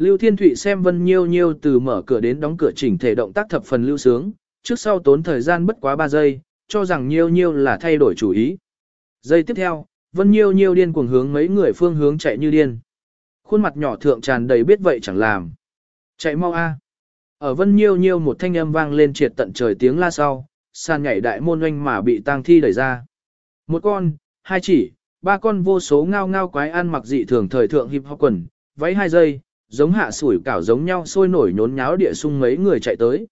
Lưu Thiên Thụy xem Vân Nhiêu Nhiêu từ mở cửa đến đóng cửa chỉnh thể động tác thập phần lưu sướng, trước sau tốn thời gian bất quá 3 giây, cho rằng Nhiêu Nhiêu là thay đổi chủ ý. Giây tiếp theo, Vân Nhiêu Nhiêu điên cuồng hướng mấy người phương hướng chạy như điên. Khuôn mặt nhỏ thượng tràn đầy biết vậy chẳng làm. Chạy mau a. Ở Vân Nhiêu Nhiêu một thanh âm vang lên triệt tận trời tiếng la sau, sàn nhảy đại môn oanh mà bị tang thi đẩy ra. Một con, hai chỉ, ba con vô số ngao ngao quái ăn mặc dị thường thời thượng hip hop quần, váy hai giây, giống hạ sủi cảo giống nhau sôi nổi nhốn nháo địa sung mấy người chạy tới.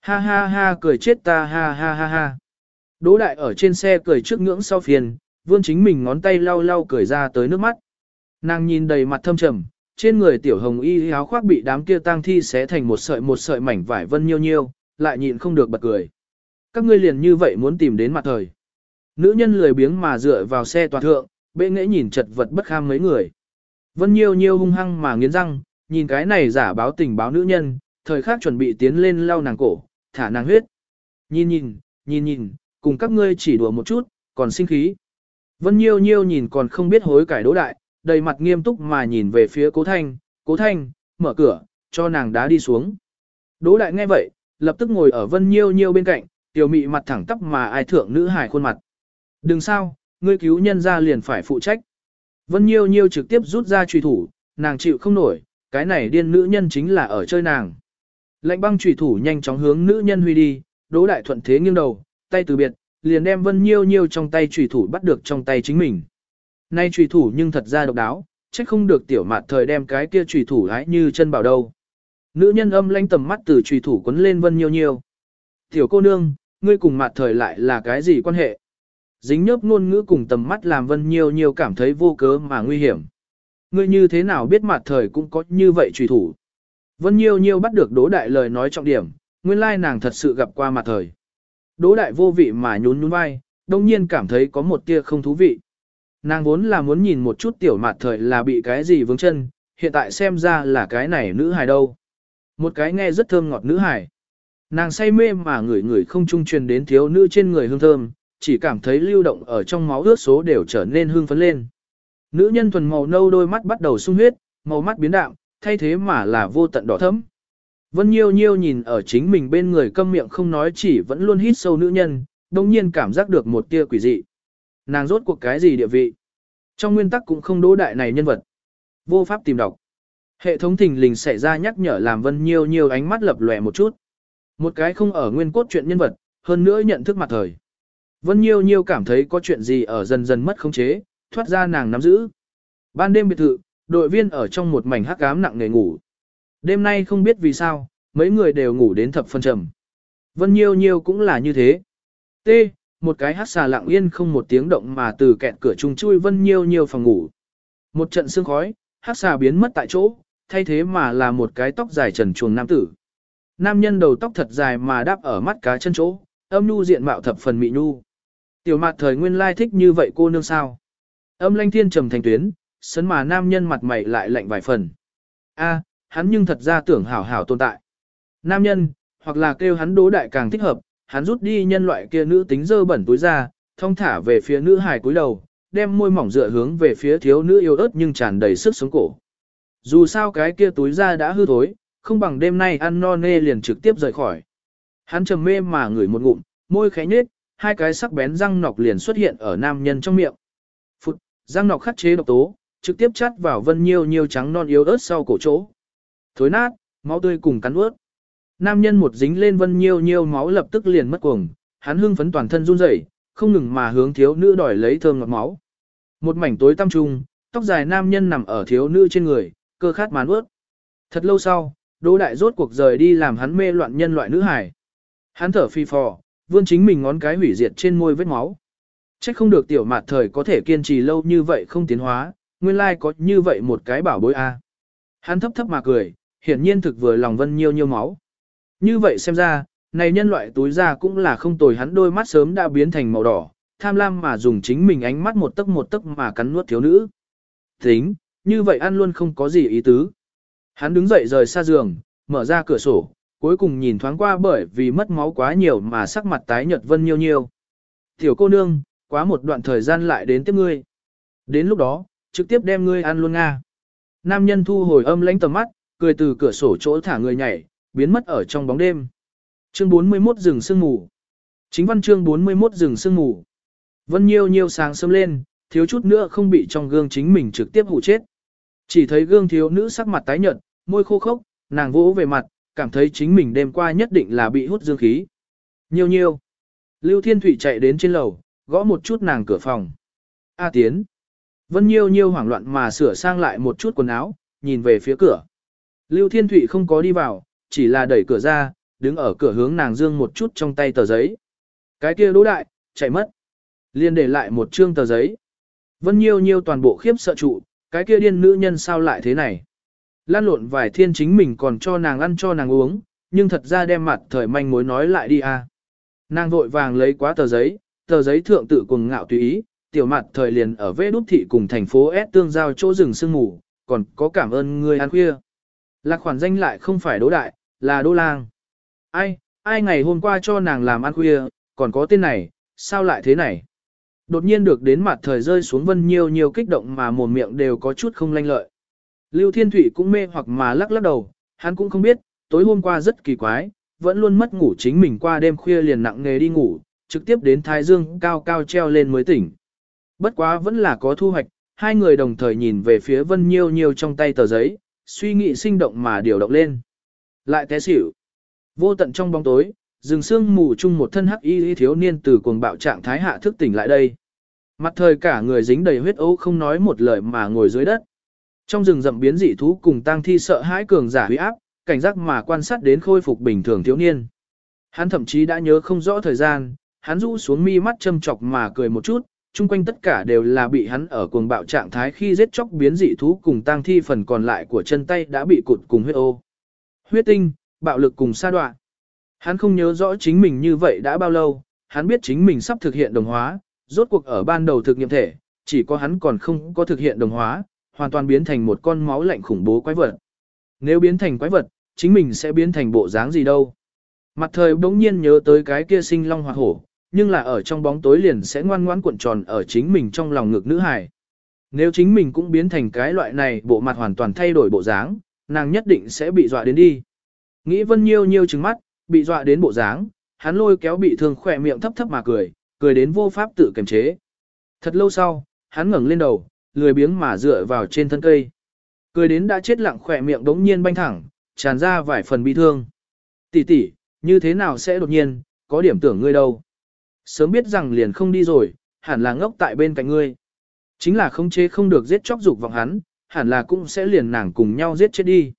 Ha ha ha cười chết ta ha ha ha ha. Đỗ đại ở trên xe cười trước ngưỡng sau phiền, vươn chính mình ngón tay lau lau cười ra tới nước mắt. Nàng nhìn đầy mặt thâm trầm, trên người tiểu hồng y áo khoác bị đám kia tang thi xé thành một sợi một sợi mảnh vải vân nhiêu nhiêu, lại nhịn không được bật cười. Các ngươi liền như vậy muốn tìm đến mặt thời. Nữ nhân lười biếng mà dựa vào xe toàn thượng, bệ nghệ nhìn chật vật bất kham mấy người. Vân nhiêu nhiêu hung hăng mà nghiến răng, nhìn cái này giả báo tình báo nữ nhân, thời khắc chuẩn bị tiến lên lau nàng cổ, thả nàng huyết. Nhìn nhìn, nhìn nhìn, cùng các ngươi chỉ đùa một chút, còn sinh khí. Vân nhiêu nhiêu nhìn còn không biết hối cải đỗ đại, đầy mặt nghiêm túc mà nhìn về phía cố thanh, cố thanh, mở cửa, cho nàng đá đi xuống. Đỗ đại nghe vậy, lập tức ngồi ở vân nhiêu nhiêu bên cạnh, tiểu mị mặt thẳng tắp mà ai thượng nữ hài khuôn mặt. Đừng sao, ngươi cứu nhân ra liền phải phụ trách. Vân nhiêu nhiêu trực tiếp rút ra truy thủ, nàng chịu không nổi, cái này điên nữ nhân chính là ở chơi nàng. Lệnh băng trùy thủ nhanh chóng hướng nữ nhân huy đi, đỗ đại thuận thế nghiêng đầu, tay từ biệt, liền đem vân nhiêu nhiêu trong tay trùy thủ bắt được trong tay chính mình. Nay trùy thủ nhưng thật ra độc đáo, chắc không được tiểu mạt thời đem cái kia trùy thủ hái như chân bảo đâu. Nữ nhân âm lanh tầm mắt từ trùy thủ quấn lên vân nhiêu nhiêu. Tiểu cô nương, ngươi cùng mạt thời lại là cái gì quan hệ? Dính nhớp ngôn ngữ cùng tầm mắt làm vân nhiêu nhiêu cảm thấy vô cớ mà nguy hiểm. Ngươi như thế nào biết mạt thời cũng có như vậy truy thủ? Vân nhiêu nhiêu bắt được Đỗ đại lời nói trọng điểm, nguyên lai nàng thật sự gặp qua mặt thời. Đỗ đại vô vị mà nhún nhún vai, đông nhiên cảm thấy có một tia không thú vị. Nàng vốn là muốn nhìn một chút tiểu mặt thời là bị cái gì vướng chân, hiện tại xem ra là cái này nữ hài đâu. Một cái nghe rất thơm ngọt nữ hài. Nàng say mê mà ngửi ngửi không trung truyền đến thiếu nữ trên người hương thơm, chỉ cảm thấy lưu động ở trong máu ướt số đều trở nên hương phấn lên. Nữ nhân thuần màu nâu đôi mắt bắt đầu sung huyết, màu mắt biến đạm, thay thế mà là vô tận đỏ thẫm. Vân Nhiêu Nhiêu nhìn ở chính mình bên người câm miệng không nói chỉ vẫn luôn hít sâu nữ nhân, đồng nhiên cảm giác được một tia quỷ dị. Nàng rốt cuộc cái gì địa vị? Trong nguyên tắc cũng không đố đại này nhân vật. Vô pháp tìm đọc. Hệ thống thình lình xảy ra nhắc nhở làm Vân Nhiêu Nhiêu ánh mắt lập lòe một chút. Một cái không ở nguyên cốt chuyện nhân vật, hơn nữa nhận thức mặt thời. Vân Nhiêu Nhiêu cảm thấy có chuyện gì ở dần dần mất khống chế, thoát ra nàng nắm giữ. Ban đêm biệt thự, đội viên ở trong một mảnh hắc ám nặng nề ngủ. Đêm nay không biết vì sao, mấy người đều ngủ đến thập phân trầm. Vân Nhiêu Nhiêu cũng là như thế. T. Một cái hát xà lặng yên không một tiếng động mà từ kẹt cửa trùng chui Vân Nhiêu Nhiêu phòng ngủ. Một trận sương khói, hát xà biến mất tại chỗ, thay thế mà là một cái tóc dài trần chuồng nam tử. Nam nhân đầu tóc thật dài mà đáp ở mắt cá chân chỗ, âm nhu diện mạo thập phần mị nhu. Tiểu mặt thời nguyên lai thích như vậy cô nương sao. Âm lanh thiên trầm thành tuyến, sấn mà nam nhân mặt mày lại lạnh vài phần. A, hắn nhưng thật ra tưởng hảo hảo tồn tại. Nam nhân, hoặc là kêu hắn đố đại càng thích hợp, hắn rút đi nhân loại kia nữ tính dơ bẩn túi ra, thông thả về phía nữ hài cúi đầu, đem môi mỏng dựa hướng về phía thiếu nữ yêu ớt nhưng tràn đầy sức sống cổ. Dù sao cái kia túi ra đã hư thối, không bằng đêm nay ăn no nê liền trực tiếp rời khỏi. Hắn trầm mê mà ngửi một ngụm, môi khẽ nhếch, hai cái sắc bén răng nọc liền xuất hiện ở nam nhân trong miệng giang nọc khắc chế độc tố, trực tiếp chắt vào vân nhiêu nhiêu trắng non yếu ớt sau cổ chỗ thối nát, máu tươi cùng cắn ướt. Nam nhân một dính lên vân nhiêu nhiêu máu lập tức liền mất cuồng, hắn hưng phấn toàn thân run rẩy, không ngừng mà hướng thiếu nữ đòi lấy thơm ngọt máu. Một mảnh tối tăm trung, tóc dài nam nhân nằm ở thiếu nữ trên người, cơ khát mán ướt. Thật lâu sau, Đỗ Đại rốt cuộc rời đi làm hắn mê loạn nhân loại nữ hải. Hắn thở phi phò, vươn chính mình ngón cái hủy diệt trên môi vết máu. Chắc không được tiểu mạt thời có thể kiên trì lâu như vậy không tiến hóa, nguyên lai có như vậy một cái bảo bối a. Hắn thấp thấp mà cười, hiển nhiên thực vừa lòng vân nhiêu nhiêu máu. Như vậy xem ra, này nhân loại túi ra cũng là không tồi hắn đôi mắt sớm đã biến thành màu đỏ, tham lam mà dùng chính mình ánh mắt một tấc một tấc mà cắn nuốt thiếu nữ. Tính, như vậy ăn luôn không có gì ý tứ. Hắn đứng dậy rời xa giường, mở ra cửa sổ, cuối cùng nhìn thoáng qua bởi vì mất máu quá nhiều mà sắc mặt tái nhợt vân nhiêu nhiêu. Tiểu cô nương, quá một đoạn thời gian lại đến tiếp ngươi. Đến lúc đó, trực tiếp đem ngươi ăn luôn nga. Nam nhân thu hồi âm lãnh tầm mắt, cười từ cửa sổ chỗ thả người nhảy, biến mất ở trong bóng đêm. Chương 41 rừng sương mù. Chính văn chương 41 rừng sương mù. Vân Nhiêu Nhiêu sáng sớm lên, thiếu chút nữa không bị trong gương chính mình trực tiếp hụ chết. Chỉ thấy gương thiếu nữ sắc mặt tái nhợt, môi khô khốc, nàng vỗ về mặt, cảm thấy chính mình đêm qua nhất định là bị hút dương khí. Nhiêu nhiêu. Lưu Thiên Thụy chạy đến trên lầu, gõ một chút nàng cửa phòng. A tiến. Vân Nhiêu Nhiêu hoảng loạn mà sửa sang lại một chút quần áo, nhìn về phía cửa. Lưu Thiên Thụy không có đi vào, chỉ là đẩy cửa ra, đứng ở cửa hướng nàng dương một chút trong tay tờ giấy. Cái kia đỗ đại, chạy mất. Liên để lại một chương tờ giấy. Vân Nhiêu Nhiêu toàn bộ khiếp sợ trụ, cái kia điên nữ nhân sao lại thế này. Lan lộn vài thiên chính mình còn cho nàng ăn cho nàng uống, nhưng thật ra đem mặt thời manh mối nói lại đi à. Nàng vội vàng lấy quá tờ giấy, tờ giấy thượng tự cùng ngạo tùy ý, tiểu mặt thời liền ở vế đúc thị cùng thành phố S tương giao chỗ rừng sương ngủ, còn có cảm ơn người ăn khuya. Lạc khoản danh lại không phải đỗ đại, là đỗ lang. Ai, ai ngày hôm qua cho nàng làm ăn khuya, còn có tên này, sao lại thế này? Đột nhiên được đến mặt thời rơi xuống vân nhiều nhiều kích động mà mồm miệng đều có chút không lanh lợi. Lưu Thiên Thụy cũng mê hoặc mà lắc lắc đầu, hắn cũng không biết, tối hôm qua rất kỳ quái, vẫn luôn mất ngủ chính mình qua đêm khuya liền nặng nghề đi ngủ, trực tiếp đến Thái Dương cao cao treo lên mới tỉnh. Bất quá vẫn là có thu hoạch, hai người đồng thời nhìn về phía Vân Nhiêu Nhiêu trong tay tờ giấy, suy nghĩ sinh động mà điều động lên. Lại té xỉu. Vô tận trong bóng tối, rừng sương mù chung một thân hắc y thiếu niên từ cuồng bạo trạng thái hạ thức tỉnh lại đây. Mặt thời cả người dính đầy huyết ấu không nói một lời mà ngồi dưới đất. Trong rừng rậm biến dị thú cùng tang thi sợ hãi cường giả huy áp, cảnh giác mà quan sát đến khôi phục bình thường thiếu niên. Hắn thậm chí đã nhớ không rõ thời gian, hắn rũ xuống mi mắt châm chọc mà cười một chút, chung quanh tất cả đều là bị hắn ở cuồng bạo trạng thái khi giết chóc biến dị thú cùng tang thi phần còn lại của chân tay đã bị cụt cùng huyết ô. Huyết tinh, bạo lực cùng sa đoạn. Hắn không nhớ rõ chính mình như vậy đã bao lâu, hắn biết chính mình sắp thực hiện đồng hóa, rốt cuộc ở ban đầu thực nghiệm thể, chỉ có hắn còn không có thực hiện đồng hóa, hoàn toàn biến thành một con máu lạnh khủng bố quái vật. Nếu biến thành quái vật, chính mình sẽ biến thành bộ dáng gì đâu. Mặt thời bỗng nhiên nhớ tới cái kia sinh long hoặc hổ, nhưng là ở trong bóng tối liền sẽ ngoan ngoãn cuộn tròn ở chính mình trong lòng ngực nữ hài. Nếu chính mình cũng biến thành cái loại này bộ mặt hoàn toàn thay đổi bộ dáng, nàng nhất định sẽ bị dọa đến đi. Nghĩ vân nhiêu nhiêu trừng mắt, bị dọa đến bộ dáng, hắn lôi kéo bị thương khỏe miệng thấp thấp mà cười, cười đến vô pháp tự kiềm chế. Thật lâu sau, hắn ngẩng lên đầu, lười biếng mà dựa vào trên thân cây. Cười đến đã chết lặng khỏe miệng đống nhiên banh thẳng, tràn ra vài phần bi thương. Tỷ tỷ, như thế nào sẽ đột nhiên, có điểm tưởng ngươi đâu. Sớm biết rằng liền không đi rồi, hẳn là ngốc tại bên cạnh ngươi. Chính là không chế không được giết chóc dục vọng hắn, hẳn là cũng sẽ liền nàng cùng nhau giết chết đi.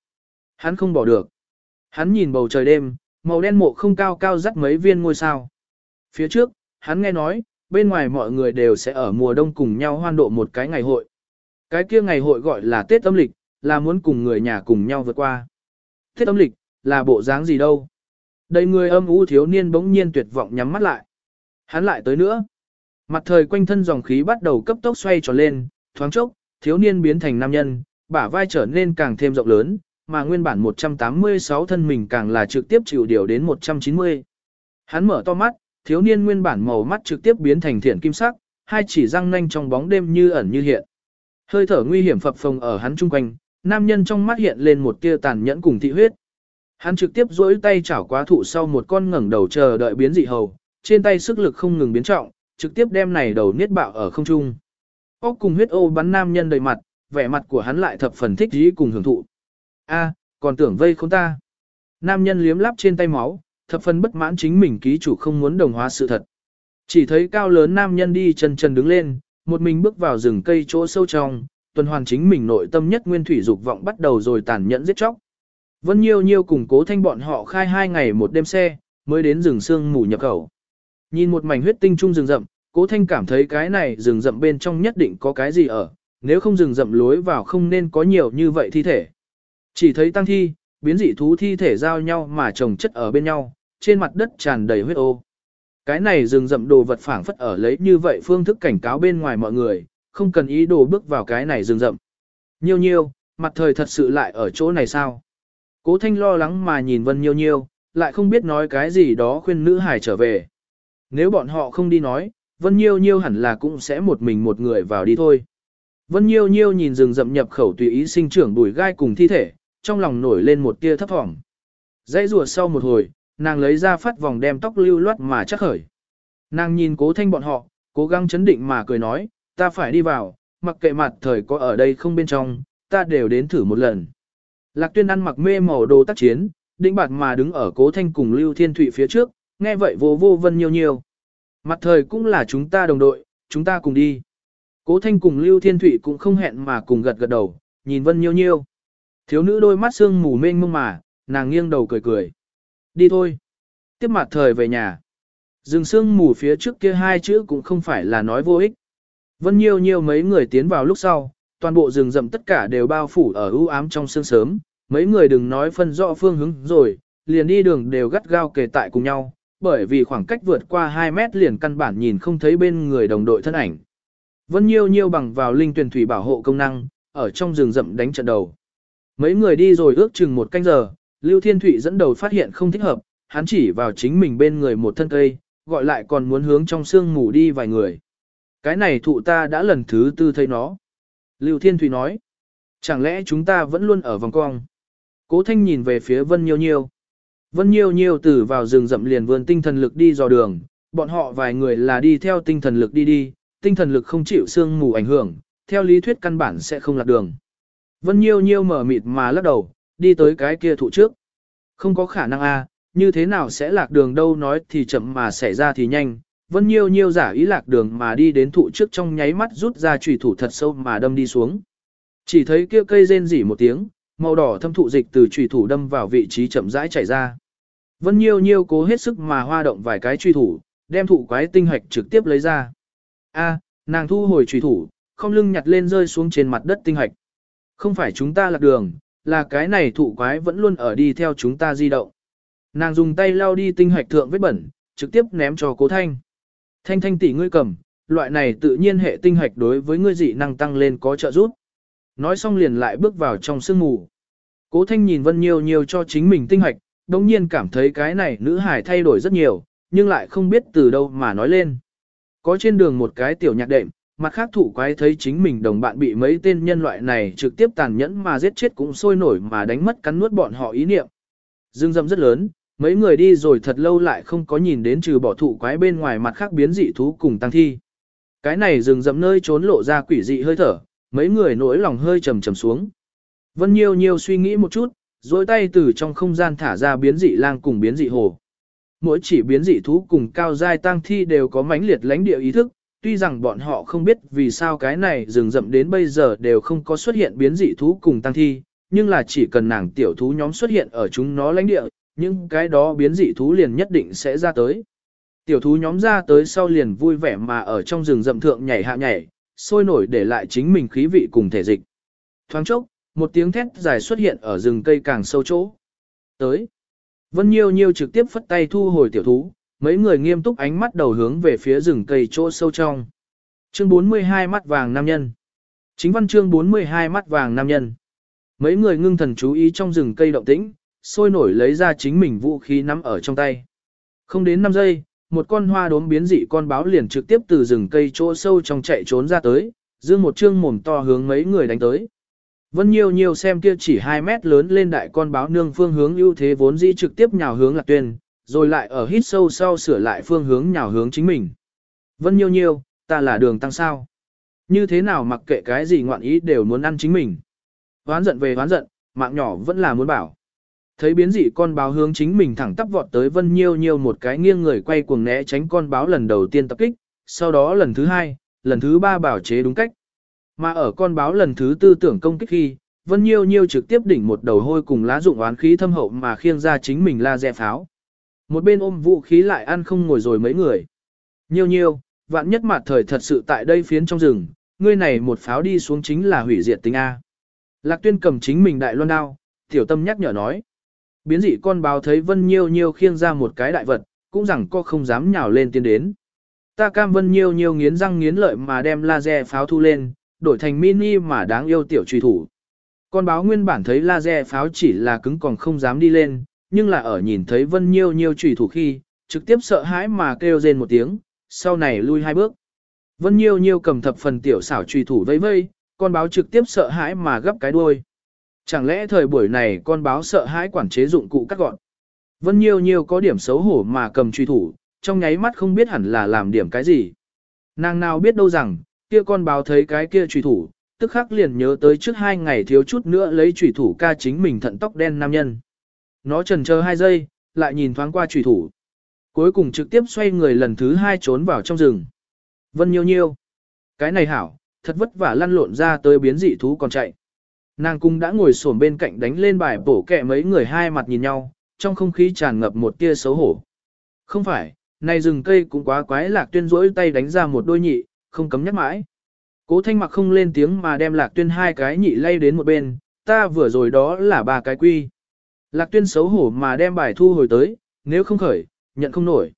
Hắn không bỏ được. Hắn nhìn bầu trời đêm, màu đen mộ không cao cao dắt mấy viên ngôi sao. Phía trước, hắn nghe nói, bên ngoài mọi người đều sẽ ở mùa đông cùng nhau hoan độ một cái ngày hội. Cái kia ngày hội gọi là Tết âm lịch, là muốn cùng người nhà cùng nhau vượt qua. Tết âm lịch, là bộ dáng gì đâu. Đầy người âm u thiếu niên bỗng nhiên tuyệt vọng nhắm mắt lại. Hắn lại tới nữa. Mặt thời quanh thân dòng khí bắt đầu cấp tốc xoay tròn lên, thoáng chốc, thiếu niên biến thành nam nhân, bả vai trở nên càng thêm rộng lớn, mà nguyên bản 186 thân mình càng là trực tiếp chịu điều đến 190. Hắn mở to mắt, thiếu niên nguyên bản màu mắt trực tiếp biến thành thiện kim sắc, hai chỉ răng nanh trong bóng đêm như ẩn như hiện. Hơi thở nguy hiểm phập phồng ở hắn chung quanh, nam nhân trong mắt hiện lên một tia tàn nhẫn cùng thị huyết. Hắn trực tiếp duỗi tay chảo quá thụ sau một con ngẩng đầu chờ đợi biến dị hầu, trên tay sức lực không ngừng biến trọng, trực tiếp đem này đầu niết bạo ở không trung. Ốc cùng huyết ô bắn nam nhân đầy mặt, vẻ mặt của hắn lại thập phần thích ý cùng hưởng thụ. A, còn tưởng vây không ta. Nam nhân liếm lắp trên tay máu, thập phần bất mãn chính mình ký chủ không muốn đồng hóa sự thật. Chỉ thấy cao lớn nam nhân đi chân chân đứng lên, một mình bước vào rừng cây chỗ sâu trong, tuần hoàn chính mình nội tâm nhất nguyên thủy dục vọng bắt đầu rồi tàn nhẫn giết chóc. Vẫn Nhiêu Nhiêu cùng cố thanh bọn họ khai hai ngày một đêm xe, mới đến rừng sương mù nhập khẩu. Nhìn một mảnh huyết tinh trung rừng rậm, cố thanh cảm thấy cái này rừng rậm bên trong nhất định có cái gì ở, nếu không rừng rậm lối vào không nên có nhiều như vậy thi thể. Chỉ thấy tăng thi, biến dị thú thi thể giao nhau mà chồng chất ở bên nhau, trên mặt đất tràn đầy huyết ô. Cái này rừng rậm đồ vật phảng phất ở lấy như vậy phương thức cảnh cáo bên ngoài mọi người, không cần ý đồ bước vào cái này rừng rậm. Nhiêu nhiêu, mặt thời thật sự lại ở chỗ này sao? Cố thanh lo lắng mà nhìn Vân Nhiêu nhiêu, lại không biết nói cái gì đó khuyên nữ hải trở về. Nếu bọn họ không đi nói, Vân Nhiêu nhiêu hẳn là cũng sẽ một mình một người vào đi thôi. Vân Nhiêu nhiêu nhìn rừng rậm nhập khẩu tùy ý sinh trưởng bùi gai cùng thi thể, trong lòng nổi lên một tia thấp thỏm. Dãy rùa sau một hồi, nàng lấy ra phát vòng đem tóc lưu loát mà chắc khởi. Nàng nhìn cố thanh bọn họ, cố gắng chấn định mà cười nói, ta phải đi vào, mặc kệ mặt thời có ở đây không bên trong, ta đều đến thử một lần. Lạc tuyên ăn mặc mê màu đồ tác chiến, định bạt mà đứng ở cố thanh cùng Lưu Thiên Thụy phía trước, nghe vậy vô vô vân nhiều nhiều. Mặt thời cũng là chúng ta đồng đội, chúng ta cùng đi. Cố thanh cùng Lưu Thiên Thụy cũng không hẹn mà cùng gật gật đầu, nhìn vân nhiều nhiều. Thiếu nữ đôi mắt sương mù mênh mông mà, nàng nghiêng đầu cười cười. Đi thôi. Tiếp mặt thời về nhà. Dừng sương mù phía trước kia hai chữ cũng không phải là nói vô ích. Vân nhiều nhiều mấy người tiến vào lúc sau, toàn bộ rừng rậm tất cả đều bao phủ ở ưu ám trong sương sớm, mấy người đừng nói phân rõ phương hướng rồi, liền đi đường đều gắt gao kề tại cùng nhau, bởi vì khoảng cách vượt qua 2 mét liền căn bản nhìn không thấy bên người đồng đội thân ảnh. Vân Nhiêu Nhiêu bằng vào linh tuyển thủy bảo hộ công năng, ở trong rừng rậm đánh trận đầu. Mấy người đi rồi ước chừng một canh giờ, Lưu Thiên Thụy dẫn đầu phát hiện không thích hợp, hắn chỉ vào chính mình bên người một thân cây, gọi lại còn muốn hướng trong sương mù đi vài người. Cái này thụ ta đã lần thứ tư thấy nó. Lưu Thiên Thụy nói, chẳng lẽ chúng ta vẫn luôn ở vòng cong. Cố Thanh nhìn về phía Vân Nhiêu Nhiêu. Vân Nhiêu Nhiêu từ vào rừng rậm liền vươn tinh thần lực đi dò đường, bọn họ vài người là đi theo tinh thần lực đi đi, tinh thần lực không chịu sương mù ảnh hưởng, theo lý thuyết căn bản sẽ không lạc đường. Vân Nhiêu Nhiêu mở mịt mà lắc đầu, đi tới cái kia thụ trước. Không có khả năng a, như thế nào sẽ lạc đường đâu nói thì chậm mà xảy ra thì nhanh. Vân Nhiêu Nhiêu giả ý lạc đường mà đi đến thụ trước trong nháy mắt rút ra chủy thủ thật sâu mà đâm đi xuống. Chỉ thấy kia cây rên rỉ một tiếng, màu đỏ thâm thụ dịch từ trùy thủ đâm vào vị trí chậm rãi chảy ra. Vân Nhiêu Nhiêu cố hết sức mà hoa động vài cái truy thủ, đem thụ quái tinh hạch trực tiếp lấy ra. A, nàng thu hồi truy thủ, không lưng nhặt lên rơi xuống trên mặt đất tinh hạch. Không phải chúng ta lạc đường, là cái này thụ quái vẫn luôn ở đi theo chúng ta di động. Nàng dùng tay lau đi tinh hạch thượng vết bẩn, trực tiếp ném cho cố thanh. Thanh thanh tỷ ngươi cầm, loại này tự nhiên hệ tinh hạch đối với ngươi dị năng tăng lên có trợ giúp. Nói xong liền lại bước vào trong sương mù. Cố thanh nhìn vân nhiều nhiều cho chính mình tinh hạch, đồng nhiên cảm thấy cái này nữ hải thay đổi rất nhiều, nhưng lại không biết từ đâu mà nói lên. Có trên đường một cái tiểu nhạc đệm, mặt khác thủ quái thấy chính mình đồng bạn bị mấy tên nhân loại này trực tiếp tàn nhẫn mà giết chết cũng sôi nổi mà đánh mất cắn nuốt bọn họ ý niệm. Dương dâm rất lớn, mấy người đi rồi thật lâu lại không có nhìn đến trừ bỏ thụ quái bên ngoài mặt khác biến dị thú cùng tăng thi. Cái này rừng rậm nơi trốn lộ ra quỷ dị hơi thở, mấy người nỗi lòng hơi trầm trầm xuống. Vân Nhiêu Nhiêu suy nghĩ một chút, dối tay từ trong không gian thả ra biến dị lang cùng biến dị hồ. Mỗi chỉ biến dị thú cùng cao giai tăng thi đều có mãnh liệt lãnh địa ý thức, tuy rằng bọn họ không biết vì sao cái này rừng rậm đến bây giờ đều không có xuất hiện biến dị thú cùng tăng thi, nhưng là chỉ cần nàng tiểu thú nhóm xuất hiện ở chúng nó lãnh địa, những cái đó biến dị thú liền nhất định sẽ ra tới. Tiểu thú nhóm ra tới sau liền vui vẻ mà ở trong rừng rậm thượng nhảy hạ nhảy, sôi nổi để lại chính mình khí vị cùng thể dịch. Thoáng chốc, một tiếng thét dài xuất hiện ở rừng cây càng sâu chỗ. Tới. Vân Nhiêu Nhiêu trực tiếp phất tay thu hồi tiểu thú, mấy người nghiêm túc ánh mắt đầu hướng về phía rừng cây chỗ sâu trong. Chương 42 mắt vàng nam nhân. Chính văn chương 42 mắt vàng nam nhân. Mấy người ngưng thần chú ý trong rừng cây động tĩnh, sôi nổi lấy ra chính mình vũ khí nắm ở trong tay. Không đến 5 giây, một con hoa đốm biến dị con báo liền trực tiếp từ rừng cây chỗ sâu trong chạy trốn ra tới, dương một chương mồm to hướng mấy người đánh tới. Vân nhiều nhiều xem kia chỉ 2 mét lớn lên đại con báo nương phương hướng ưu thế vốn dĩ trực tiếp nhào hướng lạc tuyên, rồi lại ở hít sâu sau sửa lại phương hướng nhào hướng chính mình. Vân nhiêu nhiêu, ta là đường tăng sao. Như thế nào mặc kệ cái gì ngoạn ý đều muốn ăn chính mình. Hoán giận về hoán giận, mạng nhỏ vẫn là muốn bảo. Thấy biến dị con báo hướng chính mình thẳng tắp vọt tới vân nhiêu nhiêu một cái nghiêng người quay cuồng né tránh con báo lần đầu tiên tập kích, sau đó lần thứ hai, lần thứ ba bảo chế đúng cách. Mà ở con báo lần thứ tư tưởng công kích khi, vân nhiêu nhiêu trực tiếp đỉnh một đầu hôi cùng lá dụng oán khí thâm hậu mà khiêng ra chính mình la dẹ pháo. Một bên ôm vũ khí lại ăn không ngồi rồi mấy người. Nhiêu nhiêu, vạn nhất mặt thời thật sự tại đây phiến trong rừng, ngươi này một pháo đi xuống chính là hủy diệt tính A. Lạc tuyên cầm chính mình đại loan đao, tiểu tâm nhắc nhở nói. Biến dị con báo thấy vân nhiêu nhiêu khiêng ra một cái đại vật, cũng rằng có không dám nhào lên tiến đến. Ta cam vân nhiêu nhiêu nghiến răng nghiến lợi mà đem laser pháo thu lên, đổi thành mini mà đáng yêu tiểu truy thủ. Con báo nguyên bản thấy laser pháo chỉ là cứng còn không dám đi lên, nhưng là ở nhìn thấy vân nhiêu nhiêu truy thủ khi, trực tiếp sợ hãi mà kêu rên một tiếng, sau này lui hai bước. Vân nhiêu nhiêu cầm thập phần tiểu xảo truy thủ vây vây, con báo trực tiếp sợ hãi mà gấp cái đuôi. Chẳng lẽ thời buổi này con báo sợ hãi quản chế dụng cụ cắt gọn. Vân Nhiêu Nhiêu có điểm xấu hổ mà cầm truy thủ, trong nháy mắt không biết hẳn là làm điểm cái gì. Nàng nào biết đâu rằng, kia con báo thấy cái kia truy thủ, tức khắc liền nhớ tới trước hai ngày thiếu chút nữa lấy truy thủ ca chính mình thận tóc đen nam nhân. Nó trần chờ hai giây, lại nhìn thoáng qua truy thủ. Cuối cùng trực tiếp xoay người lần thứ hai trốn vào trong rừng. Vân Nhiêu Nhiêu. Cái này hảo, thật vất vả lăn lộn ra tới biến dị thú còn chạy. Nàng cung đã ngồi xổm bên cạnh đánh lên bài bổ kẹ mấy người hai mặt nhìn nhau, trong không khí tràn ngập một tia xấu hổ. Không phải, này rừng cây cũng quá quái lạc tuyên rỗi tay đánh ra một đôi nhị, không cấm nhắc mãi. Cố thanh mặc không lên tiếng mà đem lạc tuyên hai cái nhị lay đến một bên, ta vừa rồi đó là ba cái quy. Lạc tuyên xấu hổ mà đem bài thu hồi tới, nếu không khởi, nhận không nổi.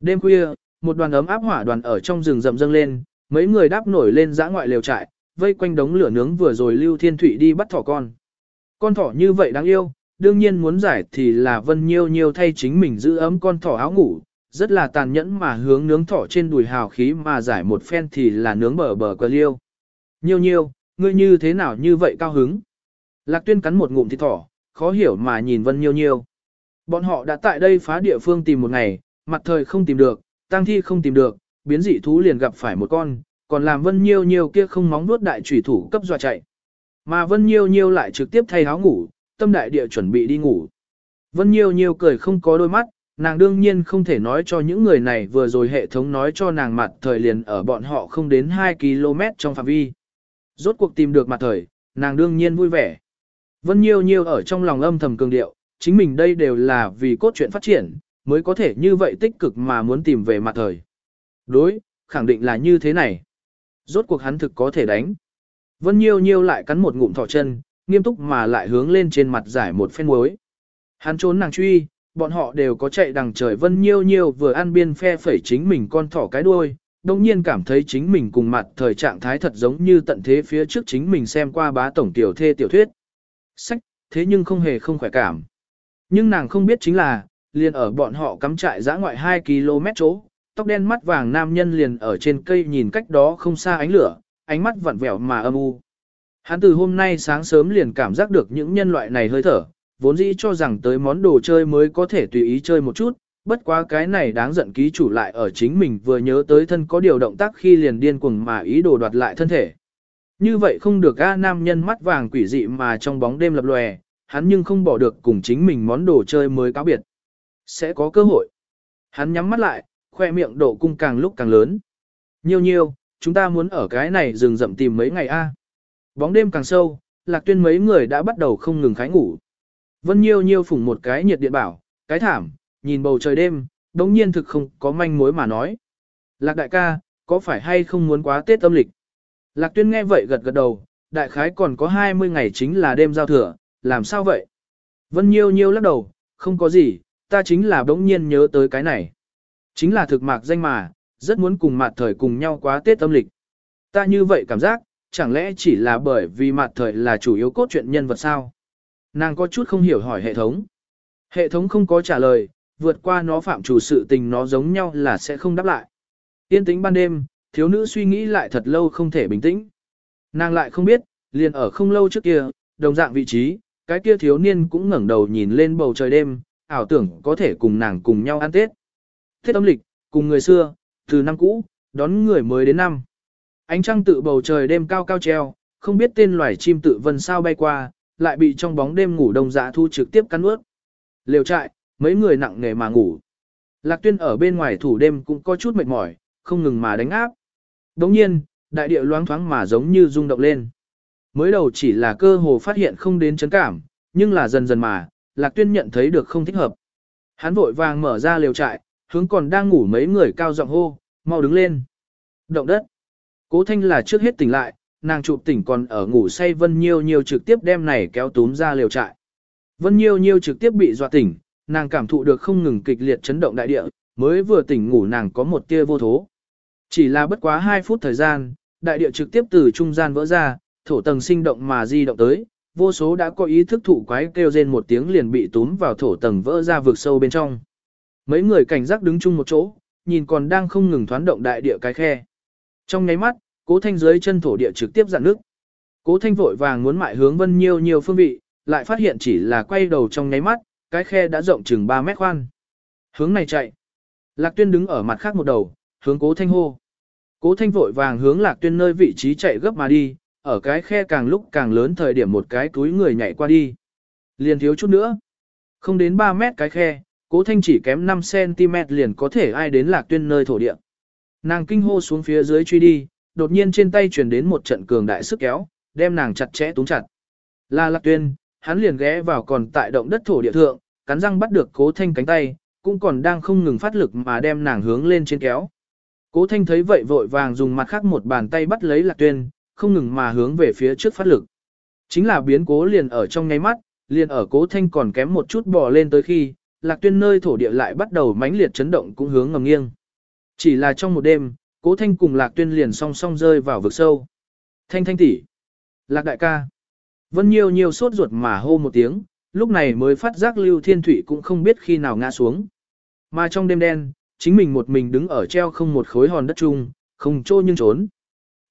Đêm khuya, một đoàn ấm áp hỏa đoàn ở trong rừng rậm dâng lên, mấy người đáp nổi lên dã ngoại lều trại, vây quanh đống lửa nướng vừa rồi Lưu Thiên Thụy đi bắt thỏ con. Con thỏ như vậy đáng yêu, đương nhiên muốn giải thì là Vân Nhiêu Nhiêu thay chính mình giữ ấm con thỏ áo ngủ, rất là tàn nhẫn mà hướng nướng thỏ trên đùi hào khí mà giải một phen thì là nướng bờ bờ quờ liêu. Nhiêu Nhiêu, ngươi như thế nào như vậy cao hứng? Lạc Tuyên cắn một ngụm thịt thỏ, khó hiểu mà nhìn Vân Nhiêu Nhiêu. Bọn họ đã tại đây phá địa phương tìm một ngày, mặt thời không tìm được, tang thi không tìm được, biến dị thú liền gặp phải một con, còn làm Vân Nhiêu Nhiêu kia không móng nuốt đại chủy thủ cấp dọa chạy. Mà Vân Nhiêu Nhiêu lại trực tiếp thay áo ngủ, tâm đại địa chuẩn bị đi ngủ. Vân Nhiêu Nhiêu cười không có đôi mắt, nàng đương nhiên không thể nói cho những người này vừa rồi hệ thống nói cho nàng mặt thời liền ở bọn họ không đến 2 km trong phạm vi. Rốt cuộc tìm được mặt thời, nàng đương nhiên vui vẻ. Vân Nhiêu Nhiêu ở trong lòng âm thầm cường điệu, chính mình đây đều là vì cốt truyện phát triển, mới có thể như vậy tích cực mà muốn tìm về mặt thời. Đối, khẳng định là như thế này. Rốt cuộc hắn thực có thể đánh. Vân Nhiêu Nhiêu lại cắn một ngụm thỏ chân, nghiêm túc mà lại hướng lên trên mặt giải một phen muối. Hắn trốn nàng truy, bọn họ đều có chạy đằng trời Vân Nhiêu Nhiêu vừa ăn biên phe phẩy chính mình con thỏ cái đuôi, đồng nhiên cảm thấy chính mình cùng mặt thời trạng thái thật giống như tận thế phía trước chính mình xem qua bá tổng tiểu thê tiểu thuyết. Sách, thế nhưng không hề không khỏe cảm. Nhưng nàng không biết chính là, liền ở bọn họ cắm trại giã ngoại 2 km chỗ, tóc đen mắt vàng nam nhân liền ở trên cây nhìn cách đó không xa ánh lửa, ánh mắt vặn vẹo mà âm u. Hắn từ hôm nay sáng sớm liền cảm giác được những nhân loại này hơi thở, vốn dĩ cho rằng tới món đồ chơi mới có thể tùy ý chơi một chút, bất quá cái này đáng giận ký chủ lại ở chính mình vừa nhớ tới thân có điều động tác khi liền điên cuồng mà ý đồ đoạt lại thân thể. Như vậy không được A nam nhân mắt vàng quỷ dị mà trong bóng đêm lập lòe, hắn nhưng không bỏ được cùng chính mình món đồ chơi mới cáo biệt. Sẽ có cơ hội. Hắn nhắm mắt lại, khoe miệng độ cung càng lúc càng lớn. Nhiêu nhiêu, chúng ta muốn ở cái này rừng rậm tìm mấy ngày a. Bóng đêm càng sâu, lạc tuyên mấy người đã bắt đầu không ngừng khái ngủ. Vân nhiêu nhiêu phủng một cái nhiệt điện bảo, cái thảm, nhìn bầu trời đêm, đống nhiên thực không có manh mối mà nói. Lạc đại ca, có phải hay không muốn quá Tết âm lịch? Lạc tuyên nghe vậy gật gật đầu, đại khái còn có 20 ngày chính là đêm giao thừa, làm sao vậy? Vân nhiêu nhiêu lắc đầu, không có gì, ta chính là đống nhiên nhớ tới cái này. Chính là thực mạc danh mà, rất muốn cùng mặt thời cùng nhau quá Tết âm lịch. Ta như vậy cảm giác, chẳng lẽ chỉ là bởi vì mặt thời là chủ yếu cốt truyện nhân vật sao? Nàng có chút không hiểu hỏi hệ thống. Hệ thống không có trả lời, vượt qua nó phạm chủ sự tình nó giống nhau là sẽ không đáp lại. Yên tĩnh ban đêm, thiếu nữ suy nghĩ lại thật lâu không thể bình tĩnh. Nàng lại không biết, liền ở không lâu trước kia, đồng dạng vị trí, cái kia thiếu niên cũng ngẩng đầu nhìn lên bầu trời đêm, ảo tưởng có thể cùng nàng cùng nhau ăn Tết. Tết âm lịch, cùng người xưa, từ năm cũ, đón người mới đến năm. Ánh trăng tự bầu trời đêm cao cao treo, không biết tên loài chim tự vân sao bay qua, lại bị trong bóng đêm ngủ đông dạ thu trực tiếp cắn ướt. lều trại, mấy người nặng nghề mà ngủ. Lạc tuyên ở bên ngoài thủ đêm cũng có chút mệt mỏi, không ngừng mà đánh áp. Đồng nhiên, đại địa loáng thoáng mà giống như rung động lên. Mới đầu chỉ là cơ hồ phát hiện không đến chấn cảm, nhưng là dần dần mà, Lạc Tuyên nhận thấy được không thích hợp. Hắn vội vàng mở ra lều trại, hướng còn đang ngủ mấy người cao giọng hô, mau đứng lên. Động đất. Cố Thanh là trước hết tỉnh lại, nàng chụp tỉnh còn ở ngủ say Vân Nhiêu Nhiêu trực tiếp đem này kéo túm ra liều trại. Vân Nhiêu Nhiêu trực tiếp bị dọa tỉnh, nàng cảm thụ được không ngừng kịch liệt chấn động đại địa, mới vừa tỉnh ngủ nàng có một tia vô thố. Chỉ là bất quá 2 phút thời gian, đại địa trực tiếp từ trung gian vỡ ra, thổ tầng sinh động mà di động tới, vô số đã có ý thức thụ quái kêu rên một tiếng liền bị túm vào thổ tầng vỡ ra vực sâu bên trong. Mấy người cảnh giác đứng chung một chỗ, nhìn còn đang không ngừng thoán động đại địa cái khe. Trong nháy mắt, cố thanh dưới chân thổ địa trực tiếp dạn nước. Cố thanh vội vàng muốn mại hướng vân nhiêu nhiều phương vị, lại phát hiện chỉ là quay đầu trong nháy mắt, cái khe đã rộng chừng 3 mét khoan. Hướng này chạy. Lạc tuyên đứng ở mặt khác một đầu, hướng cố thanh hô. Cố thanh vội vàng hướng lạc tuyên nơi vị trí chạy gấp mà đi, ở cái khe càng lúc càng lớn thời điểm một cái túi người nhảy qua đi. Liền thiếu chút nữa. Không đến 3 mét cái khe, cố thanh chỉ kém 5cm liền có thể ai đến lạc tuyên nơi thổ địa. Nàng kinh hô xuống phía dưới truy đi, đột nhiên trên tay truyền đến một trận cường đại sức kéo, đem nàng chặt chẽ túng chặt. Là lạc tuyên, hắn liền ghé vào còn tại động đất thổ địa thượng, cắn răng bắt được cố thanh cánh tay, cũng còn đang không ngừng phát lực mà đem nàng hướng lên trên kéo. Cố thanh thấy vậy vội vàng dùng mặt khác một bàn tay bắt lấy lạc tuyên, không ngừng mà hướng về phía trước phát lực. Chính là biến cố liền ở trong ngay mắt, liền ở cố thanh còn kém một chút bò lên tới khi, lạc tuyên nơi thổ địa lại bắt đầu mãnh liệt chấn động cũng hướng ngầm nghiêng. Chỉ là trong một đêm, cố thanh cùng lạc tuyên liền song song rơi vào vực sâu. Thanh thanh tỷ, Lạc đại ca. Vân nhiều nhiều sốt ruột mà hô một tiếng, lúc này mới phát giác Lưu Thiên Thụy cũng không biết khi nào ngã xuống. Mà trong đêm đen, chính mình một mình đứng ở treo không một khối hòn đất chung, không trô nhưng trốn.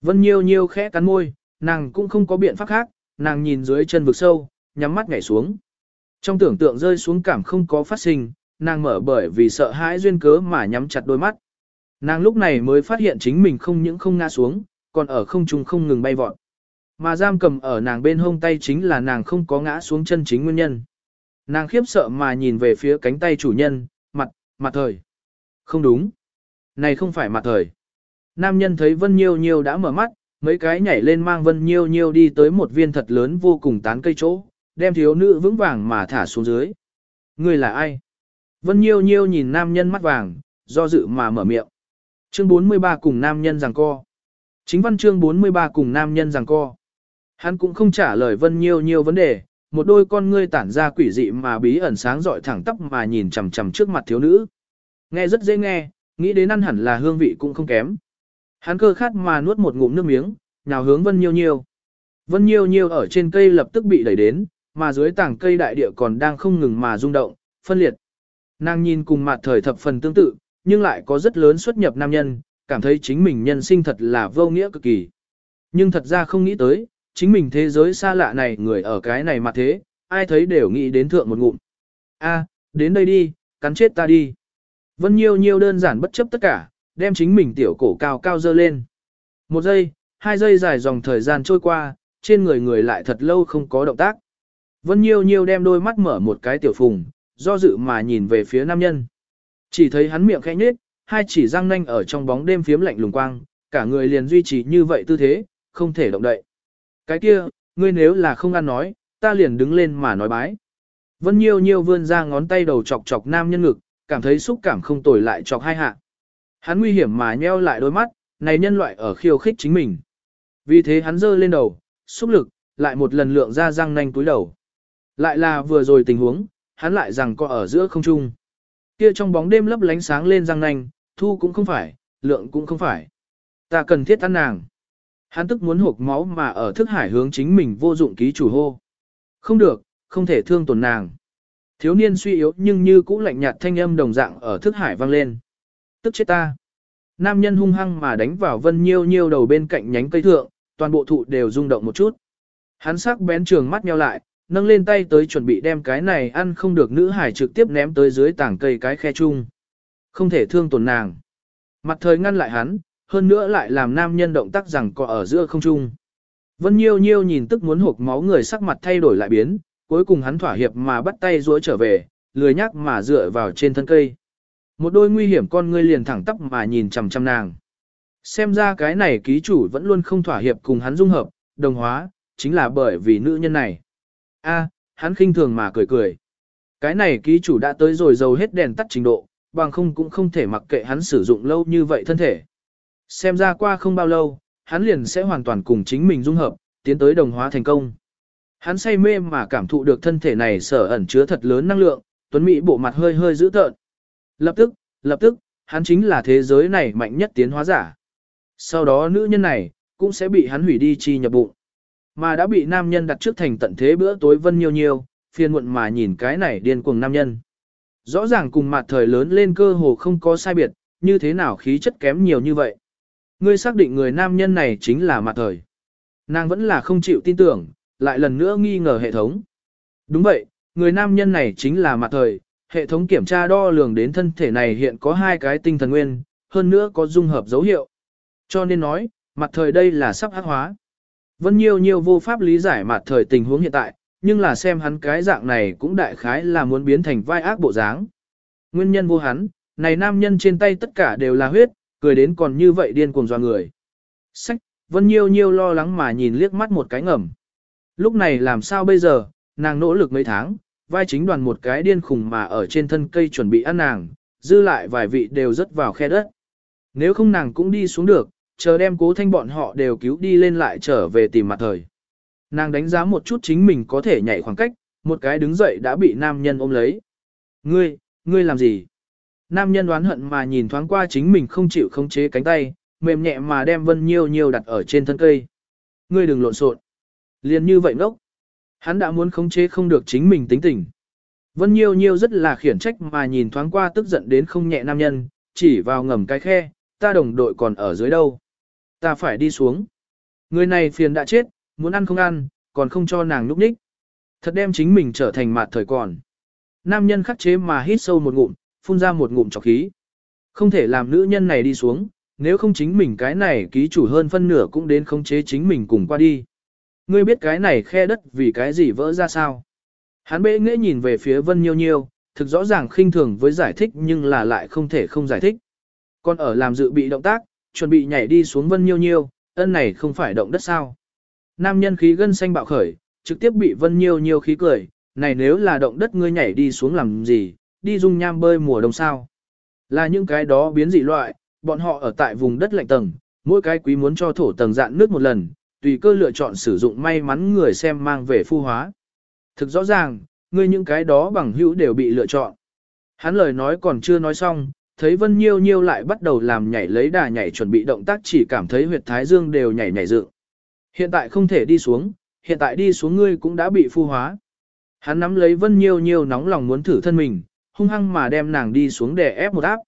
Vân nhiều nhiều khẽ cắn môi, nàng cũng không có biện pháp khác, nàng nhìn dưới chân vực sâu, nhắm mắt nhảy xuống. Trong tưởng tượng rơi xuống cảm không có phát sinh, nàng mở bởi vì sợ hãi duyên cớ mà nhắm chặt đôi mắt. Nàng lúc này mới phát hiện chính mình không những không ngã xuống, còn ở không trung không ngừng bay vọt. Mà giam cầm ở nàng bên hông tay chính là nàng không có ngã xuống chân chính nguyên nhân. Nàng khiếp sợ mà nhìn về phía cánh tay chủ nhân, mặt, mặt thời. Không đúng. Này không phải mặt thời. Nam nhân thấy Vân Nhiêu Nhiêu đã mở mắt, mấy cái nhảy lên mang Vân Nhiêu Nhiêu đi tới một viên thật lớn vô cùng tán cây chỗ, đem thiếu nữ vững vàng mà thả xuống dưới. Người là ai? Vân Nhiêu Nhiêu nhìn nam nhân mắt vàng, do dự mà mở miệng. Chương 43 cùng nam nhân rằng co. Chính văn chương 43 cùng nam nhân rằng co. Hắn cũng không trả lời Vân Nhiêu Nhiêu vấn đề, một đôi con ngươi tản ra quỷ dị mà bí ẩn sáng rọi thẳng tắp mà nhìn chằm chằm trước mặt thiếu nữ. Nghe rất dễ nghe, nghĩ đến ăn hẳn là hương vị cũng không kém. Hắn cơ khát mà nuốt một ngụm nước miếng, nào hướng Vân Nhiêu Nhiêu. Vân Nhiêu Nhiêu ở trên cây lập tức bị đẩy đến, mà dưới tảng cây đại địa còn đang không ngừng mà rung động, phân liệt. Nàng nhìn cùng mặt thời thập phần tương tự, nhưng lại có rất lớn xuất nhập nam nhân, cảm thấy chính mình nhân sinh thật là vô nghĩa cực kỳ. Nhưng thật ra không nghĩ tới, chính mình thế giới xa lạ này người ở cái này mà thế, ai thấy đều nghĩ đến thượng một ngụm. A, đến đây đi, cắn chết ta đi. Vân Nhiêu Nhiêu đơn giản bất chấp tất cả, đem chính mình tiểu cổ cao cao dơ lên. Một giây, hai giây dài dòng thời gian trôi qua, trên người người lại thật lâu không có động tác. Vân Nhiêu Nhiêu đem đôi mắt mở một cái tiểu phùng, do dự mà nhìn về phía nam nhân. Chỉ thấy hắn miệng khẽ nhếch, hai chỉ răng nanh ở trong bóng đêm phiếm lạnh lùng quang, cả người liền duy trì như vậy tư thế, không thể động đậy. Cái kia, ngươi nếu là không ăn nói, ta liền đứng lên mà nói bái. Vân Nhiêu Nhiêu vươn ra ngón tay đầu chọc chọc nam nhân ngực, cảm thấy xúc cảm không tồi lại chọc hai hạ. Hắn nguy hiểm mà nheo lại đôi mắt, này nhân loại ở khiêu khích chính mình. Vì thế hắn giơ lên đầu, xúc lực, lại một lần lượng ra răng nanh túi đầu. Lại là vừa rồi tình huống, hắn lại rằng có ở giữa không trung. Kia trong bóng đêm lấp lánh sáng lên răng nanh, thu cũng không phải, lượng cũng không phải. Ta cần thiết ăn nàng. Hắn tức muốn hộp máu mà ở thức hải hướng chính mình vô dụng ký chủ hô. Không được, không thể thương tổn nàng. Thiếu niên suy yếu nhưng như cũ lạnh nhạt thanh âm đồng dạng ở thức hải vang lên. Tức chết ta. Nam nhân hung hăng mà đánh vào vân nhiêu nhiêu đầu bên cạnh nhánh cây thượng, toàn bộ thụ đều rung động một chút. Hắn sắc bén trường mắt nheo lại, nâng lên tay tới chuẩn bị đem cái này ăn không được nữ hải trực tiếp ném tới dưới tảng cây cái khe chung. Không thể thương tổn nàng. Mặt thời ngăn lại hắn, hơn nữa lại làm nam nhân động tác rằng có ở giữa không trung. Vân Nhiêu Nhiêu nhìn tức muốn hộp máu người sắc mặt thay đổi lại biến, cuối cùng hắn thỏa hiệp mà bắt tay duỗi trở về, lười nhắc mà dựa vào trên thân cây. Một đôi nguy hiểm con ngươi liền thẳng tắp mà nhìn chằm chằm nàng. Xem ra cái này ký chủ vẫn luôn không thỏa hiệp cùng hắn dung hợp, đồng hóa, chính là bởi vì nữ nhân này. A, hắn khinh thường mà cười cười. Cái này ký chủ đã tới rồi dầu hết đèn tắt trình độ, bằng không cũng không thể mặc kệ hắn sử dụng lâu như vậy thân thể. Xem ra qua không bao lâu, hắn liền sẽ hoàn toàn cùng chính mình dung hợp, tiến tới đồng hóa thành công. Hắn say mê mà cảm thụ được thân thể này sở ẩn chứa thật lớn năng lượng, Tuấn Mỹ bộ mặt hơi hơi dữ tợn. Lập tức, lập tức, hắn chính là thế giới này mạnh nhất tiến hóa giả. Sau đó nữ nhân này, cũng sẽ bị hắn hủy đi chi nhập bụng. Mà đã bị nam nhân đặt trước thành tận thế bữa tối vân nhiều nhiều, phiền muộn mà nhìn cái này điên cuồng nam nhân. Rõ ràng cùng mặt thời lớn lên cơ hồ không có sai biệt, như thế nào khí chất kém nhiều như vậy. Ngươi xác định người nam nhân này chính là mặt thời. Nàng vẫn là không chịu tin tưởng, lại lần nữa nghi ngờ hệ thống. Đúng vậy, người nam nhân này chính là mặt thời, hệ thống kiểm tra đo lường đến thân thể này hiện có hai cái tinh thần nguyên, hơn nữa có dung hợp dấu hiệu. Cho nên nói, mặt thời đây là sắp hắc hóa. Vân nhiều nhiều vô pháp lý giải mặt thời tình huống hiện tại, nhưng là xem hắn cái dạng này cũng đại khái là muốn biến thành vai ác bộ dáng. Nguyên nhân vô hắn, này nam nhân trên tay tất cả đều là huyết, cười đến còn như vậy điên cuồng doa người. Sách, Vân Nhiêu Nhiêu lo lắng mà nhìn liếc mắt một cái ngầm. Lúc này làm sao bây giờ, nàng nỗ lực mấy tháng, vai chính đoàn một cái điên khùng mà ở trên thân cây chuẩn bị ăn nàng, dư lại vài vị đều rớt vào khe đất. Nếu không nàng cũng đi xuống được, chờ đem cố thanh bọn họ đều cứu đi lên lại trở về tìm mặt thời. Nàng đánh giá một chút chính mình có thể nhảy khoảng cách, một cái đứng dậy đã bị nam nhân ôm lấy. Ngươi, ngươi làm gì? Nam nhân đoán hận mà nhìn thoáng qua chính mình không chịu khống chế cánh tay, mềm nhẹ mà đem Vân Nhiêu Nhiêu đặt ở trên thân cây. Ngươi đừng lộn xộn. Liền như vậy ngốc. Hắn đã muốn khống chế không được chính mình tính tình. Vân Nhiêu Nhiêu rất là khiển trách mà nhìn thoáng qua tức giận đến không nhẹ nam nhân, chỉ vào ngầm cái khe, ta đồng đội còn ở dưới đâu. Ta phải đi xuống. Người này phiền đã chết, muốn ăn không ăn, còn không cho nàng núp ních. Thật đem chính mình trở thành mạt thời còn. Nam nhân khắc chế mà hít sâu một ngụm, phun ra một ngụm trọc khí. Không thể làm nữ nhân này đi xuống, nếu không chính mình cái này ký chủ hơn phân nửa cũng đến khống chế chính mình cùng qua đi. Ngươi biết cái này khe đất vì cái gì vỡ ra sao? Hắn bệ nghệ nhìn về phía Vân Nhiêu Nhiêu, thực rõ ràng khinh thường với giải thích nhưng là lại không thể không giải thích. Còn ở làm dự bị động tác, chuẩn bị nhảy đi xuống Vân Nhiêu Nhiêu, ân này không phải động đất sao? Nam nhân khí gân xanh bạo khởi, trực tiếp bị Vân Nhiêu Nhiêu khí cười, này nếu là động đất ngươi nhảy đi xuống làm gì, đi dung nham bơi mùa đông sao? Là những cái đó biến dị loại, bọn họ ở tại vùng đất lạnh tầng, mỗi cái quý muốn cho thổ tầng dạn nước một lần, tùy cơ lựa chọn sử dụng may mắn người xem mang về phu hóa. Thực rõ ràng, ngươi những cái đó bằng hữu đều bị lựa chọn. Hắn lời nói còn chưa nói xong, thấy Vân Nhiêu Nhiêu lại bắt đầu làm nhảy lấy đà nhảy chuẩn bị động tác chỉ cảm thấy huyệt thái dương đều nhảy nhảy dựng. Hiện tại không thể đi xuống, hiện tại đi xuống ngươi cũng đã bị phu hóa. Hắn nắm lấy Vân Nhiêu Nhiêu nóng lòng muốn thử thân mình, hung hăng mà đem nàng đi xuống để ép một áp.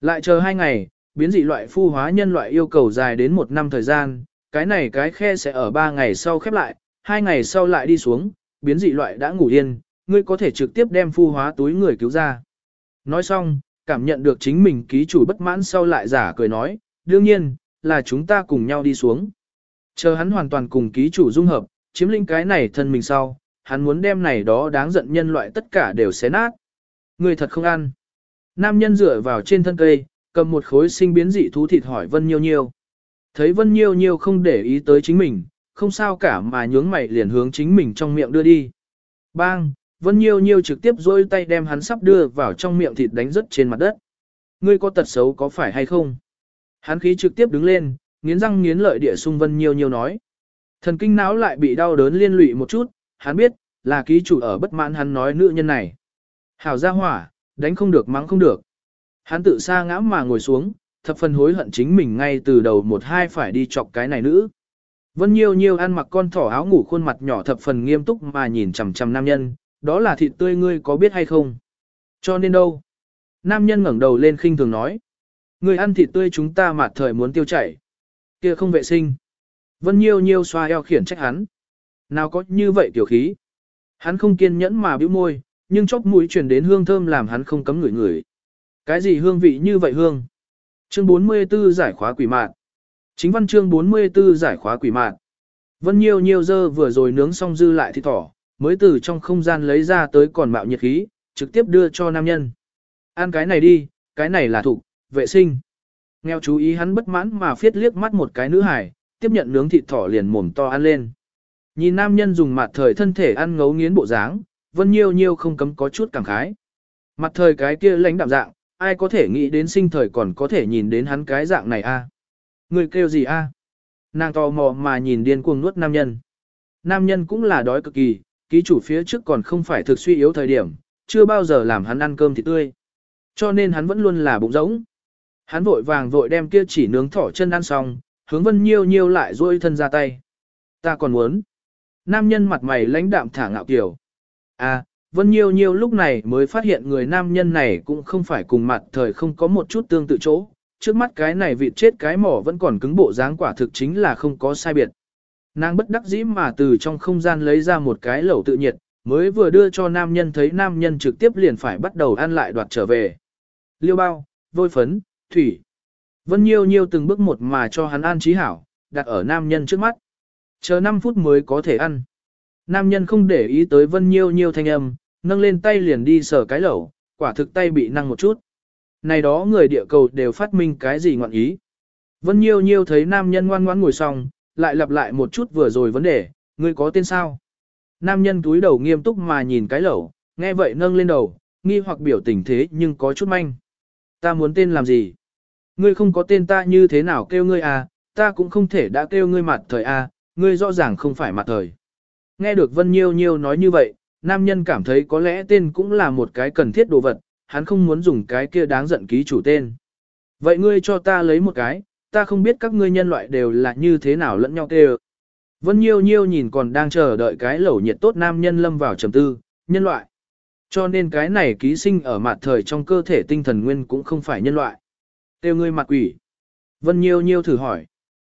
Lại chờ hai ngày, biến dị loại phu hóa nhân loại yêu cầu dài đến một năm thời gian, cái này cái khe sẽ ở ba ngày sau khép lại, hai ngày sau lại đi xuống, biến dị loại đã ngủ yên, ngươi có thể trực tiếp đem phu hóa túi người cứu ra. Nói xong, cảm nhận được chính mình ký chủ bất mãn sau lại giả cười nói, đương nhiên, là chúng ta cùng nhau đi xuống. Chờ hắn hoàn toàn cùng ký chủ dung hợp, chiếm lĩnh cái này thân mình sau, hắn muốn đem này đó đáng giận nhân loại tất cả đều xé nát. Người thật không ăn. Nam nhân dựa vào trên thân cây, cầm một khối sinh biến dị thú thịt hỏi Vân Nhiêu Nhiêu. Thấy Vân Nhiêu Nhiêu không để ý tới chính mình, không sao cả mà nhướng mày liền hướng chính mình trong miệng đưa đi. Bang, Vân Nhiêu Nhiêu trực tiếp dôi tay đem hắn sắp đưa vào trong miệng thịt đánh rớt trên mặt đất. Ngươi có tật xấu có phải hay không? Hắn khí trực tiếp đứng lên, nghiến răng nghiến lợi địa sung Vân Nhiêu Nhiêu nói. Thần kinh não lại bị đau đớn liên lụy một chút, hắn biết, là ký chủ ở bất mãn hắn nói nữ nhân này. Hảo ra hỏa, đánh không được mắng không được. Hắn tự xa ngã mà ngồi xuống, thập phần hối hận chính mình ngay từ đầu một hai phải đi chọc cái này nữ. Vân Nhiêu Nhiêu ăn mặc con thỏ áo ngủ khuôn mặt nhỏ thập phần nghiêm túc mà nhìn chằm chằm nam nhân, đó là thịt tươi ngươi có biết hay không? Cho nên đâu? Nam nhân ngẩng đầu lên khinh thường nói. Ngươi ăn thịt tươi chúng ta mạt thời muốn tiêu chảy. kia không vệ sinh. Vân Nhiêu Nhiêu xoa eo khiển trách hắn. Nào có như vậy tiểu khí. Hắn không kiên nhẫn mà bĩu môi, nhưng chóp mũi truyền đến hương thơm làm hắn không cấm ngửi ngửi. Cái gì hương vị như vậy hương? Chương 44 giải khóa quỷ mạn. Chính văn chương 44 giải khóa quỷ mạn. Vân Nhiêu Nhiêu dơ vừa rồi nướng xong dư lại thịt thỏ, mới từ trong không gian lấy ra tới còn mạo nhiệt khí, trực tiếp đưa cho nam nhân. Ăn cái này đi, cái này là thủ, vệ sinh. Nghèo chú ý hắn bất mãn mà phiết liếc mắt một cái nữ hải, tiếp nhận nướng thịt thỏ liền mồm to ăn lên. Nhìn nam nhân dùng mặt thời thân thể ăn ngấu nghiến bộ dáng, Vân Nhiêu Nhiêu không cấm có chút cảm khái. Mặt thời cái kia lãnh đạm dạng, ai có thể nghĩ đến sinh thời còn có thể nhìn đến hắn cái dạng này a? Người kêu gì a? Nàng tò mò mà nhìn điên cuồng nuốt nam nhân. Nam nhân cũng là đói cực kỳ, ký chủ phía trước còn không phải thực suy yếu thời điểm, chưa bao giờ làm hắn ăn cơm thịt tươi. Cho nên hắn vẫn luôn là bụng rỗng. Hắn vội vàng vội đem kia chỉ nướng thỏ chân ăn xong, hướng vân nhiêu nhiêu lại duỗi thân ra tay. Ta còn muốn. Nam nhân mặt mày lãnh đạm thả ngạo kiểu. À, Vân Nhiêu Nhiêu lúc này mới phát hiện người nam nhân này cũng không phải cùng mặt thời không có một chút tương tự chỗ, trước mắt cái này vịt chết cái mỏ vẫn còn cứng bộ dáng quả thực chính là không có sai biệt. Nàng bất đắc dĩ mà từ trong không gian lấy ra một cái lẩu tự nhiệt, mới vừa đưa cho nam nhân thấy nam nhân trực tiếp liền phải bắt đầu ăn lại đoạt trở về. Liêu bao, vôi phấn, thủy. Vân Nhiêu Nhiêu từng bước một mà cho hắn ăn trí hảo, đặt ở nam nhân trước mắt. Chờ 5 phút mới có thể ăn. Nam nhân không để ý tới Vân Nhiêu Nhiêu thanh âm, nâng lên tay liền đi sờ cái lẩu, quả thực tay bị năng một chút. Này đó người địa cầu đều phát minh cái gì ngoạn ý. Vân Nhiêu Nhiêu thấy nam nhân ngoan ngoãn ngồi xong, lại lặp lại một chút vừa rồi vấn đề, ngươi có tên sao? Nam nhân túi đầu nghiêm túc mà nhìn cái lẩu, nghe vậy nâng lên đầu, nghi hoặc biểu tình thế nhưng có chút manh. Ta muốn tên làm gì? Ngươi không có tên ta như thế nào kêu ngươi à, ta cũng không thể đã kêu ngươi mặt thời à, ngươi rõ ràng không phải mặt thời. Nghe được Vân Nhiêu Nhiêu nói như vậy, nam nhân cảm thấy có lẽ tên cũng là một cái cần thiết đồ vật, hắn không muốn dùng cái kia đáng giận ký chủ tên. Vậy ngươi cho ta lấy một cái, ta không biết các ngươi nhân loại đều là như thế nào lẫn nhau tê Vân Nhiêu Nhiêu nhìn còn đang chờ đợi cái lẩu nhiệt tốt nam nhân lâm vào trầm tư, nhân loại. Cho nên cái này ký sinh ở mặt thời trong cơ thể tinh thần nguyên cũng không phải nhân loại. Tiêu ngươi mặt quỷ. Vân Nhiêu Nhiêu thử hỏi.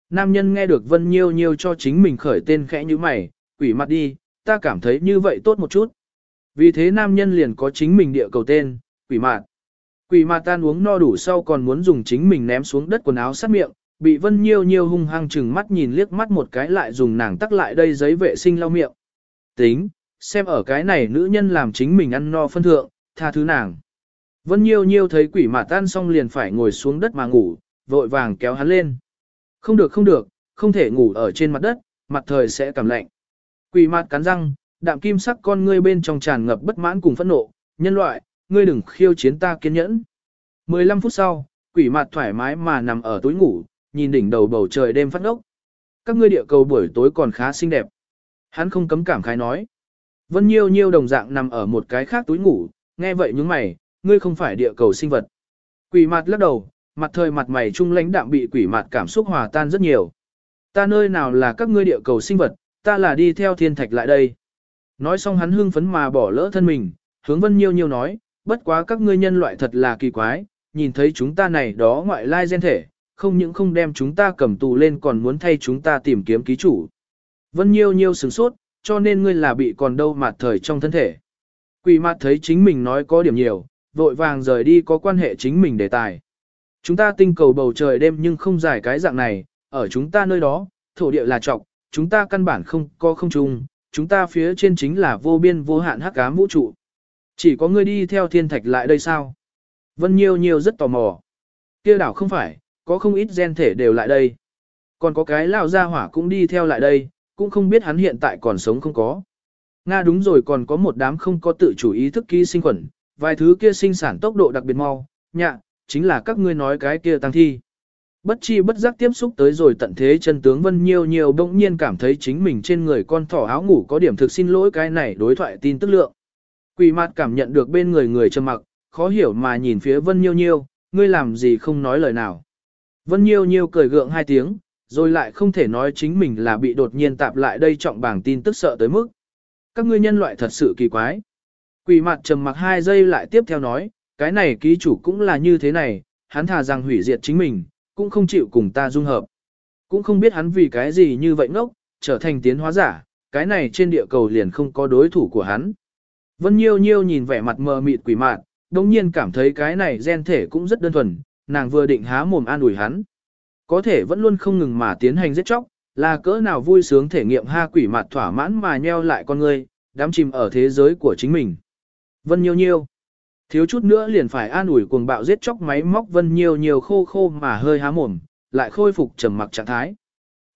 Nam nhân nghe được Vân Nhiêu Nhiêu cho chính mình khởi tên khẽ như mày, quỷ mặt đi, ta cảm thấy như vậy tốt một chút. Vì thế nam nhân liền có chính mình địa cầu tên, quỷ mặt. Quỷ mà tan uống no đủ sau còn muốn dùng chính mình ném xuống đất quần áo sát miệng, bị Vân Nhiêu Nhiêu hung hăng chừng mắt nhìn liếc mắt một cái lại dùng nàng tắc lại đây giấy vệ sinh lau miệng. Tính, xem ở cái này nữ nhân làm chính mình ăn no phân thượng, tha thứ nàng. Vân Nhiêu Nhiêu thấy quỷ mà tan xong liền phải ngồi xuống đất mà ngủ, vội vàng kéo hắn lên. Không được không được, không thể ngủ ở trên mặt đất, mặt thời sẽ cảm lạnh. Quỷ mặt cắn răng, đạm kim sắc con ngươi bên trong tràn ngập bất mãn cùng phẫn nộ, nhân loại, ngươi đừng khiêu chiến ta kiên nhẫn. 15 phút sau, quỷ mặt thoải mái mà nằm ở túi ngủ, nhìn đỉnh đầu bầu trời đêm phát ngốc. Các ngươi địa cầu buổi tối còn khá xinh đẹp. Hắn không cấm cảm khái nói. Vân Nhiêu Nhiêu đồng dạng nằm ở một cái khác túi ngủ, nghe vậy những mày, ngươi không phải địa cầu sinh vật. Quỷ mặt lắc đầu, mặt thời mặt mày trung lãnh đạm bị quỷ mặt cảm xúc hòa tan rất nhiều. Ta nơi nào là các ngươi địa cầu sinh vật, ta là đi theo thiên thạch lại đây. Nói xong hắn hưng phấn mà bỏ lỡ thân mình, hướng Vân Nhiêu Nhiêu nói, bất quá các ngươi nhân loại thật là kỳ quái, nhìn thấy chúng ta này đó ngoại lai gen thể, không những không đem chúng ta cầm tù lên còn muốn thay chúng ta tìm kiếm ký chủ. Vân Nhiêu Nhiêu sửng sốt, cho nên ngươi là bị còn đâu mặt thời trong thân thể. Quỷ mặt thấy chính mình nói có điểm nhiều, vội vàng rời đi có quan hệ chính mình đề tài. Chúng ta tinh cầu bầu trời đêm nhưng không giải cái dạng này, ở chúng ta nơi đó, thổ địa là trọc, chúng ta căn bản không có không trung, chúng ta phía trên chính là vô biên vô hạn hắc ám vũ trụ. Chỉ có ngươi đi theo thiên thạch lại đây sao? Vân Nhiêu Nhiêu rất tò mò. kia đảo không phải, có không ít gen thể đều lại đây. Còn có cái lao gia hỏa cũng đi theo lại đây, cũng không biết hắn hiện tại còn sống không có. Nga đúng rồi còn có một đám không có tự chủ ý thức ký sinh khuẩn, vài thứ kia sinh sản tốc độ đặc biệt mau, nhạ, chính là các ngươi nói cái kia tăng thi. Bất chi bất giác tiếp xúc tới rồi tận thế chân tướng Vân Nhiêu nhiêu bỗng nhiên cảm thấy chính mình trên người con thỏ áo ngủ có điểm thực xin lỗi cái này đối thoại tin tức lượng. Quỷ mặt cảm nhận được bên người người trầm mặc, khó hiểu mà nhìn phía Vân Nhiêu Nhiêu, ngươi làm gì không nói lời nào. Vân Nhiêu Nhiêu cười gượng hai tiếng, rồi lại không thể nói chính mình là bị đột nhiên tạp lại đây trọng bảng tin tức sợ tới mức. Các ngươi nhân loại thật sự kỳ quái. Quỷ mặt trầm mặc hai giây lại tiếp theo nói, cái này ký chủ cũng là như thế này, hắn thà rằng hủy diệt chính mình, cũng không chịu cùng ta dung hợp. Cũng không biết hắn vì cái gì như vậy ngốc, trở thành tiến hóa giả, cái này trên địa cầu liền không có đối thủ của hắn. Vân Nhiêu Nhiêu nhìn vẻ mặt mờ mịt quỷ mạt, đồng nhiên cảm thấy cái này gen thể cũng rất đơn thuần, nàng vừa định há mồm an ủi hắn. Có thể vẫn luôn không ngừng mà tiến hành giết chóc, là cỡ nào vui sướng thể nghiệm ha quỷ mạt thỏa mãn mà nheo lại con người, đám chìm ở thế giới của chính mình. Vân Nhiêu Nhiêu. Thiếu chút nữa liền phải an ủi cuồng bạo giết chóc máy móc Vân Nhiêu Nhiêu khô khô mà hơi há mồm, lại khôi phục trầm mặc trạng thái.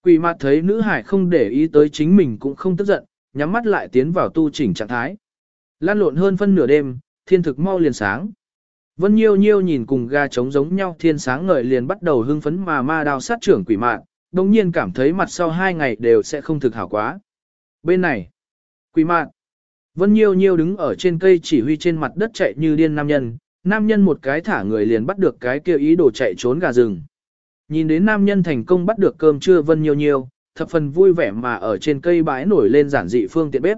Quỷ mặt thấy nữ hải không để ý tới chính mình cũng không tức giận, nhắm mắt lại tiến vào tu chỉnh trạng thái. Lan lộn hơn phân nửa đêm, thiên thực mau liền sáng. Vân Nhiêu Nhiêu nhìn cùng ga trống giống nhau thiên sáng ngời liền bắt đầu hưng phấn mà ma đao sát trưởng quỷ mạn, đồng nhiên cảm thấy mặt sau hai ngày đều sẽ không thực hảo quá. Bên này, quỷ mạn, Vân Nhiêu Nhiêu đứng ở trên cây chỉ huy trên mặt đất chạy như điên nam nhân, nam nhân một cái thả người liền bắt được cái kêu ý đồ chạy trốn gà rừng. Nhìn đến nam nhân thành công bắt được cơm trưa Vân Nhiêu Nhiêu, thập phần vui vẻ mà ở trên cây bãi nổi lên giản dị phương tiện bếp.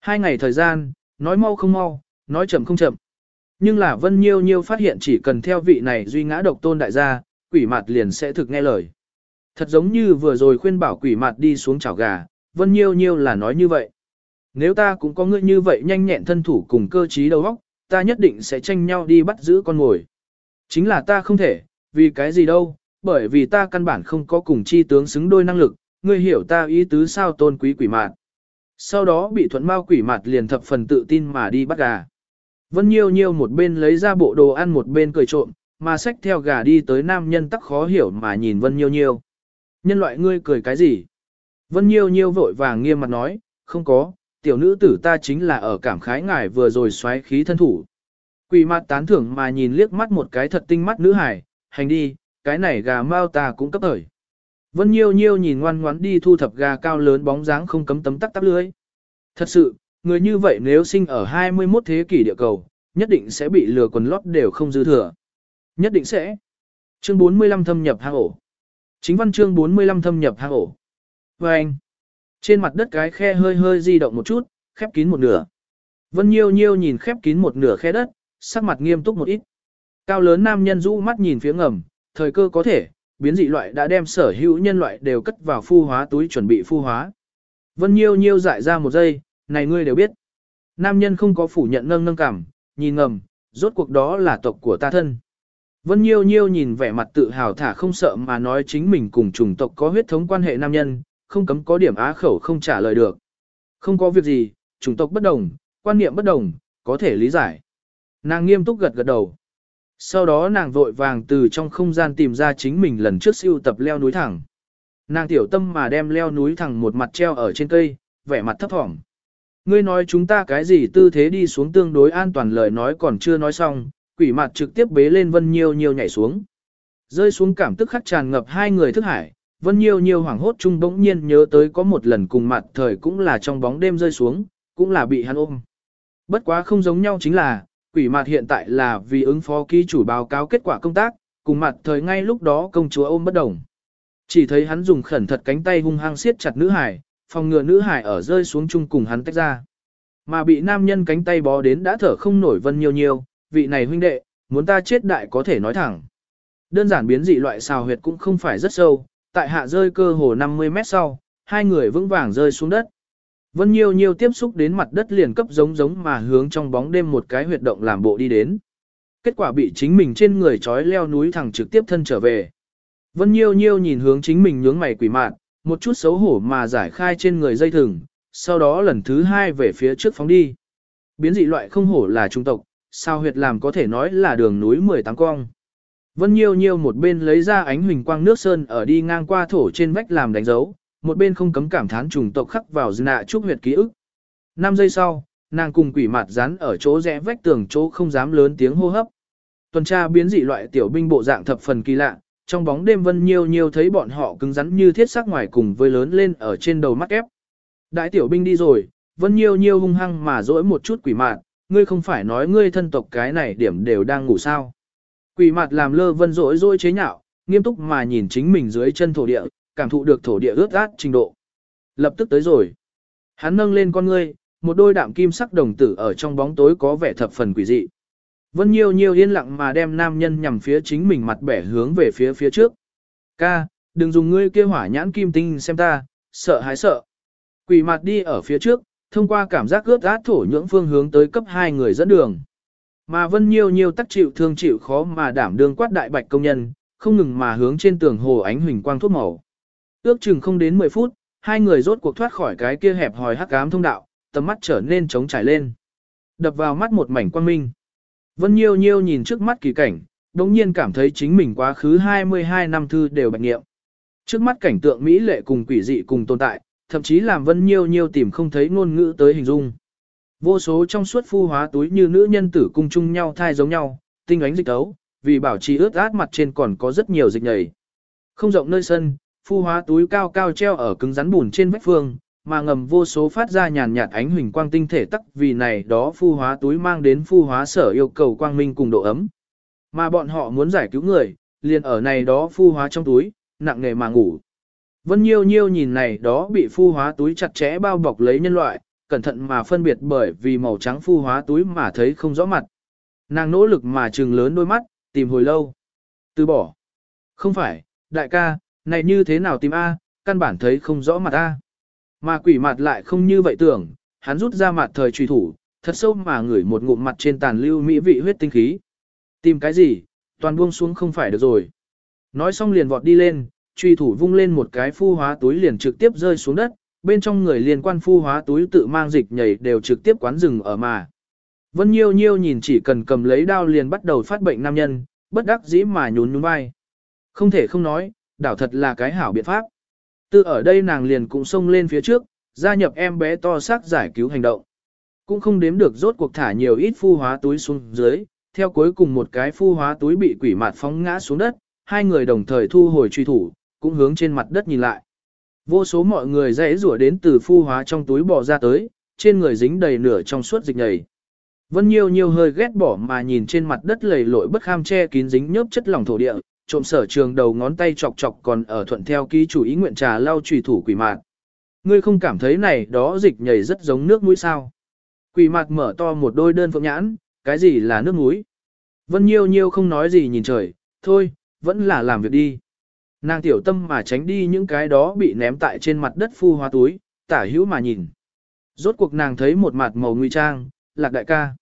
Hai ngày thời gian, nói mau không mau, nói chậm không chậm. Nhưng là Vân Nhiêu Nhiêu phát hiện chỉ cần theo vị này duy ngã độc tôn đại gia, quỷ mặt liền sẽ thực nghe lời. Thật giống như vừa rồi khuyên bảo quỷ mặt đi xuống chảo gà, Vân Nhiêu Nhiêu là nói như vậy. Nếu ta cũng có ngươi như vậy nhanh nhẹn thân thủ cùng cơ trí đầu óc, ta nhất định sẽ tranh nhau đi bắt giữ con ngồi. Chính là ta không thể, vì cái gì đâu, bởi vì ta căn bản không có cùng chi tướng xứng đôi năng lực, ngươi hiểu ta ý tứ sao tôn quý quỷ mạt. Sau đó bị thuận mao quỷ mặt liền thập phần tự tin mà đi bắt gà. Vân Nhiêu Nhiêu một bên lấy ra bộ đồ ăn một bên cười trộm, mà xách theo gà đi tới nam nhân tắc khó hiểu mà nhìn Vân Nhiêu Nhiêu. Nhân loại ngươi cười cái gì? Vân Nhiêu Nhiêu vội vàng nghiêm mặt nói, không có, tiểu nữ tử ta chính là ở cảm khái ngài vừa rồi xoáy khí thân thủ. Quỷ mặt tán thưởng mà nhìn liếc mắt một cái thật tinh mắt nữ hải, hành đi, cái này gà mau ta cũng cấp ởi. Vân Nhiêu Nhiêu nhìn ngoan ngoãn đi thu thập gà cao lớn bóng dáng không cấm tấm tắc tắc lưới. Thật sự, người như vậy nếu sinh ở 21 thế kỷ địa cầu, nhất định sẽ bị lừa quần lót đều không dư thừa. Nhất định sẽ. Chương 45 thâm nhập hang ổ. Chính văn chương 45 thâm nhập hang ổ. Và anh. Trên mặt đất cái khe hơi hơi di động một chút, khép kín một nửa. Vân Nhiêu Nhiêu nhìn khép kín một nửa khe đất, sắc mặt nghiêm túc một ít. Cao lớn nam nhân rũ mắt nhìn phía ngầm, thời cơ có thể, biến dị loại đã đem sở hữu nhân loại đều cất vào phu hóa túi chuẩn bị phu hóa. Vân Nhiêu Nhiêu dại ra một giây, này ngươi đều biết. Nam nhân không có phủ nhận nâng nâng cảm, nhìn ngầm, rốt cuộc đó là tộc của ta thân. Vân Nhiêu Nhiêu nhìn vẻ mặt tự hào thả không sợ mà nói chính mình cùng chủng tộc có huyết thống quan hệ nam nhân, không cấm có điểm á khẩu không trả lời được. Không có việc gì, chủng tộc bất đồng, quan niệm bất đồng, có thể lý giải. Nàng nghiêm túc gật gật đầu. Sau đó nàng vội vàng từ trong không gian tìm ra chính mình lần trước siêu tập leo núi thẳng. Nàng tiểu tâm mà đem leo núi thẳng một mặt treo ở trên cây, vẻ mặt thấp thỏm. Ngươi nói chúng ta cái gì tư thế đi xuống tương đối an toàn lời nói còn chưa nói xong, quỷ mặt trực tiếp bế lên Vân Nhiêu Nhiêu nhảy xuống. Rơi xuống cảm tức khắc tràn ngập hai người thức hải, Vân Nhiêu Nhiêu hoảng hốt chung bỗng nhiên nhớ tới có một lần cùng mặt thời cũng là trong bóng đêm rơi xuống, cũng là bị hắn ôm. Bất quá không giống nhau chính là, quỷ mặt hiện tại là vì ứng phó ký chủ báo cáo kết quả công tác, cùng mặt thời ngay lúc đó công chúa ôm bất đồng. Chỉ thấy hắn dùng khẩn thật cánh tay hung hăng siết chặt nữ hải, phòng ngừa nữ hải ở rơi xuống chung cùng hắn tách ra. Mà bị nam nhân cánh tay bó đến đã thở không nổi vân nhiều nhiều, vị này huynh đệ, muốn ta chết đại có thể nói thẳng. Đơn giản biến dị loại xào huyệt cũng không phải rất sâu, tại hạ rơi cơ hồ 50 mét sau, hai người vững vàng rơi xuống đất. Vân Nhiêu Nhiêu tiếp xúc đến mặt đất liền cấp giống giống mà hướng trong bóng đêm một cái huyệt động làm bộ đi đến. Kết quả bị chính mình trên người trói leo núi thẳng trực tiếp thân trở về. Vân Nhiêu Nhiêu nhìn hướng chính mình nhướng mày quỷ mạn, một chút xấu hổ mà giải khai trên người dây thừng, sau đó lần thứ hai về phía trước phóng đi. Biến dị loại không hổ là trung tộc, sao huyệt làm có thể nói là đường núi 18 cong. Vân Nhiêu Nhiêu một bên lấy ra ánh huỳnh quang nước sơn ở đi ngang qua thổ trên vách làm đánh dấu, một bên không cấm cảm thán trùng tộc khắc vào nạ trúc huyệt ký ức. 5 giây sau, nàng cùng quỷ mặt rán ở chỗ rẽ vách tường chỗ không dám lớn tiếng hô hấp. Tuần tra biến dị loại tiểu binh bộ dạng thập phần kỳ lạ, trong bóng đêm Vân Nhiêu Nhiêu thấy bọn họ cứng rắn như thiết sắc ngoài cùng với lớn lên ở trên đầu mắt ép. Đại tiểu binh đi rồi, Vân Nhiêu Nhiêu hung hăng mà dỗi một chút quỷ mạt, ngươi không phải nói ngươi thân tộc cái này điểm đều đang ngủ sao. Quỷ mạt làm lơ vân dỗi dỗi chế nhạo, nghiêm túc mà nhìn chính mình dưới chân thổ địa, cảm thụ được thổ địa ướt át trình độ. Lập tức tới rồi. Hắn nâng lên con ngươi, một đôi đạm kim sắc đồng tử ở trong bóng tối có vẻ thập phần quỷ dị. Vân Nhiêu Nhiêu yên lặng mà đem nam nhân nhằm phía chính mình mặt bẻ hướng về phía phía trước. Ca, đừng dùng ngươi kia hỏa nhãn kim tinh xem ta, sợ hãi sợ. Quỷ mặt đi ở phía trước, thông qua cảm giác ướt át thổ nhưỡng phương hướng tới cấp hai người dẫn đường. Mà Vân Nhiêu Nhiêu tắc chịu thương chịu khó mà đảm đương quát đại bạch công nhân, không ngừng mà hướng trên tường hồ ánh huỳnh quang thuốc màu. Ước chừng không đến 10 phút, hai người rốt cuộc thoát khỏi cái kia hẹp hòi hắc ám thông đạo, tầm mắt trở nên trống trải lên. Đập vào mắt một mảnh quang minh. Vân Nhiêu Nhiêu nhìn trước mắt kỳ cảnh, đồng nhiên cảm thấy chính mình quá khứ 22 năm thư đều bạch nghiệm. Trước mắt cảnh tượng Mỹ lệ cùng quỷ dị cùng tồn tại, thậm chí làm Vân Nhiêu Nhiêu tìm không thấy ngôn ngữ tới hình dung. Vô số trong suốt phu hóa túi như nữ nhân tử cung chung nhau thai giống nhau, tinh ánh dịch tấu, vì bảo trì ướt át mặt trên còn có rất nhiều dịch nhầy. Không rộng nơi sân, phu hóa túi cao cao treo ở cứng rắn bùn trên vách phương, mà ngầm vô số phát ra nhàn nhạt ánh huỳnh quang tinh thể tắc vì này đó phu hóa túi mang đến phu hóa sở yêu cầu quang minh cùng độ ấm. Mà bọn họ muốn giải cứu người, liền ở này đó phu hóa trong túi, nặng nề mà ngủ. Vân Nhiêu Nhiêu nhìn này đó bị phu hóa túi chặt chẽ bao bọc lấy nhân loại, cẩn thận mà phân biệt bởi vì màu trắng phu hóa túi mà thấy không rõ mặt. Nàng nỗ lực mà trừng lớn đôi mắt, tìm hồi lâu. Từ bỏ. Không phải, đại ca, này như thế nào tìm A, căn bản thấy không rõ mặt A. Mà quỷ mặt lại không như vậy tưởng, hắn rút ra mặt thời truy thủ, thật sâu mà ngửi một ngụm mặt trên tàn lưu mỹ vị huyết tinh khí. Tìm cái gì, toàn buông xuống không phải được rồi. Nói xong liền vọt đi lên, truy thủ vung lên một cái phu hóa túi liền trực tiếp rơi xuống đất, bên trong người liên quan phu hóa túi tự mang dịch nhảy đều trực tiếp quán rừng ở mà. Vân Nhiêu Nhiêu nhìn chỉ cần cầm lấy đao liền bắt đầu phát bệnh nam nhân, bất đắc dĩ mà nhún nhún vai. Không thể không nói, đảo thật là cái hảo biện pháp. Từ ở đây nàng liền cũng xông lên phía trước, gia nhập em bé to xác giải cứu hành động. Cũng không đếm được rốt cuộc thả nhiều ít phu hóa túi xuống dưới, theo cuối cùng một cái phu hóa túi bị quỷ mạt phóng ngã xuống đất, hai người đồng thời thu hồi truy thủ, cũng hướng trên mặt đất nhìn lại. Vô số mọi người dãy rủa đến từ phu hóa trong túi bò ra tới, trên người dính đầy nửa trong suốt dịch nhầy. Vân Nhiêu Nhiêu hơi ghét bỏ mà nhìn trên mặt đất lầy lội bất kham che kín dính nhớp chất lỏng thổ địa, trộm sở trường đầu ngón tay chọc chọc còn ở thuận theo ký chủ ý nguyện trà lau trùy thủ quỷ mạt. Ngươi không cảm thấy này đó dịch nhảy rất giống nước mũi sao? Quỷ mạt mở to một đôi đơn phượng nhãn, cái gì là nước mũi? Vân Nhiêu Nhiêu không nói gì nhìn trời, thôi, vẫn là làm việc đi. Nàng tiểu tâm mà tránh đi những cái đó bị ném tại trên mặt đất phu hoa túi, tả hữu mà nhìn. Rốt cuộc nàng thấy một mặt màu nguy trang, lạc đại ca.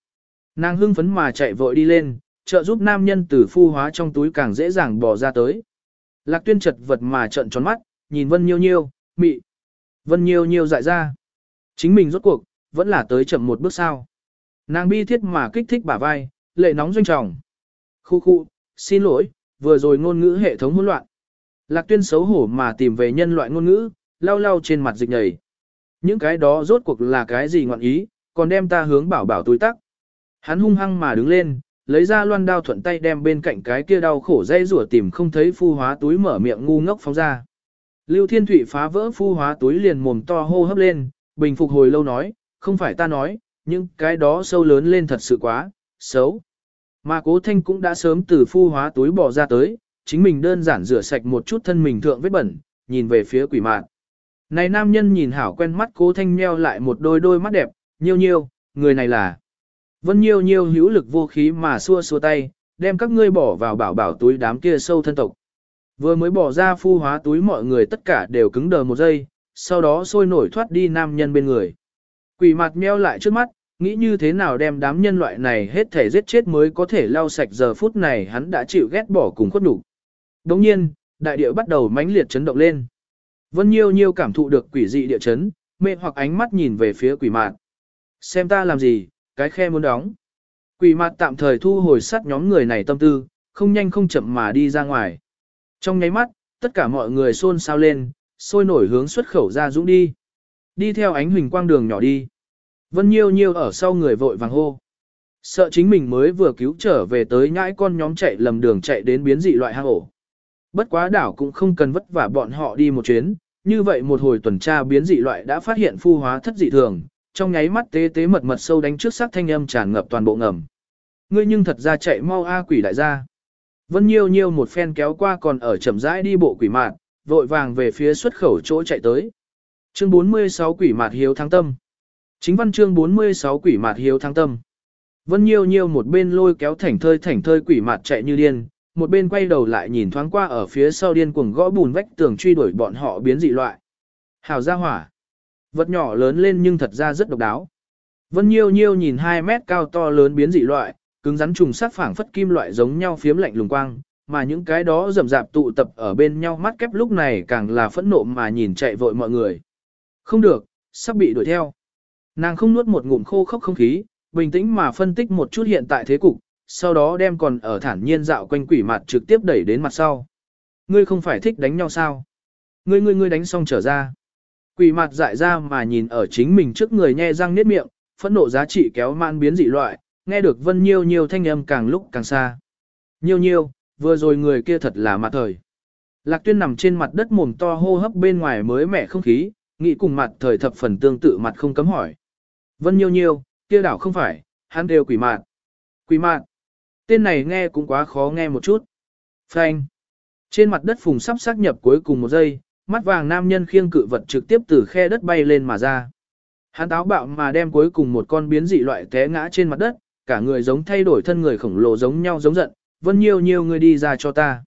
Nàng hưng phấn mà chạy vội đi lên, trợ giúp nam nhân từ phu hóa trong túi càng dễ dàng bỏ ra tới. Lạc tuyên chật vật mà trợn tròn mắt, nhìn Vân Nhiêu Nhiêu, mị. Vân Nhiêu Nhiêu dại ra. Chính mình rốt cuộc, vẫn là tới chậm một bước sao. Nàng bi thiết mà kích thích bả vai, lệ nóng doanh trọng. Khu khu, xin lỗi, vừa rồi ngôn ngữ hệ thống hỗn loạn. Lạc tuyên xấu hổ mà tìm về nhân loại ngôn ngữ, lau lau trên mặt dịch nhầy. Những cái đó rốt cuộc là cái gì ngọn ý, còn đem ta hướng bảo bảo túi tắc. Hắn hung hăng mà đứng lên, lấy ra loan đao thuận tay đem bên cạnh cái kia đau khổ dây rủa tìm không thấy phu hóa túi mở miệng ngu ngốc phóng ra. Lưu Thiên Thụy phá vỡ phu hóa túi liền mồm to hô hấp lên, bình phục hồi lâu nói, không phải ta nói, nhưng cái đó sâu lớn lên thật sự quá, xấu. Mà cố thanh cũng đã sớm từ phu hóa túi bỏ ra tới, chính mình đơn giản rửa sạch một chút thân mình thượng vết bẩn, nhìn về phía quỷ mạn. Này nam nhân nhìn hảo quen mắt cố thanh nheo lại một đôi đôi mắt đẹp, nhiêu nhiêu, người này là. Vân nhiêu nhiêu hữu lực vô khí mà xua xua tay, đem các ngươi bỏ vào bảo bảo túi đám kia sâu thân tộc. Vừa mới bỏ ra phu hóa túi mọi người tất cả đều cứng đờ một giây, sau đó sôi nổi thoát đi nam nhân bên người. Quỷ mặt meo lại trước mắt, nghĩ như thế nào đem đám nhân loại này hết thể giết chết mới có thể lau sạch giờ phút này hắn đã chịu ghét bỏ cùng khuất đủ. Đồng nhiên, đại địa bắt đầu mãnh liệt chấn động lên. Vân Nhiêu Nhiêu cảm thụ được quỷ dị địa chấn, mê hoặc ánh mắt nhìn về phía quỷ mạt. Xem ta làm gì, cái khe muốn đóng. Quỷ mặt tạm thời thu hồi sát nhóm người này tâm tư, không nhanh không chậm mà đi ra ngoài. Trong nháy mắt, tất cả mọi người xôn xao lên, sôi nổi hướng xuất khẩu ra dũng đi. Đi theo ánh huỳnh quang đường nhỏ đi. Vân Nhiêu Nhiêu ở sau người vội vàng hô. Sợ chính mình mới vừa cứu trở về tới nhãi con nhóm chạy lầm đường chạy đến biến dị loại hang ổ. Bất quá đảo cũng không cần vất vả bọn họ đi một chuyến, như vậy một hồi tuần tra biến dị loại đã phát hiện phu hóa thất dị thường, trong nháy mắt tế tế mật mật sâu đánh trước sắc thanh âm tràn ngập toàn bộ ngầm. Ngươi nhưng thật ra chạy mau a quỷ đại gia. Vân Nhiêu Nhiêu một phen kéo qua còn ở chậm rãi đi bộ quỷ mạt, vội vàng về phía xuất khẩu chỗ chạy tới. Chương 46 quỷ mạt hiếu thắng tâm. Chính văn chương 46 quỷ mạt hiếu thắng tâm. Vân Nhiêu Nhiêu một bên lôi kéo thảnh thơi thảnh thơi quỷ mạt chạy như điên, một bên quay đầu lại nhìn thoáng qua ở phía sau điên cuồng gõ bùn vách tường truy đuổi bọn họ biến dị loại. Hào gia hỏa. Vật nhỏ lớn lên nhưng thật ra rất độc đáo. Vân Nhiêu Nhiêu nhìn 2 mét cao to lớn biến dị loại, cứng rắn trùng sắc phảng phất kim loại giống nhau phiếm lạnh lùng quang, mà những cái đó rầm rạp tụ tập ở bên nhau mắt kép lúc này càng là phẫn nộ mà nhìn chạy vội mọi người. Không được, sắp bị đuổi theo. Nàng không nuốt một ngụm khô khốc không khí, bình tĩnh mà phân tích một chút hiện tại thế cục, sau đó đem còn ở thản nhiên dạo quanh quỷ mặt trực tiếp đẩy đến mặt sau. Ngươi không phải thích đánh nhau sao? Ngươi ngươi ngươi đánh xong trở ra. Quỷ mặt dại ra mà nhìn ở chính mình trước người nhe răng niết miệng, phẫn nộ giá trị kéo man biến dị loại, nghe được vân nhiêu nhiêu thanh âm càng lúc càng xa. Nhiêu nhiêu, vừa rồi người kia thật là mặt thời. Lạc tuyên nằm trên mặt đất mồm to hô hấp bên ngoài mới mẻ không khí, nghĩ cùng mặt thời thập phần tương tự mặt không cấm hỏi. Vân nhiêu nhiêu, kia đảo không phải, hắn đều quỷ mạn. Quỷ mạn. Tên này nghe cũng quá khó nghe một chút. Phanh. Trên mặt đất phùng sắp xác nhập cuối cùng một giây, mắt vàng nam nhân khiêng cự vật trực tiếp từ khe đất bay lên mà ra. Hắn táo bạo mà đem cuối cùng một con biến dị loại té ngã trên mặt đất, cả người giống thay đổi thân người khổng lồ giống nhau giống giận, vân nhiêu nhiêu người đi ra cho ta.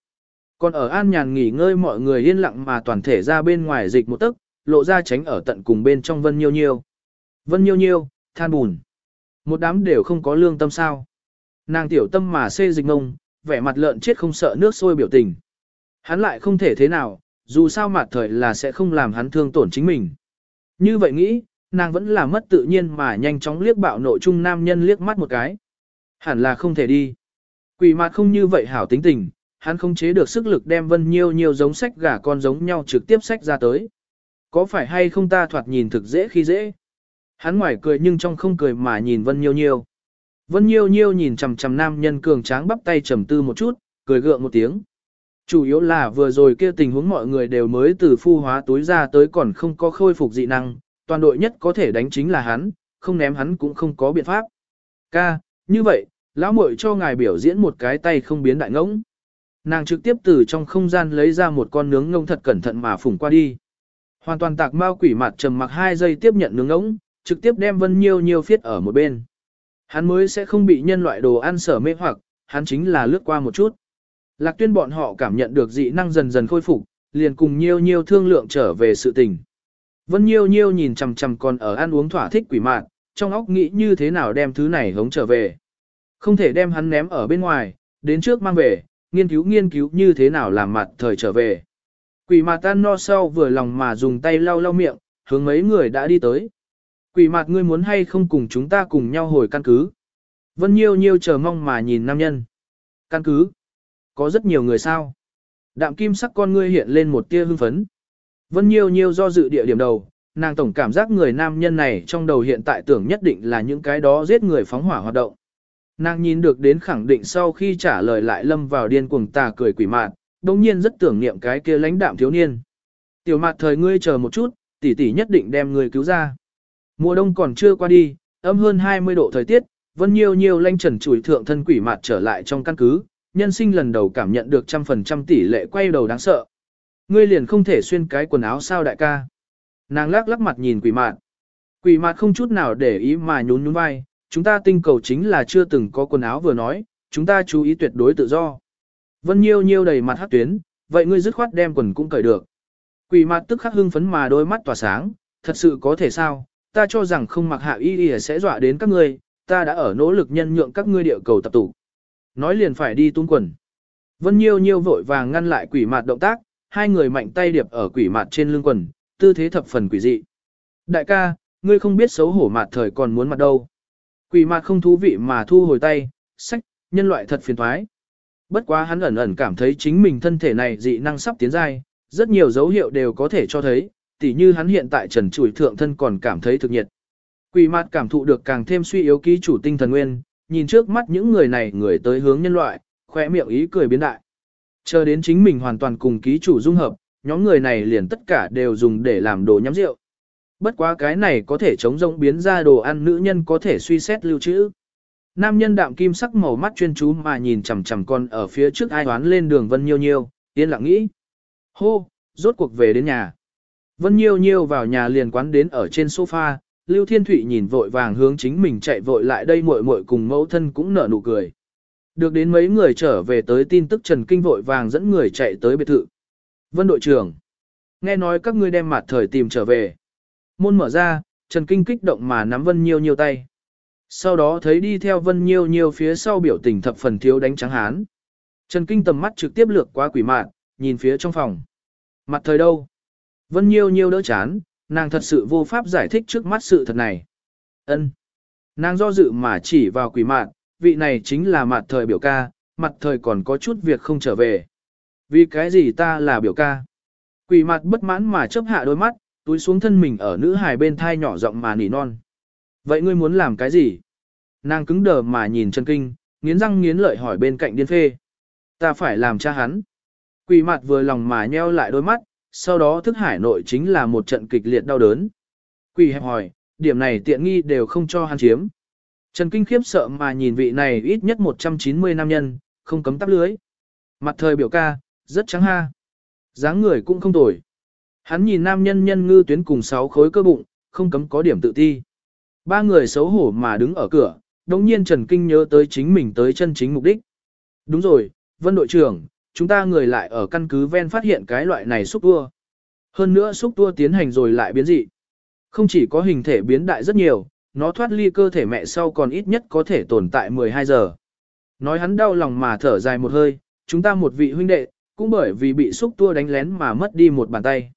Còn ở an nhàn nghỉ ngơi mọi người yên lặng mà toàn thể ra bên ngoài dịch một tấc, lộ ra tránh ở tận cùng bên trong vân nhiêu nhiêu. Vân nhiêu nhiêu, than bùn. Một đám đều không có lương tâm sao. Nàng tiểu tâm mà xê dịch ngông, vẻ mặt lợn chết không sợ nước sôi biểu tình. Hắn lại không thể thế nào, dù sao mặt thời là sẽ không làm hắn thương tổn chính mình. Như vậy nghĩ, nàng vẫn là mất tự nhiên mà nhanh chóng liếc bạo nội trung nam nhân liếc mắt một cái. Hẳn là không thể đi. Quỷ mặt không như vậy hảo tính tình, hắn không chế được sức lực đem vân nhiêu nhiều giống sách gà con giống nhau trực tiếp sách ra tới. Có phải hay không ta thoạt nhìn thực dễ khi dễ? Hắn ngoài cười nhưng trong không cười mà nhìn vân nhiêu nhiêu. Vân nhiêu nhiêu nhìn chằm chằm nam nhân cường tráng bắp tay trầm tư một chút, cười gượng một tiếng. Chủ yếu là vừa rồi kia tình huống mọi người đều mới từ phu hóa túi ra tới còn không có khôi phục dị năng, toàn đội nhất có thể đánh chính là hắn, không ném hắn cũng không có biện pháp. Ca, như vậy, lão muội cho ngài biểu diễn một cái tay không biến đại ngỗng. Nàng trực tiếp từ trong không gian lấy ra một con nướng ngông thật cẩn thận mà phủng qua đi. Hoàn toàn tạc mao quỷ mặt trầm mặc hai giây tiếp nhận nướng ngỗng, trực tiếp đem vân nhiêu nhiêu phiết ở một bên. Hắn mới sẽ không bị nhân loại đồ ăn sở mê hoặc, hắn chính là lướt qua một chút. Lạc tuyên bọn họ cảm nhận được dị năng dần dần khôi phục, liền cùng nhiêu nhiêu thương lượng trở về sự tình. Vân nhiêu nhiêu nhìn chằm chằm còn ở ăn uống thỏa thích quỷ mạn, trong óc nghĩ như thế nào đem thứ này hống trở về. Không thể đem hắn ném ở bên ngoài, đến trước mang về, nghiên cứu nghiên cứu như thế nào làm mặt thời trở về. Quỷ mạt tan no sau vừa lòng mà dùng tay lau lau miệng, hướng mấy người đã đi tới. Quỷ mạt ngươi muốn hay không cùng chúng ta cùng nhau hồi căn cứ. Vân nhiêu nhiêu chờ mong mà nhìn nam nhân. Căn cứ. Có rất nhiều người sao. Đạm kim sắc con ngươi hiện lên một tia hưng phấn. Vân nhiêu nhiêu do dự địa điểm đầu, nàng tổng cảm giác người nam nhân này trong đầu hiện tại tưởng nhất định là những cái đó giết người phóng hỏa hoạt động. Nàng nhìn được đến khẳng định sau khi trả lời lại lâm vào điên cuồng tà cười quỷ mạn, đồng nhiên rất tưởng niệm cái kia lãnh đạm thiếu niên. Tiểu mạt thời ngươi chờ một chút, tỷ tỷ nhất định đem ngươi cứu ra. Mùa đông còn chưa qua đi, âm hơn 20 độ thời tiết, vân nhiều nhiều lanh trần chủi thượng thân quỷ mạt trở lại trong căn cứ, nhân sinh lần đầu cảm nhận được trăm phần trăm tỷ lệ quay đầu đáng sợ. Ngươi liền không thể xuyên cái quần áo sao đại ca. Nàng lắc lắc mặt nhìn quỷ mạt. Quỷ mạt không chút nào để ý mà nhún nhún vai, chúng ta tinh cầu chính là chưa từng có quần áo vừa nói, chúng ta chú ý tuyệt đối tự do. Vân Nhiêu Nhiêu đầy mặt hát tuyến, vậy ngươi dứt khoát đem quần cũng cởi được. Quỷ Mạn tức khắc hưng phấn mà đôi mắt tỏa sáng, thật sự có thể sao, ta cho rằng không mặc hạ y y sẽ dọa đến các ngươi, ta đã ở nỗ lực nhân nhượng các ngươi địa cầu tập tụ. Nói liền phải đi tung quần. Vân Nhiêu Nhiêu vội vàng ngăn lại quỷ mạt động tác, hai người mạnh tay điệp ở quỷ mạt trên lưng quần, tư thế thập phần quỷ dị. Đại ca, ngươi không biết xấu hổ mạt thời còn muốn mặt đâu. Quỷ mạt không thú vị mà thu hồi tay, sách, nhân loại thật phiền thoái. Bất quá hắn ẩn ẩn cảm thấy chính mình thân thể này dị năng sắp tiến giai, rất nhiều dấu hiệu đều có thể cho thấy, tỉ như hắn hiện tại trần trụi thượng thân còn cảm thấy thực nhiệt. Quỷ mạt cảm thụ được càng thêm suy yếu ký chủ tinh thần nguyên, nhìn trước mắt những người này người tới hướng nhân loại, khỏe miệng ý cười biến đại. Chờ đến chính mình hoàn toàn cùng ký chủ dung hợp, nhóm người này liền tất cả đều dùng để làm đồ nhắm rượu. Bất quá cái này có thể chống rộng biến ra đồ ăn nữ nhân có thể suy xét lưu trữ. Nam nhân đạm kim sắc màu mắt chuyên chú mà nhìn chằm chằm con ở phía trước ai đoán lên đường Vân Nhiêu Nhiêu, yên lặng nghĩ. Hô, rốt cuộc về đến nhà. Vân Nhiêu Nhiêu vào nhà liền quán đến ở trên sofa, Lưu Thiên Thụy nhìn vội vàng hướng chính mình chạy vội lại đây muội muội cùng mẫu thân cũng nở nụ cười. Được đến mấy người trở về tới tin tức Trần Kinh vội vàng dẫn người chạy tới biệt thự. Vân đội trưởng, nghe nói các ngươi đem mặt thời tìm trở về. Môn mở ra, Trần Kinh kích động mà nắm Vân Nhiêu Nhiêu tay. Sau đó thấy đi theo Vân Nhiêu Nhiêu phía sau biểu tình thập phần thiếu đánh trắng hán. Trần Kinh tầm mắt trực tiếp lược qua quỷ mạn, nhìn phía trong phòng. Mặt thời đâu? Vân Nhiêu Nhiêu đỡ chán, nàng thật sự vô pháp giải thích trước mắt sự thật này. Ân. Nàng do dự mà chỉ vào quỷ mạn, vị này chính là mặt thời biểu ca, mặt thời còn có chút việc không trở về. Vì cái gì ta là biểu ca? Quỷ mặt bất mãn mà chấp hạ đôi mắt, túi xuống thân mình ở nữ hài bên thai nhỏ giọng mà nỉ non. Vậy ngươi muốn làm cái gì? Nàng cứng đờ mà nhìn chân kinh, nghiến răng nghiến lợi hỏi bên cạnh điên phê. Ta phải làm cha hắn. Quỷ mặt vừa lòng mà nheo lại đôi mắt, sau đó thức hải nội chính là một trận kịch liệt đau đớn. Quỷ hẹp hỏi, điểm này tiện nghi đều không cho hắn chiếm. Trần Kinh khiếp sợ mà nhìn vị này ít nhất 190 nam nhân, không cấm tắp lưới. Mặt thời biểu ca, rất trắng ha. dáng người cũng không tồi. Hắn nhìn nam nhân nhân ngư tuyến cùng sáu khối cơ bụng, không cấm có điểm tự ti. Ba người xấu hổ mà đứng ở cửa, đồng nhiên Trần Kinh nhớ tới chính mình tới chân chính mục đích. Đúng rồi, Vân đội trưởng, chúng ta người lại ở căn cứ ven phát hiện cái loại này xúc tua. Hơn nữa xúc tua tiến hành rồi lại biến dị. Không chỉ có hình thể biến đại rất nhiều, nó thoát ly cơ thể mẹ sau còn ít nhất có thể tồn tại 12 giờ. Nói hắn đau lòng mà thở dài một hơi, chúng ta một vị huynh đệ, cũng bởi vì bị xúc tua đánh lén mà mất đi một bàn tay.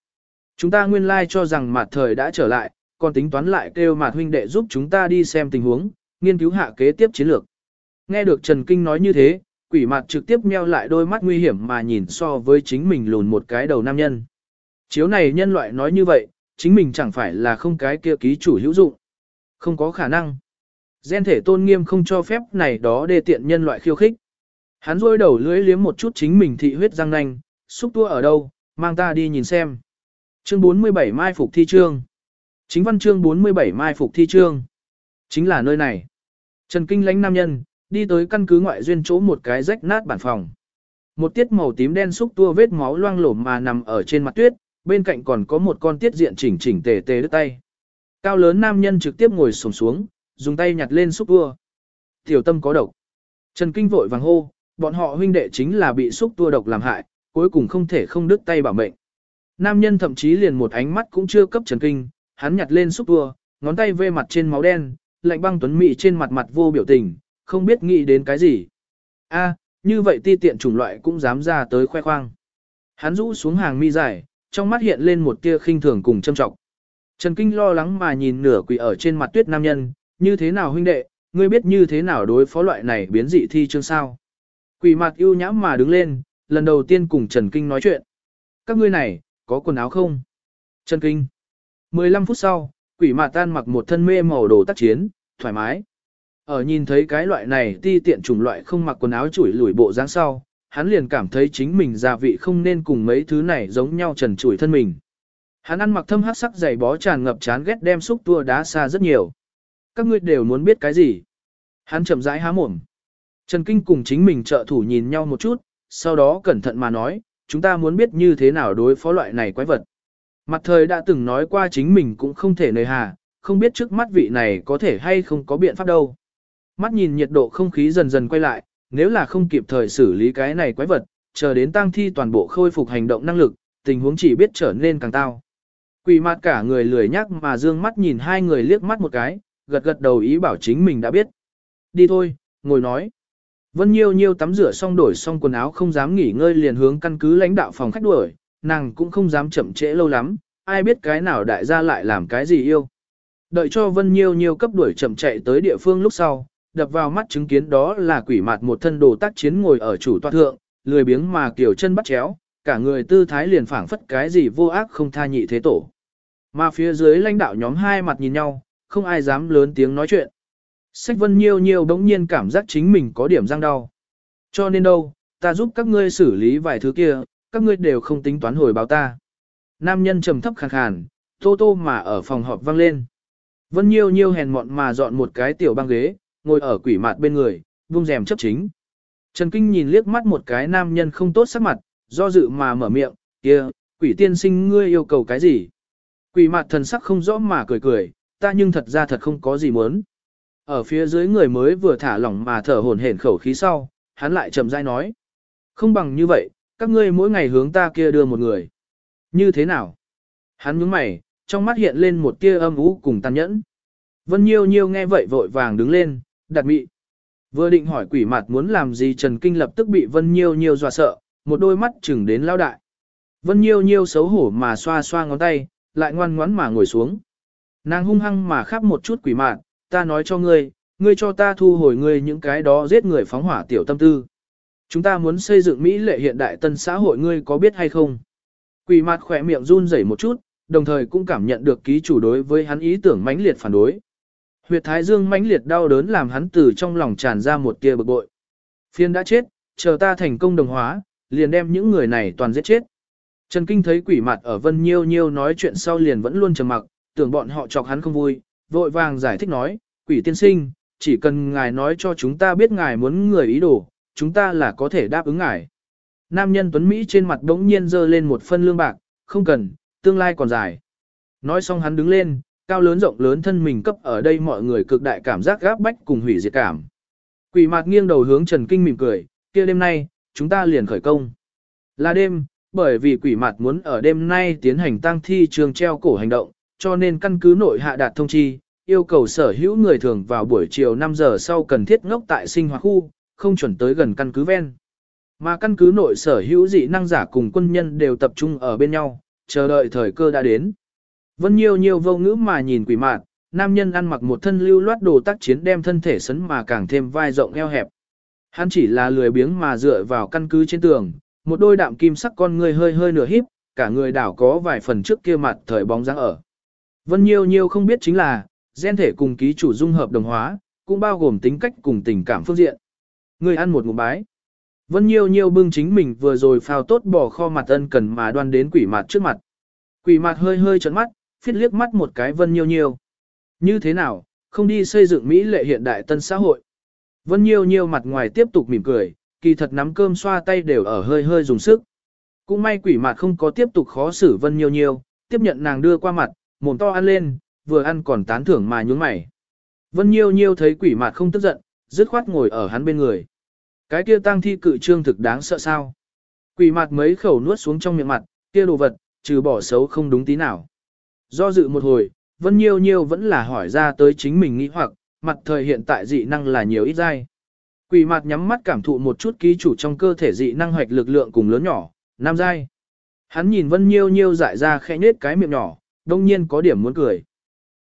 Chúng ta nguyên lai cho rằng mặt thời đã trở lại, còn tính toán lại kêu mặt huynh đệ giúp chúng ta đi xem tình huống, nghiên cứu hạ kế tiếp chiến lược. Nghe được Trần Kinh nói như thế, quỷ mặt trực tiếp meo lại đôi mắt nguy hiểm mà nhìn so với chính mình lùn một cái đầu nam nhân. Chiếu này nhân loại nói như vậy, chính mình chẳng phải là không cái kia ký chủ hữu dụng. Không có khả năng. Gen thể tôn nghiêm không cho phép này đó để tiện nhân loại khiêu khích. Hắn rôi đầu lưỡi liếm một chút chính mình thị huyết răng nanh, xúc tua ở đâu, mang ta đi nhìn xem. Chương 47 Mai Phục Thi Trương Chính văn chương 47 Mai Phục Thi Trương Chính là nơi này. Trần Kinh lãnh nam nhân, đi tới căn cứ ngoại duyên chỗ một cái rách nát bản phòng. Một tiết màu tím đen xúc tua vết máu loang lổ mà nằm ở trên mặt tuyết, bên cạnh còn có một con tiết diện chỉnh chỉnh tề tề đứt tay. Cao lớn nam nhân trực tiếp ngồi xổm xuống, dùng tay nhặt lên xúc tua. Tiểu tâm có độc. Trần Kinh vội vàng hô, bọn họ huynh đệ chính là bị xúc tua độc làm hại, cuối cùng không thể không đứt tay bảo mệnh. Nam nhân thậm chí liền một ánh mắt cũng chưa cấp Trần Kinh, hắn nhặt lên xúc tua, ngón tay vê mặt trên máu đen, lạnh băng tuấn mị trên mặt mặt vô biểu tình, không biết nghĩ đến cái gì. A, như vậy ti tiện chủng loại cũng dám ra tới khoe khoang. Hắn rũ xuống hàng mi dài, trong mắt hiện lên một tia khinh thường cùng châm trọng. Trần Kinh lo lắng mà nhìn nửa quỷ ở trên mặt tuyết nam nhân, như thế nào huynh đệ, ngươi biết như thế nào đối phó loại này biến dị thi chương sao. Quỷ mặt yêu nhãm mà đứng lên, lần đầu tiên cùng Trần Kinh nói chuyện. Các ngươi này, có quần áo không? Trần Kinh. 15 phút sau, quỷ mặt tan mặc một thân mê màu đồ tác chiến, thoải mái. Ở nhìn thấy cái loại này ti tiện chủng loại không mặc quần áo chủi lủi bộ dáng sau, hắn liền cảm thấy chính mình gia vị không nên cùng mấy thứ này giống nhau trần chủi thân mình. Hắn ăn mặc thâm hắc sắc dày bó tràn ngập chán ghét đem xúc tua đá xa rất nhiều. Các ngươi đều muốn biết cái gì? Hắn chậm rãi há mồm. Trần Kinh cùng chính mình trợ thủ nhìn nhau một chút, sau đó cẩn thận mà nói, chúng ta muốn biết như thế nào đối phó loại này quái vật. Mặt thời đã từng nói qua chính mình cũng không thể nơi hà, không biết trước mắt vị này có thể hay không có biện pháp đâu. Mắt nhìn nhiệt độ không khí dần dần quay lại, nếu là không kịp thời xử lý cái này quái vật, chờ đến tang thi toàn bộ khôi phục hành động năng lực, tình huống chỉ biết trở nên càng tao. Quỷ mặt cả người lười nhắc mà dương mắt nhìn hai người liếc mắt một cái, gật gật đầu ý bảo chính mình đã biết. Đi thôi, ngồi nói. Vân Nhiêu Nhiêu tắm rửa xong đổi xong quần áo không dám nghỉ ngơi liền hướng căn cứ lãnh đạo phòng khách đuổi, nàng cũng không dám chậm trễ lâu lắm, ai biết cái nào đại gia lại làm cái gì yêu. Đợi cho Vân Nhiêu Nhiêu cấp đuổi chậm chạy tới địa phương lúc sau, đập vào mắt chứng kiến đó là quỷ mặt một thân đồ tác chiến ngồi ở chủ toa thượng, lười biếng mà kiểu chân bắt chéo, cả người tư thái liền phảng phất cái gì vô ác không tha nhị thế tổ. Mà phía dưới lãnh đạo nhóm hai mặt nhìn nhau, không ai dám lớn tiếng nói chuyện. Sách vân nhiêu nhiêu bỗng nhiên cảm giác chính mình có điểm răng đau. Cho nên đâu, ta giúp các ngươi xử lý vài thứ kia, các ngươi đều không tính toán hồi báo ta. Nam nhân trầm thấp khàn khàn, tô tô mà ở phòng họp vang lên. Vân nhiêu nhiêu hèn mọn mà dọn một cái tiểu băng ghế, ngồi ở quỷ mạt bên người, vung rèm chấp chính. Trần Kinh nhìn liếc mắt một cái nam nhân không tốt sắc mặt, do dự mà mở miệng, kia, quỷ tiên sinh ngươi yêu cầu cái gì? Quỷ mạt thần sắc không rõ mà cười cười, ta nhưng thật ra thật không có gì muốn. Ở phía dưới người mới vừa thả lỏng mà thở hổn hển khẩu khí sau, hắn lại chậm rãi nói. Không bằng như vậy, các ngươi mỗi ngày hướng ta kia đưa một người. Như thế nào? Hắn nhướng mày, trong mắt hiện lên một tia âm u cùng tàn nhẫn. Vân Nhiêu Nhiêu nghe vậy vội vàng đứng lên, đặt mị. Vừa định hỏi quỷ mặt muốn làm gì Trần Kinh lập tức bị Vân Nhiêu Nhiêu dọa sợ, một đôi mắt chừng đến lao đại. Vân Nhiêu Nhiêu xấu hổ mà xoa xoa ngón tay, lại ngoan ngoãn mà ngồi xuống. Nàng hung hăng mà khắp một chút quỷ mạn, ta nói cho ngươi, ngươi cho ta thu hồi ngươi những cái đó giết người phóng hỏa tiểu tâm tư. Chúng ta muốn xây dựng Mỹ lệ hiện đại tân xã hội ngươi có biết hay không? Quỷ mặt khỏe miệng run rẩy một chút, đồng thời cũng cảm nhận được ký chủ đối với hắn ý tưởng mãnh liệt phản đối. Huyệt thái dương mãnh liệt đau đớn làm hắn từ trong lòng tràn ra một tia bực bội. Phiên đã chết, chờ ta thành công đồng hóa, liền đem những người này toàn giết chết. Trần Kinh thấy quỷ mặt ở Vân Nhiêu Nhiêu nói chuyện sau liền vẫn luôn trầm mặc, tưởng bọn họ chọc hắn không vui, vội vàng giải thích nói, quỷ tiên sinh, chỉ cần ngài nói cho chúng ta biết ngài muốn người ý đồ, chúng ta là có thể đáp ứng ngài. Nam nhân Tuấn Mỹ trên mặt đống nhiên dơ lên một phân lương bạc, không cần, tương lai còn dài. Nói xong hắn đứng lên, cao lớn rộng lớn thân mình cấp ở đây mọi người cực đại cảm giác gáp bách cùng hủy diệt cảm. Quỷ mặt nghiêng đầu hướng Trần Kinh mỉm cười, kia đêm nay, chúng ta liền khởi công. Là đêm, bởi vì quỷ mặt muốn ở đêm nay tiến hành tang thi trường treo cổ hành động, cho nên căn cứ nội hạ đạt thông chi, yêu cầu sở hữu người thường vào buổi chiều 5 giờ sau cần thiết ngốc tại sinh hoạt khu, không chuẩn tới gần căn cứ ven. Mà căn cứ nội sở hữu dị năng giả cùng quân nhân đều tập trung ở bên nhau, chờ đợi thời cơ đã đến. Vân nhiều nhiều vô ngữ mà nhìn quỷ mạn, nam nhân ăn mặc một thân lưu loát đồ tác chiến đem thân thể sấn mà càng thêm vai rộng eo hẹp. Hắn chỉ là lười biếng mà dựa vào căn cứ trên tường, một đôi đạm kim sắc con người hơi hơi nửa híp, cả người đảo có vài phần trước kia mặt thời bóng dáng ở. Vân Nhiêu Nhiêu không biết chính là, gen thể cùng ký chủ dung hợp đồng hóa, cũng bao gồm tính cách cùng tình cảm phương diện. Người ăn một ngụm bái. Vân Nhiêu Nhiêu bưng chính mình vừa rồi phao tốt bỏ kho mặt ân cần mà đoan đến quỷ mặt trước mặt. Quỷ mặt hơi hơi trấn mắt, phiết liếc mắt một cái Vân Nhiêu Nhiêu. Như thế nào, không đi xây dựng Mỹ lệ hiện đại tân xã hội. Vân Nhiêu Nhiêu mặt ngoài tiếp tục mỉm cười, kỳ thật nắm cơm xoa tay đều ở hơi hơi dùng sức. Cũng may quỷ mặt không có tiếp tục khó xử Vân Nhiêu Nhiêu, tiếp nhận nàng đưa qua mặt, mồm to ăn lên, vừa ăn còn tán thưởng mà nhún mày. Vân Nhiêu Nhiêu thấy quỷ mặt không tức giận, dứt khoát ngồi ở hắn bên người. Cái kia tang thi cự trương thực đáng sợ sao? Quỷ mặt mấy khẩu nuốt xuống trong miệng mặt, kia đồ vật, trừ bỏ xấu không đúng tí nào. Do dự một hồi, Vân Nhiêu Nhiêu vẫn là hỏi ra tới chính mình nghĩ hoặc, mặt thời hiện tại dị năng là nhiều ít dai. Quỷ mặt nhắm mắt cảm thụ một chút ký chủ trong cơ thể dị năng hoạch lực lượng cùng lớn nhỏ, nam dai. Hắn nhìn Vân Nhiêu Nhiêu dại ra khẽ nết cái miệng nhỏ, đông nhiên có điểm muốn cười.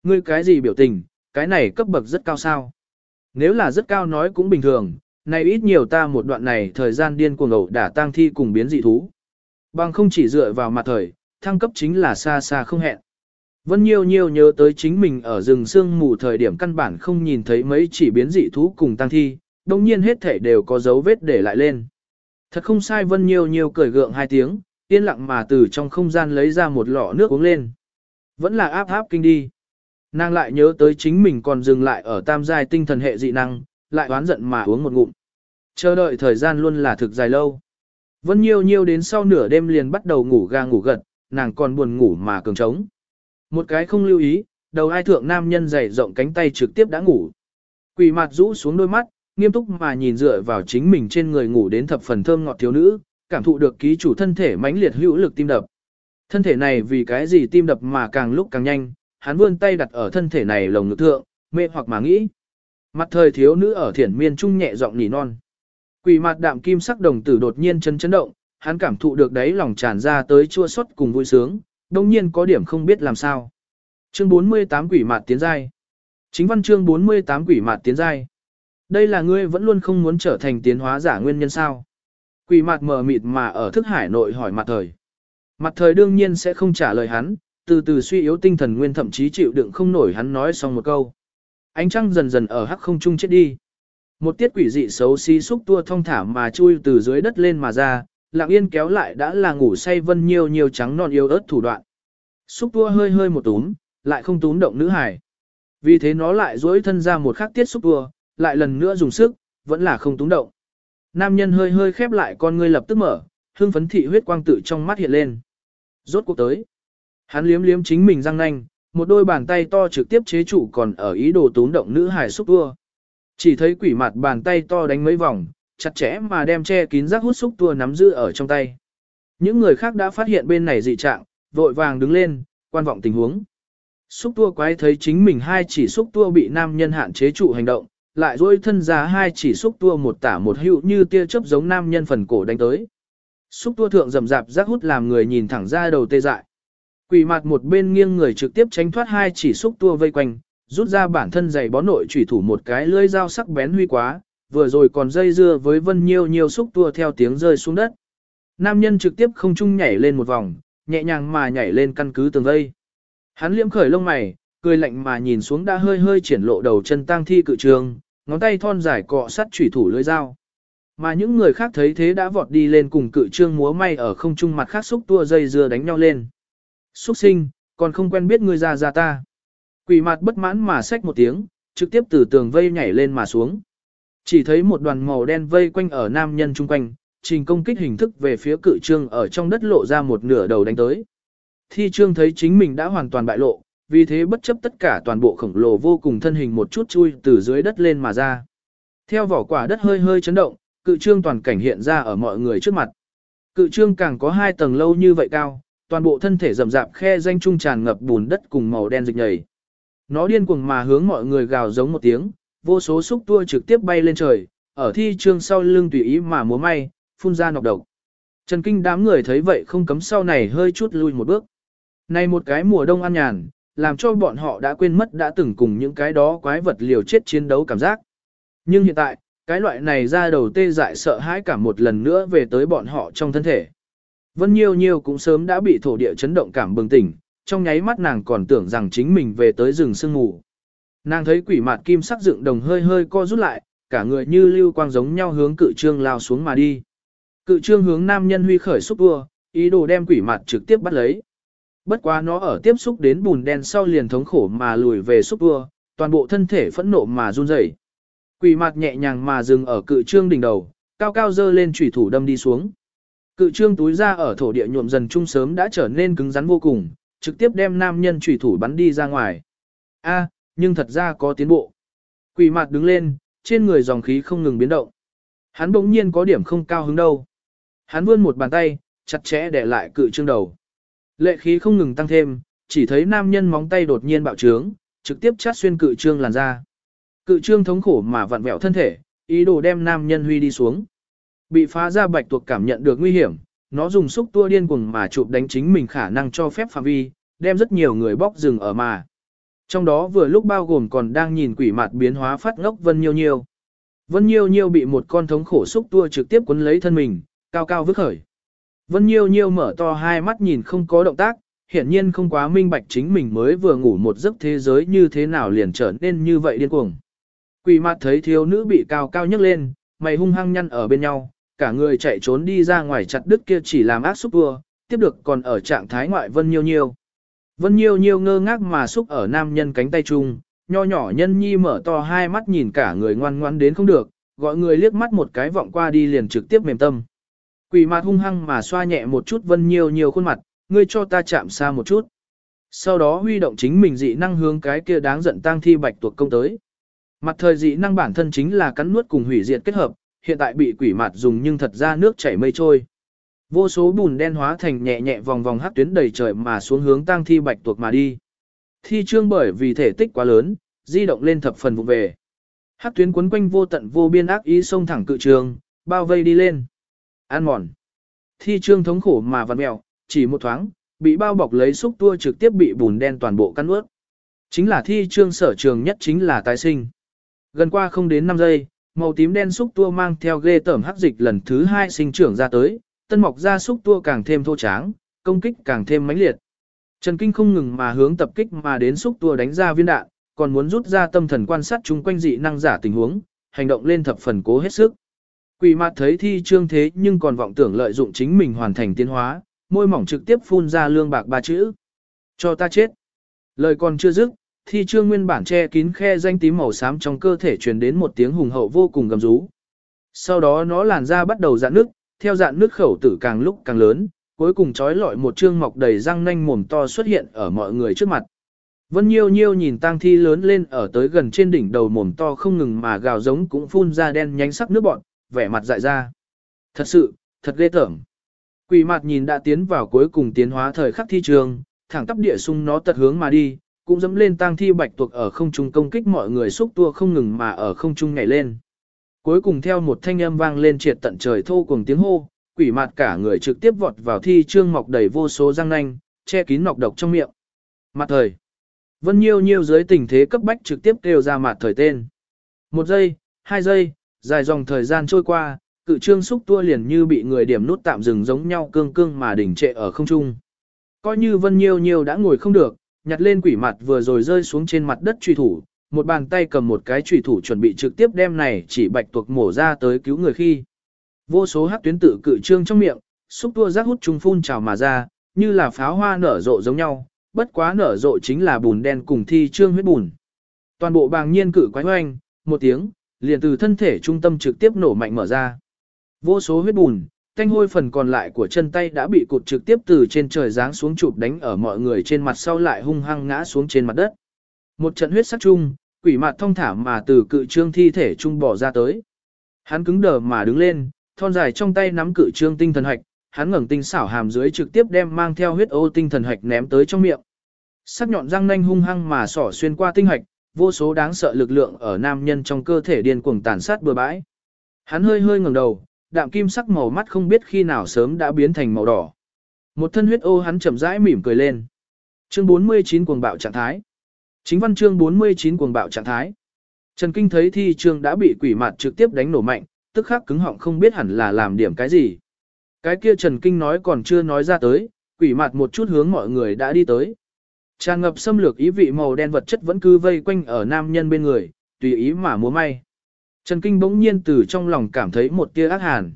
Ngươi cái gì biểu tình, cái này cấp bậc rất cao sao? Nếu là rất cao nói cũng bình thường, này ít nhiều ta một đoạn này thời gian điên cuồng ẩu đả tang thi cùng biến dị thú. Bằng không chỉ dựa vào mặt thời, thăng cấp chính là xa xa không hẹn. Vân Nhiêu Nhiêu nhớ tới chính mình ở rừng sương mù thời điểm căn bản không nhìn thấy mấy chỉ biến dị thú cùng tăng thi, đồng nhiên hết thể đều có dấu vết để lại lên. Thật không sai Vân Nhiêu Nhiêu cười gượng hai tiếng, yên lặng mà từ trong không gian lấy ra một lọ nước uống lên. Vẫn là áp áp kinh đi. Nàng lại nhớ tới chính mình còn dừng lại ở tam giai tinh thần hệ dị năng, lại oán giận mà uống một ngụm. Chờ đợi thời gian luôn là thực dài lâu. Vân Nhiêu Nhiêu đến sau nửa đêm liền bắt đầu ngủ ga ngủ gật, nàng còn buồn ngủ mà cường trống. Một cái không lưu ý, đầu ai thượng nam nhân dày rộng cánh tay trực tiếp đã ngủ. Quỷ mặt rũ xuống đôi mắt, nghiêm túc mà nhìn dựa vào chính mình trên người ngủ đến thập phần thơm ngọt thiếu nữ, cảm thụ được ký chủ thân thể mãnh liệt hữu lực tim đập. Thân thể này vì cái gì tim đập mà càng lúc càng nhanh, hắn vươn tay đặt ở thân thể này lồng ngực thượng, mê hoặc mà nghĩ. Mặt thời thiếu nữ ở thiển miên trung nhẹ giọng nỉ non. Quỷ mặt đạm kim sắc đồng tử đột nhiên chấn chấn động, hắn cảm thụ được đấy lòng tràn ra tới chua xót cùng vui sướng, đồng nhiên có điểm không biết làm sao. Chương 48 quỷ mạt tiến giai. Chính văn chương 48 quỷ mạt tiến giai. Đây là ngươi vẫn luôn không muốn trở thành tiến hóa giả nguyên nhân sao. Quỷ mạt mờ mịt mà ở thức hải nội hỏi mặt thời. Mặt thời đương nhiên sẽ không trả lời hắn, từ từ suy yếu tinh thần nguyên thậm chí chịu đựng không nổi hắn nói xong một câu. Ánh trăng dần dần ở hắc không trung chết đi. Một tiết quỷ dị xấu xí xúc tua thông thả mà chui từ dưới đất lên mà ra, lặng yên kéo lại đã là ngủ say vân nhiều nhiều trắng non yêu ớt thủ đoạn. Xúc tua hơi hơi một túm, lại không túm động nữ hải. Vì thế nó lại duỗi thân ra một khắc tiết xúc tua, lại lần nữa dùng sức, vẫn là không túm động. Nam nhân hơi hơi khép lại con ngươi lập tức mở, hương phấn thị huyết quang tự trong mắt hiện lên. Rốt cuộc tới. Hắn liếm liếm chính mình răng nanh, một đôi bàn tay to trực tiếp chế trụ còn ở ý đồ túm động nữ hải xúc tua. Chỉ thấy quỷ mặt bàn tay to đánh mấy vòng, chặt chẽ mà đem che kín rác hút xúc tua nắm giữ ở trong tay. Những người khác đã phát hiện bên này dị trạng, vội vàng đứng lên, quan vọng tình huống. Xúc tua quái thấy chính mình hai chỉ xúc tua bị nam nhân hạn chế trụ hành động, lại dôi thân ra hai chỉ xúc tua một tả một hữu như tia chớp giống nam nhân phần cổ đánh tới. Xúc tua thượng rầm rạp rác hút làm người nhìn thẳng ra đầu tê dại. Quỷ mặt một bên nghiêng người trực tiếp tránh thoát hai chỉ xúc tua vây quanh, rút ra bản thân giày bó nội chủy thủ một cái lưỡi dao sắc bén huy quá, vừa rồi còn dây dưa với vân nhiêu nhiều xúc tua theo tiếng rơi xuống đất. Nam nhân trực tiếp không trung nhảy lên một vòng, nhẹ nhàng mà nhảy lên căn cứ tường vây. Hắn liễm khởi lông mày, cười lạnh mà nhìn xuống đã hơi hơi triển lộ đầu chân tang thi cự trường, ngón tay thon dài cọ sắt chủy thủ lưỡi dao. Mà những người khác thấy thế đã vọt đi lên cùng cự trương múa may ở không trung mặt khác xúc tua dây dưa đánh nhau lên. Xúc sinh, còn không quen biết ngươi ra ra ta. Quỷ mặt bất mãn mà xách một tiếng, trực tiếp từ tường vây nhảy lên mà xuống. Chỉ thấy một đoàn màu đen vây quanh ở nam nhân chung quanh, trình công kích hình thức về phía cự trương ở trong đất lộ ra một nửa đầu đánh tới. Thi trương thấy chính mình đã hoàn toàn bại lộ, vì thế bất chấp tất cả toàn bộ khổng lồ vô cùng thân hình một chút chui từ dưới đất lên mà ra. Theo vỏ quả đất hơi hơi chấn động, cự trương toàn cảnh hiện ra ở mọi người trước mặt. Cự trương càng có hai tầng lâu như vậy cao, toàn bộ thân thể rậm rạp khe danh trung tràn ngập bùn đất cùng màu đen dịch nhầy. Nó điên cuồng mà hướng mọi người gào giống một tiếng, vô số xúc tua trực tiếp bay lên trời, ở thi trương sau lưng tùy ý mà múa may, phun ra nọc độc. Trần Kinh đám người thấy vậy không cấm sau này hơi chút lui một bước. Này một cái mùa đông an nhàn, làm cho bọn họ đã quên mất đã từng cùng những cái đó quái vật liều chết chiến đấu cảm giác. Nhưng hiện tại, cái loại này ra đầu tê dại sợ hãi cả một lần nữa về tới bọn họ trong thân thể. Vân Nhiêu Nhiêu cũng sớm đã bị thổ địa chấn động cảm bừng tỉnh, trong nháy mắt nàng còn tưởng rằng chính mình về tới rừng sương mù. Nàng thấy quỷ mạt kim sắc dựng đồng hơi hơi co rút lại, cả người như lưu quang giống nhau hướng cự trương lao xuống mà đi. Cự trương hướng nam nhân huy khởi xúc vua, ý đồ đem quỷ mạt trực tiếp bắt lấy. Bất quá nó ở tiếp xúc đến bùn đen sau liền thống khổ mà lùi về xúc vua, toàn bộ thân thể phẫn nộ mà run rẩy. Quỷ mạt nhẹ nhàng mà dừng ở cự trương đỉnh đầu, cao cao dơ lên chủy thủ đâm đi xuống. Cự trương túi ra ở thổ địa nhuộm dần trung sớm đã trở nên cứng rắn vô cùng, trực tiếp đem nam nhân chủy thủ bắn đi ra ngoài. A, nhưng thật ra có tiến bộ. Quỷ mạt đứng lên, trên người dòng khí không ngừng biến động. Hắn bỗng nhiên có điểm không cao hứng đâu. Hắn vươn một bàn tay, chặt chẽ để lại cự trương đầu. Lệ khí không ngừng tăng thêm, chỉ thấy nam nhân móng tay đột nhiên bạo trướng, trực tiếp chát xuyên cự trương làn ra. Cự trương thống khổ mà vặn vẹo thân thể, ý đồ đem nam nhân huy đi xuống. Bị phá ra bạch tuộc cảm nhận được nguy hiểm, nó dùng xúc tua điên cuồng mà chụp đánh chính mình khả năng cho phép phạm vi, đem rất nhiều người bóc rừng ở mà. Trong đó vừa lúc bao gồm còn đang nhìn quỷ mặt biến hóa phát ngốc Vân Nhiêu Nhiêu. Vân Nhiêu Nhiêu bị một con thống khổ xúc tua trực tiếp cuốn lấy thân mình, cao cao vứt khởi. Vân Nhiêu Nhiêu mở to hai mắt nhìn không có động tác, hiển nhiên không quá minh bạch chính mình mới vừa ngủ một giấc thế giới như thế nào liền trở nên như vậy điên cuồng. Quỷ mặt thấy thiếu nữ bị cao cao nhấc lên, mày hung hăng nhăn ở bên nhau, cả người chạy trốn đi ra ngoài chặt đứt kia chỉ làm ác xúc vua, tiếp được còn ở trạng thái ngoại Vân Nhiêu Nhiêu. Vân Nhiêu Nhiêu ngơ ngác mà xúc ở nam nhân cánh tay chung, nho nhỏ nhân nhi mở to hai mắt nhìn cả người ngoan ngoan đến không được, gọi người liếc mắt một cái vọng qua đi liền trực tiếp mềm tâm. Quỷ mặt hung hăng mà xoa nhẹ một chút Vân Nhiêu Nhiêu khuôn mặt, ngươi cho ta chạm xa một chút. Sau đó huy động chính mình dị năng hướng cái kia đáng giận tang thi bạch tuộc công tới. Mặt thời dị năng bản thân chính là cắn nuốt cùng hủy diệt kết hợp, hiện tại bị quỷ mặt dùng nhưng thật ra nước chảy mây trôi. Vô số bùn đen hóa thành nhẹ nhẹ vòng vòng hắc tuyến đầy trời mà xuống hướng tang thi bạch tuộc mà đi. Thi trương bởi vì thể tích quá lớn, di động lên thập phần vụ về. Hắc tuyến quấn quanh vô tận vô biên ác ý xông thẳng cự trường, bao vây đi lên. An mòn. Thi trương thống khổ mà vặn mèo, chỉ một thoáng, bị bao bọc lấy xúc tua trực tiếp bị bùn đen toàn bộ căn ướt. Chính là thi trương sở trường nhất chính là tái sinh. Gần qua không đến 5 giây, màu tím đen xúc tua mang theo ghê tởm hắc dịch lần thứ hai sinh trưởng ra tới, tân mọc ra xúc tua càng thêm thô tráng, công kích càng thêm mãnh liệt. Trần Kinh không ngừng mà hướng tập kích mà đến xúc tua đánh ra viên đạn, còn muốn rút ra tâm thần quan sát chung quanh dị năng giả tình huống, hành động lên thập phần cố hết sức. Quỷ mặt thấy thi trương thế nhưng còn vọng tưởng lợi dụng chính mình hoàn thành tiến hóa, môi mỏng trực tiếp phun ra lương bạc ba chữ. Cho ta chết. Lời còn chưa dứt, thi trương nguyên bản che kín khe danh tím màu xám trong cơ thể truyền đến một tiếng hùng hậu vô cùng gầm rú. Sau đó nó làn ra bắt đầu dạn nước, theo dạn nước khẩu tử càng lúc càng lớn, cuối cùng trói lọi một trương mọc đầy răng nanh mồm to xuất hiện ở mọi người trước mặt. Vân Nhiêu Nhiêu nhìn tang thi lớn lên ở tới gần trên đỉnh đầu mồm to không ngừng mà gào giống cũng phun ra đen nhánh sắc nước bọn, vẻ mặt dại ra. Thật sự, thật ghê tởm. Quỷ mặt nhìn đã tiến vào cuối cùng tiến hóa thời khắc thi trường, thẳng tắp địa sung nó tật hướng mà đi, cũng dẫm lên tang thi bạch tuộc ở không trung công kích mọi người xúc tua không ngừng mà ở không trung nhảy lên. Cuối cùng theo một thanh âm vang lên triệt tận trời thô cùng tiếng hô, quỷ mặt cả người trực tiếp vọt vào thi trương mọc đầy vô số răng nanh, che kín nọc độc trong miệng. Mặt thời. Vân Nhiêu Nhiêu dưới tình thế cấp bách trực tiếp kêu ra mặt thời tên. Một giây, hai giây, dài dòng thời gian trôi qua, cự trương xúc tua liền như bị người điểm nút tạm dừng giống nhau cương cương mà đỉnh trệ ở không trung. Coi như Vân Nhiêu Nhiêu đã ngồi không được, nhặt lên quỷ mặt vừa rồi rơi xuống trên mặt đất truy thủ, một bàn tay cầm một cái chủy thủ chuẩn bị trực tiếp đem này chỉ bạch tuộc mổ ra tới cứu người khi. Vô số hắc tuyến tự cự trương trong miệng, xúc tua rác hút trung phun trào mà ra, như là pháo hoa nở rộ giống nhau, bất quá nở rộ chính là bùn đen cùng thi trương huyết bùn. Toàn bộ bàng nhiên cử quái hoanh, một tiếng, liền từ thân thể trung tâm trực tiếp nổ mạnh mở ra. Vô số huyết bùn, thanh hôi phần còn lại của chân tay đã bị cụt trực tiếp từ trên trời giáng xuống chụp đánh ở mọi người trên mặt sau lại hung hăng ngã xuống trên mặt đất. Một trận huyết sắc chung, quỷ mặt thông thả mà từ cự trương thi thể trung bỏ ra tới. Hắn cứng đờ mà đứng lên, thon dài trong tay nắm cự trương tinh thần hạch, hắn ngẩng tinh xảo hàm dưới trực tiếp đem mang theo huyết ô tinh thần hạch ném tới trong miệng. Sắc nhọn răng nanh hung hăng mà sỏ xuyên qua tinh hạch, vô số đáng sợ lực lượng ở nam nhân trong cơ thể điên cuồng tàn sát bừa bãi. Hắn hơi hơi ngẩng đầu, đạm kim sắc màu mắt không biết khi nào sớm đã biến thành màu đỏ. Một thân huyết ô hắn chậm rãi mỉm cười lên. Chương 49 cuồng bạo trạng thái. Chính văn chương 49 cuồng bạo trạng thái. Trần Kinh thấy thi trương đã bị quỷ mặt trực tiếp đánh nổ mạnh, tức khắc cứng họng không biết hẳn là làm điểm cái gì. Cái kia Trần Kinh nói còn chưa nói ra tới, quỷ mặt một chút hướng mọi người đã đi tới. Tràn ngập xâm lược ý vị màu đen vật chất vẫn cứ vây quanh ở nam nhân bên người, tùy ý mà múa may. Trần Kinh bỗng nhiên từ trong lòng cảm thấy một tia ác hàn.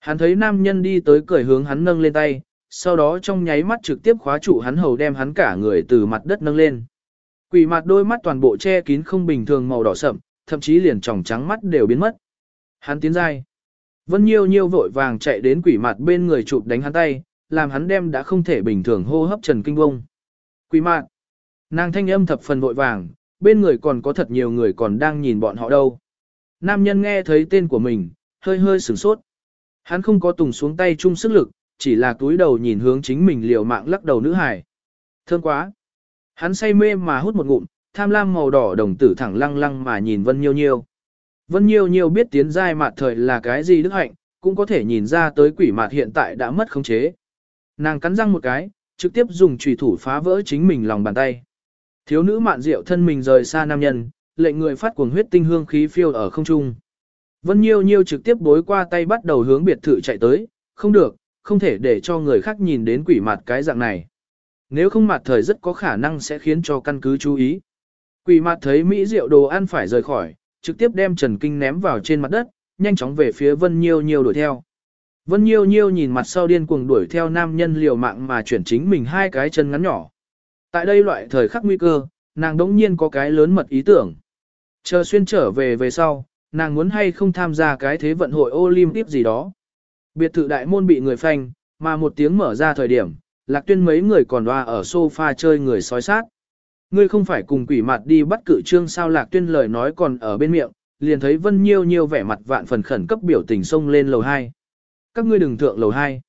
Hắn thấy nam nhân đi tới cười hướng hắn nâng lên tay, sau đó trong nháy mắt trực tiếp khóa trụ hắn hầu đem hắn cả người từ mặt đất nâng lên. Quỷ mặt đôi mắt toàn bộ che kín không bình thường màu đỏ sậm, thậm chí liền tròng trắng mắt đều biến mất. Hắn tiến dai. Vân Nhiêu Nhiêu vội vàng chạy đến quỷ mặt bên người chụp đánh hắn tay, làm hắn đem đã không thể bình thường hô hấp Trần Kinh Bông. Quỷ mặt. Nàng thanh âm thập phần vội vàng, bên người còn có thật nhiều người còn đang nhìn bọn họ đâu. Nam nhân nghe thấy tên của mình, hơi hơi sửng sốt. Hắn không có tùng xuống tay chung sức lực, chỉ là túi đầu nhìn hướng chính mình liều mạng lắc đầu nữ hải. Thương quá. Hắn say mê mà hút một ngụm, tham lam màu đỏ đồng tử thẳng lăng lăng mà nhìn Vân Nhiêu Nhiêu. Vân Nhiêu Nhiêu biết tiến giai mạt thời là cái gì đức hạnh, cũng có thể nhìn ra tới quỷ mạt hiện tại đã mất khống chế. Nàng cắn răng một cái, trực tiếp dùng chùy thủ phá vỡ chính mình lòng bàn tay. Thiếu nữ mạn rượu thân mình rời xa nam nhân, lệnh người phát cuồng huyết tinh hương khí phiêu ở không trung. Vân Nhiêu Nhiêu trực tiếp bối qua tay bắt đầu hướng biệt thự chạy tới, không được, không thể để cho người khác nhìn đến quỷ mặt cái dạng này. Nếu không mặt thời rất có khả năng sẽ khiến cho căn cứ chú ý. Quỷ mặt thấy Mỹ rượu đồ ăn phải rời khỏi, trực tiếp đem Trần Kinh ném vào trên mặt đất, nhanh chóng về phía Vân Nhiêu Nhiêu đuổi theo. Vân Nhiêu Nhiêu nhìn mặt sau điên cuồng đuổi theo nam nhân liều mạng mà chuyển chính mình hai cái chân ngắn nhỏ. Tại đây loại thời khắc nguy cơ, nàng đống nhiên có cái lớn mật ý tưởng. Chờ xuyên trở về về sau, nàng muốn hay không tham gia cái thế vận hội Olympic gì đó. Biệt thự đại môn bị người phanh, mà một tiếng mở ra thời điểm, lạc tuyên mấy người còn loa ở sofa chơi người sói sát. Ngươi không phải cùng quỷ mặt đi bắt cự trương sao lạc tuyên lời nói còn ở bên miệng, liền thấy vân nhiêu nhiêu vẻ mặt vạn phần khẩn cấp biểu tình xông lên lầu 2. Các ngươi đừng thượng lầu 2.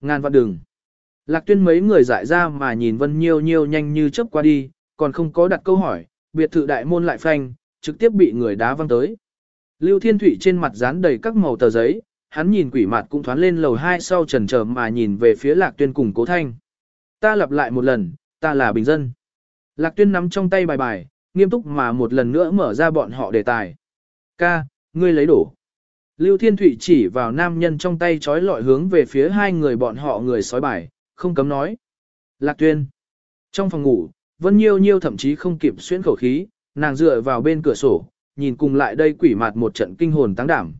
Ngàn vạn đừng. Lạc tuyên mấy người dại ra mà nhìn vân nhiêu nhiêu nhanh như chớp qua đi, còn không có đặt câu hỏi, biệt thự đại môn lại phanh, trực tiếp bị người đá văng tới. Lưu Thiên Thụy trên mặt dán đầy các màu tờ giấy, hắn nhìn quỷ mặt cũng thoáng lên lầu hai sau trần chờ mà nhìn về phía Lạc Tuyên cùng Cố Thanh. Ta lặp lại một lần, ta là bình dân. Lạc Tuyên nắm trong tay bài bài, nghiêm túc mà một lần nữa mở ra bọn họ đề tài. Ca, ngươi lấy đổ. Lưu Thiên Thụy chỉ vào nam nhân trong tay trói lọi hướng về phía hai người bọn họ người sói bài, không cấm nói. Lạc Tuyên. Trong phòng ngủ, Vân Nhiêu Nhiêu thậm chí không kịp xuyên khẩu khí, nàng dựa vào bên cửa sổ, nhìn cùng lại đây quỷ mặt một trận kinh hồn tăng đảm.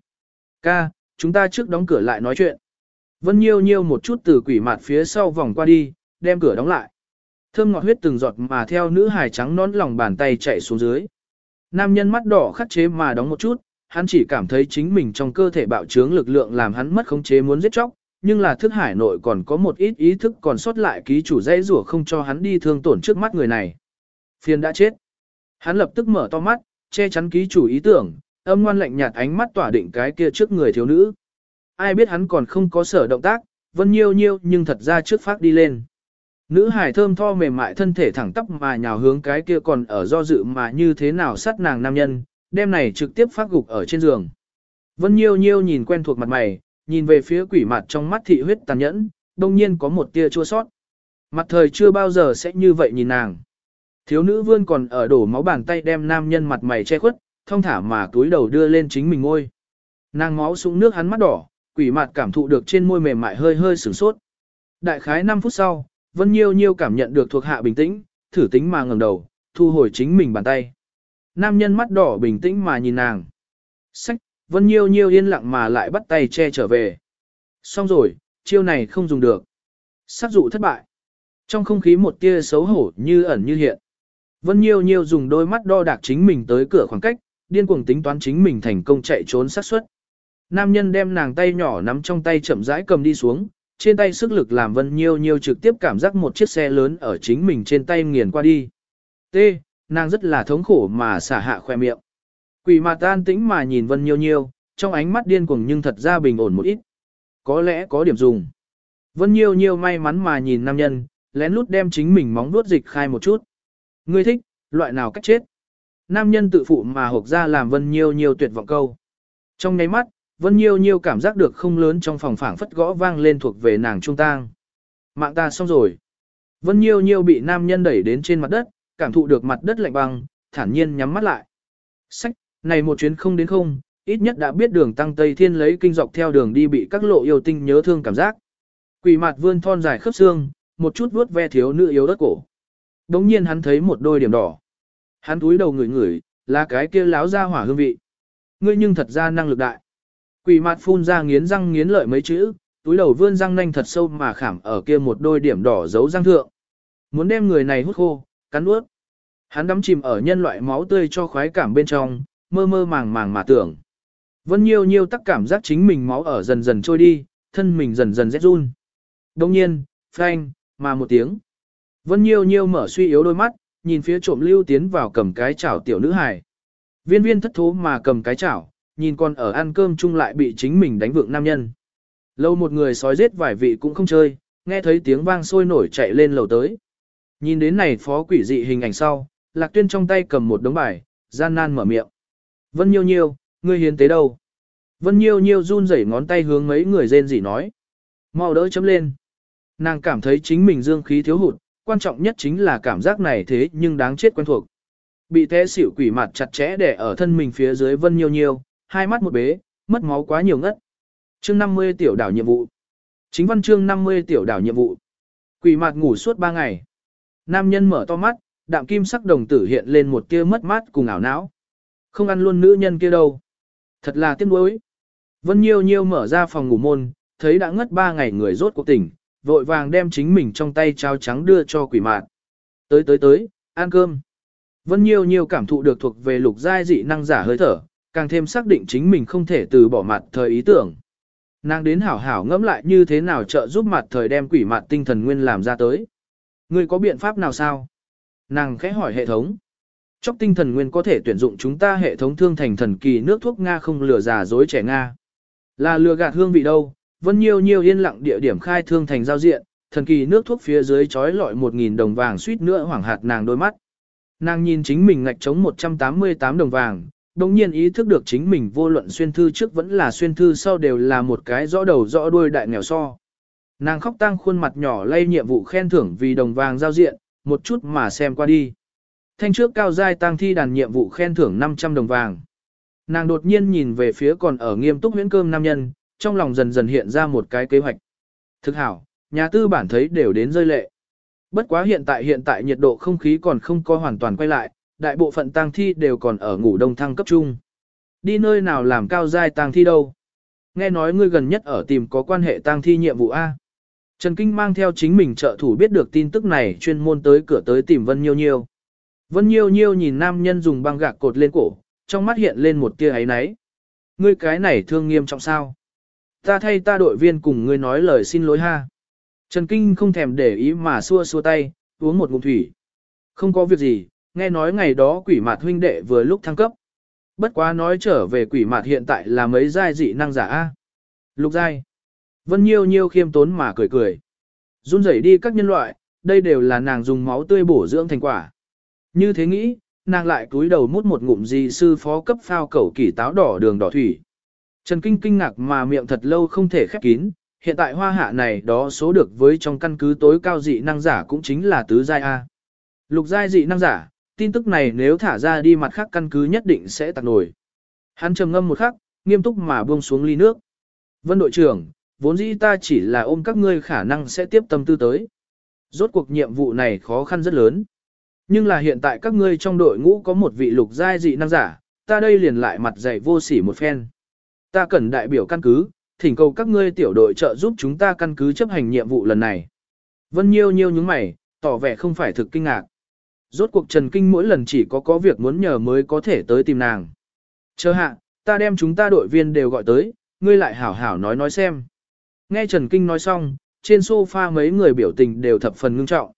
Ca, chúng ta trước đóng cửa lại nói chuyện. Vân Nhiêu Nhiêu một chút từ quỷ mặt phía sau vòng qua đi, đem cửa đóng lại. Thơm ngọt huyết từng giọt mà theo nữ hài trắng nón lòng bàn tay chạy xuống dưới. Nam nhân mắt đỏ khắc chế mà đóng một chút, hắn chỉ cảm thấy chính mình trong cơ thể bạo trướng lực lượng làm hắn mất khống chế muốn giết chóc, nhưng là thức hải nội còn có một ít ý thức còn sót lại ký chủ dây rủa không cho hắn đi thương tổn trước mắt người này. Phiền đã chết. Hắn lập tức mở to mắt, che chắn ký chủ ý tưởng, âm ngoan lạnh nhạt ánh mắt tỏa định cái kia trước người thiếu nữ. Ai biết hắn còn không có sở động tác, vân nhiêu nhiêu nhưng thật ra trước phát đi lên. Nữ hải thơm tho mềm mại thân thể thẳng tắp mà nhào hướng cái kia còn ở do dự mà như thế nào sát nàng nam nhân, đem này trực tiếp phát gục ở trên giường. Vân nhiêu nhiêu nhìn quen thuộc mặt mày, nhìn về phía quỷ mặt trong mắt thị huyết tàn nhẫn, đông nhiên có một tia chua sót. Mặt thời chưa bao giờ sẽ như vậy nhìn nàng. Thiếu nữ vươn còn ở đổ máu bàn tay đem nam nhân mặt mày che khuất, thông thả mà túi đầu đưa lên chính mình ngôi. Nàng máu súng nước hắn mắt đỏ, quỷ mặt cảm thụ được trên môi mềm mại hơi hơi sửng sốt. Đại khái 5 phút sau, Vân Nhiêu Nhiêu cảm nhận được thuộc hạ bình tĩnh, thử tính mà ngẩng đầu, thu hồi chính mình bàn tay. Nam nhân mắt đỏ bình tĩnh mà nhìn nàng. Sách, Vân Nhiêu Nhiêu yên lặng mà lại bắt tay che trở về. Xong rồi, chiêu này không dùng được. Sát dụ thất bại. Trong không khí một tia xấu hổ như ẩn như hiện. Vân Nhiêu Nhiêu dùng đôi mắt đo đạc chính mình tới cửa khoảng cách, điên cuồng tính toán chính mình thành công chạy trốn sát suất. Nam nhân đem nàng tay nhỏ nắm trong tay chậm rãi cầm đi xuống, trên tay sức lực làm Vân Nhiêu Nhiêu trực tiếp cảm giác một chiếc xe lớn ở chính mình trên tay nghiền qua đi. T. Nàng rất là thống khổ mà xả hạ khoe miệng. Quỷ mặt tan tĩnh mà nhìn Vân Nhiêu Nhiêu, trong ánh mắt điên cuồng nhưng thật ra bình ổn một ít. Có lẽ có điểm dùng. Vân Nhiêu Nhiêu may mắn mà nhìn nam nhân, lén lút đem chính mình móng vuốt dịch khai một chút. Ngươi thích, loại nào cách chết? Nam nhân tự phụ mà hộc ra làm Vân Nhiêu Nhiêu tuyệt vọng câu. Trong nháy mắt, Vân Nhiêu Nhiêu cảm giác được không lớn trong phòng phảng phất gõ vang lên thuộc về nàng trung tang. Mạng ta xong rồi. Vân Nhiêu Nhiêu bị nam nhân đẩy đến trên mặt đất, cảm thụ được mặt đất lạnh băng, thản nhiên nhắm mắt lại. Sách, này một chuyến không đến không, ít nhất đã biết đường tăng Tây Thiên lấy kinh dọc theo đường đi bị các lộ yêu tinh nhớ thương cảm giác. Quỷ mặt vươn thon dài khớp xương, một chút vuốt ve thiếu nữ yếu đất cổ. Đống nhiên hắn thấy một đôi điểm đỏ. Hắn túi đầu ngửi ngửi, là cái kia láo ra hỏa hương vị. Ngươi nhưng thật ra năng lực đại. Quỷ mặt phun ra nghiến răng nghiến lợi mấy chữ, túi đầu vươn răng nanh thật sâu mà khảm ở kia một đôi điểm đỏ giấu răng thượng. Muốn đem người này hút khô, cắn nuốt. Hắn đắm chìm ở nhân loại máu tươi cho khoái cảm bên trong, mơ mơ màng màng mà tưởng. Vân nhiêu nhiêu tắc cảm giác chính mình máu ở dần dần trôi đi, thân mình dần dần rét run. Đồng nhiên, phanh, mà một tiếng. Vân nhiêu nhiêu mở suy yếu đôi mắt, nhìn phía trộm lưu tiến vào cầm cái chảo tiểu nữ hài. Viên viên thất thố mà cầm cái chảo, nhìn con ở ăn cơm chung lại bị chính mình đánh vượng nam nhân. Lâu một người sói giết vài vị cũng không chơi, nghe thấy tiếng vang sôi nổi chạy lên lầu tới. Nhìn đến này phó quỷ dị hình ảnh sau, lạc tuyên trong tay cầm một đống bài, gian nan mở miệng. Vân nhiêu nhiêu, ngươi hiến tế đâu? Vân nhiêu nhiêu run rẩy ngón tay hướng mấy người rên rỉ nói. mau đỡ chấm lên. Nàng cảm thấy chính mình dương khí thiếu hụt, quan trọng nhất chính là cảm giác này thế nhưng đáng chết quen thuộc. Bị té xỉu quỷ mặt chặt chẽ để ở thân mình phía dưới vân nhiêu nhiêu, hai mắt một bế, mất máu quá nhiều ngất. Chương 50 tiểu đảo nhiệm vụ. Chính văn chương 50 tiểu đảo nhiệm vụ. Quỷ mặt ngủ suốt 3 ngày. Nam nhân mở to mắt, đạm kim sắc đồng tử hiện lên một tia mất mát cùng ảo não. Không ăn luôn nữ nhân kia đâu. Thật là tiếc nuối. Vân Nhiêu Nhiêu mở ra phòng ngủ môn, thấy đã ngất 3 ngày người rốt cuộc tỉnh, vội vàng đem chính mình trong tay cháo trắng đưa cho quỷ mạt. Tới tới tới, ăn cơm. Vân Nhiêu Nhiêu cảm thụ được thuộc về lục giai dị năng giả hơi thở, càng thêm xác định chính mình không thể từ bỏ mặt thời ý tưởng. Nàng đến hảo hảo ngẫm lại như thế nào trợ giúp mặt thời đem quỷ mặt tinh thần nguyên làm ra tới. Ngươi có biện pháp nào sao? Nàng khẽ hỏi hệ thống. Chóc tinh thần nguyên có thể tuyển dụng chúng ta hệ thống thương thành thần kỳ nước thuốc Nga không lừa giả dối trẻ Nga. Là lừa gạt hương vị đâu, vân nhiêu nhiêu yên lặng địa điểm khai thương thành giao diện, thần kỳ nước thuốc phía dưới trói lọi 1.000 đồng vàng suýt nữa hoảng hạt nàng đôi mắt. Nàng nhìn chính mình ngạch chống 188 đồng vàng, đồng nhiên ý thức được chính mình vô luận xuyên thư trước vẫn là xuyên thư sau đều là một cái rõ đầu rõ đuôi đại nghèo so. Nàng khóc tang khuôn mặt nhỏ lay nhiệm vụ khen thưởng vì đồng vàng giao diện, một chút mà xem qua đi. Thanh trước cao giai tăng thi đàn nhiệm vụ khen thưởng 500 đồng vàng. Nàng đột nhiên nhìn về phía còn ở nghiêm túc huyễn cơm nam nhân, trong lòng dần dần hiện ra một cái kế hoạch. Thực hảo, nhà tư bản thấy đều đến rơi lệ. Bất quá hiện tại hiện tại nhiệt độ không khí còn không có hoàn toàn quay lại, đại bộ phận tang thi đều còn ở ngủ đông thăng cấp trung. Đi nơi nào làm cao giai tang thi đâu? Nghe nói ngươi gần nhất ở tìm có quan hệ tang thi nhiệm vụ A. Trần Kinh mang theo chính mình trợ thủ biết được tin tức này chuyên môn tới cửa tới tìm Vân Nhiêu Nhiêu. Vân Nhiêu Nhiêu nhìn nam nhân dùng băng gạc cột lên cổ, trong mắt hiện lên một tia ấy náy. Ngươi cái này thương nghiêm trọng sao? Ta thay ta đội viên cùng ngươi nói lời xin lỗi ha. Trần Kinh không thèm để ý mà xua xua tay, uống một ngụm thủy. Không có việc gì, nghe nói ngày đó quỷ mạt huynh đệ vừa lúc thăng cấp. Bất quá nói trở về quỷ mạt hiện tại là mấy giai dị năng giả A. Lục giai. Vân Nhiêu Nhiêu khiêm tốn mà cười cười. Run rẩy đi các nhân loại, đây đều là nàng dùng máu tươi bổ dưỡng thành quả. Như thế nghĩ, nàng lại cúi đầu mút một ngụm gì sư phó cấp phao cẩu kỳ táo đỏ đường đỏ thủy. Trần Kinh kinh ngạc mà miệng thật lâu không thể khép kín, hiện tại hoa hạ này đó số được với trong căn cứ tối cao dị năng giả cũng chính là tứ giai A. Lục giai dị năng giả, tin tức này nếu thả ra đi mặt khác căn cứ nhất định sẽ tạc nổi. Hắn trầm ngâm một khắc, nghiêm túc mà buông xuống ly nước. Vân đội trưởng, vốn dĩ ta chỉ là ôm các ngươi khả năng sẽ tiếp tâm tư tới. Rốt cuộc nhiệm vụ này khó khăn rất lớn. Nhưng là hiện tại các ngươi trong đội ngũ có một vị lục giai dị năng giả, ta đây liền lại mặt dày vô sỉ một phen. Ta cần đại biểu căn cứ, thỉnh cầu các ngươi tiểu đội trợ giúp chúng ta căn cứ chấp hành nhiệm vụ lần này. Vân Nhiêu Nhiêu nhướng mày, tỏ vẻ không phải thực kinh ngạc. Rốt cuộc Trần Kinh mỗi lần chỉ có có việc muốn nhờ mới có thể tới tìm nàng. Chờ hạ, ta đem chúng ta đội viên đều gọi tới, ngươi lại hảo hảo nói nói xem. Nghe Trần Kinh nói xong, trên sofa mấy người biểu tình đều thập phần ngưng trọng.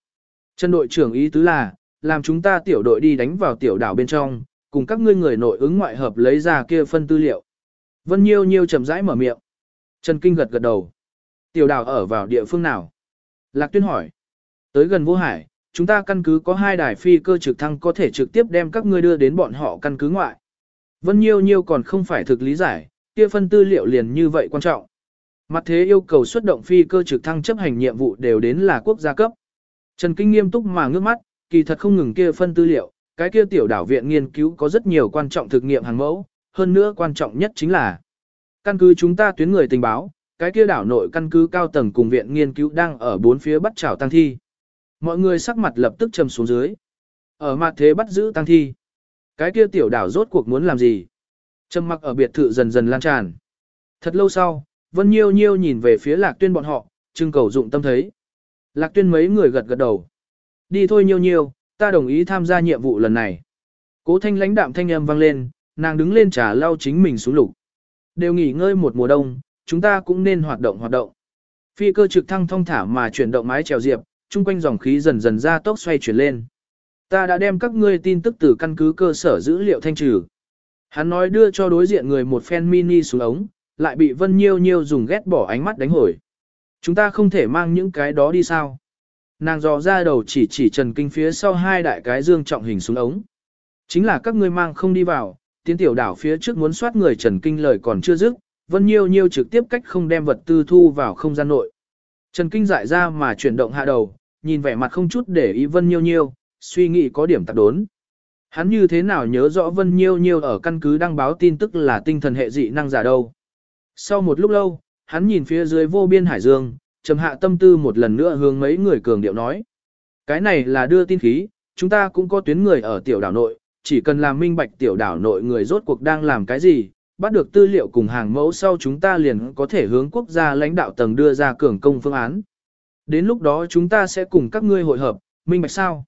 Trần đội trưởng ý tứ là, làm chúng ta tiểu đội đi đánh vào tiểu đảo bên trong, cùng các ngươi người nội ứng ngoại hợp lấy ra kia phân tư liệu. Vân Nhiêu Nhiêu chậm rãi mở miệng. Trần Kinh gật gật đầu. Tiểu đảo ở vào địa phương nào? Lạc tuyên hỏi. Tới gần vô hải, chúng ta căn cứ có hai đài phi cơ trực thăng có thể trực tiếp đem các ngươi đưa đến bọn họ căn cứ ngoại. Vân Nhiêu Nhiêu còn không phải thực lý giải, kia phân tư liệu liền như vậy quan trọng. Mặt thế yêu cầu xuất động phi cơ trực thăng chấp hành nhiệm vụ đều đến là quốc gia cấp. Trần Kinh nghiêm túc mà ngước mắt, kỳ thật không ngừng kia phân tư liệu, cái kia tiểu đảo viện nghiên cứu có rất nhiều quan trọng thực nghiệm hàng mẫu, hơn nữa quan trọng nhất chính là căn cứ chúng ta tuyến người tình báo, cái kia đảo nội căn cứ cao tầng cùng viện nghiên cứu đang ở bốn phía bắt chảo tăng thi. Mọi người sắc mặt lập tức trầm xuống dưới. Ở mặt thế bắt giữ tăng thi. Cái kia tiểu đảo rốt cuộc muốn làm gì? Trầm mặc ở biệt thự dần dần lan tràn. Thật lâu sau, Vân Nhiêu Nhiêu nhìn về phía Lạc Tuyên bọn họ, trưng cầu dụng tâm thấy. Lạc Tuyên mấy người gật gật đầu. Đi thôi Nhiêu Nhiêu, ta đồng ý tham gia nhiệm vụ lần này. Cố thanh lãnh đạm thanh âm vang lên, nàng đứng lên trả lau chính mình xuống lục. Đều nghỉ ngơi một mùa đông, chúng ta cũng nên hoạt động hoạt động. Phi cơ trực thăng thông thả mà chuyển động mái chèo diệp, chung quanh dòng khí dần dần ra tốc xoay chuyển lên. Ta đã đem các ngươi tin tức từ căn cứ cơ sở dữ liệu thanh trừ. Hắn nói đưa cho đối diện người một phen mini xuống ống, lại bị Vân Nhiêu Nhiêu dùng ghét bỏ ánh mắt đánh hồi. Chúng ta không thể mang những cái đó đi sao? Nàng dò ra đầu chỉ chỉ Trần Kinh phía sau hai đại cái dương trọng hình xuống ống. Chính là các ngươi mang không đi vào, tiến tiểu đảo phía trước muốn soát người Trần Kinh lời còn chưa dứt, Vân Nhiêu Nhiêu trực tiếp cách không đem vật tư thu vào không gian nội. Trần Kinh dại ra mà chuyển động hạ đầu, nhìn vẻ mặt không chút để ý Vân Nhiêu Nhiêu, suy nghĩ có điểm tạp đốn. Hắn như thế nào nhớ rõ Vân Nhiêu Nhiêu ở căn cứ đăng báo tin tức là tinh thần hệ dị năng giả đâu. Sau một lúc lâu, hắn nhìn phía dưới vô biên hải dương, trầm hạ tâm tư một lần nữa hướng mấy người cường điệu nói. Cái này là đưa tin khí, chúng ta cũng có tuyến người ở tiểu đảo nội, chỉ cần làm minh bạch tiểu đảo nội người rốt cuộc đang làm cái gì, bắt được tư liệu cùng hàng mẫu sau chúng ta liền có thể hướng quốc gia lãnh đạo tầng đưa ra cường công phương án. Đến lúc đó chúng ta sẽ cùng các ngươi hội hợp, minh bạch sao?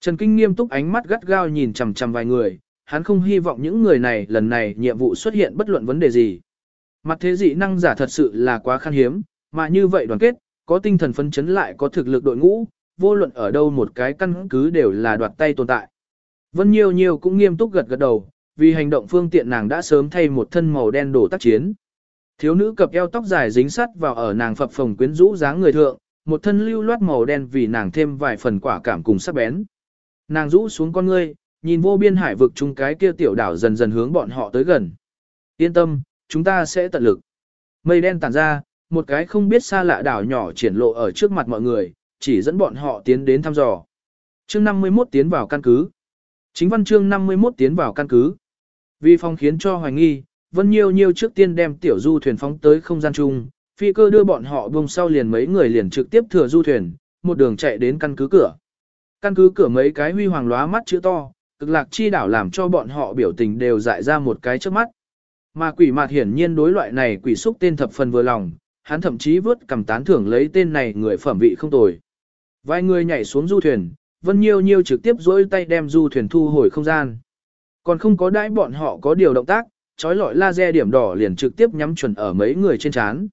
Trần Kinh nghiêm túc ánh mắt gắt gao nhìn chằm chằm vài người, hắn không hy vọng những người này lần này nhiệm vụ xuất hiện bất luận vấn đề gì. Mặt thế dị năng giả thật sự là quá khan hiếm, mà như vậy đoàn kết, có tinh thần phấn chấn lại có thực lực đội ngũ, vô luận ở đâu một cái căn cứ đều là đoạt tay tồn tại. Vân Nhiêu Nhiêu cũng nghiêm túc gật gật đầu, vì hành động phương tiện nàng đã sớm thay một thân màu đen đổ tác chiến. Thiếu nữ cặp eo tóc dài dính sắt vào ở nàng phập phồng quyến rũ dáng người thượng, một thân lưu loát màu đen vì nàng thêm vài phần quả cảm cùng sắc bén. Nàng rũ xuống con ngươi, nhìn vô biên hải vực chung cái kia tiểu đảo dần dần hướng bọn họ tới gần. Yên tâm, chúng ta sẽ tận lực. Mây đen tản ra, một cái không biết xa lạ đảo nhỏ triển lộ ở trước mặt mọi người, chỉ dẫn bọn họ tiến đến thăm dò. Chương 51 tiến vào căn cứ. Chính văn chương 51 tiến vào căn cứ. Vì phong khiến cho hoài nghi, Vân Nhiêu Nhiêu trước tiên đem tiểu du thuyền phóng tới không gian chung, phi cơ đưa bọn họ vùng sau liền mấy người liền trực tiếp thừa du thuyền, một đường chạy đến căn cứ cửa. Căn cứ cửa mấy cái huy hoàng lóa mắt chữ to, cực lạc chi đảo làm cho bọn họ biểu tình đều dại ra một cái trước mắt. Mà quỷ mạt hiển nhiên đối loại này quỷ xúc tên thập phần vừa lòng, hắn thậm chí vớt cầm tán thưởng lấy tên này người phẩm vị không tồi. Vài người nhảy xuống du thuyền, Vân Nhiêu Nhiêu trực tiếp dỗi tay đem du thuyền thu hồi không gian. Còn không có đãi bọn họ có điều động tác, trói lọi laser điểm đỏ liền trực tiếp nhắm chuẩn ở mấy người trên chán.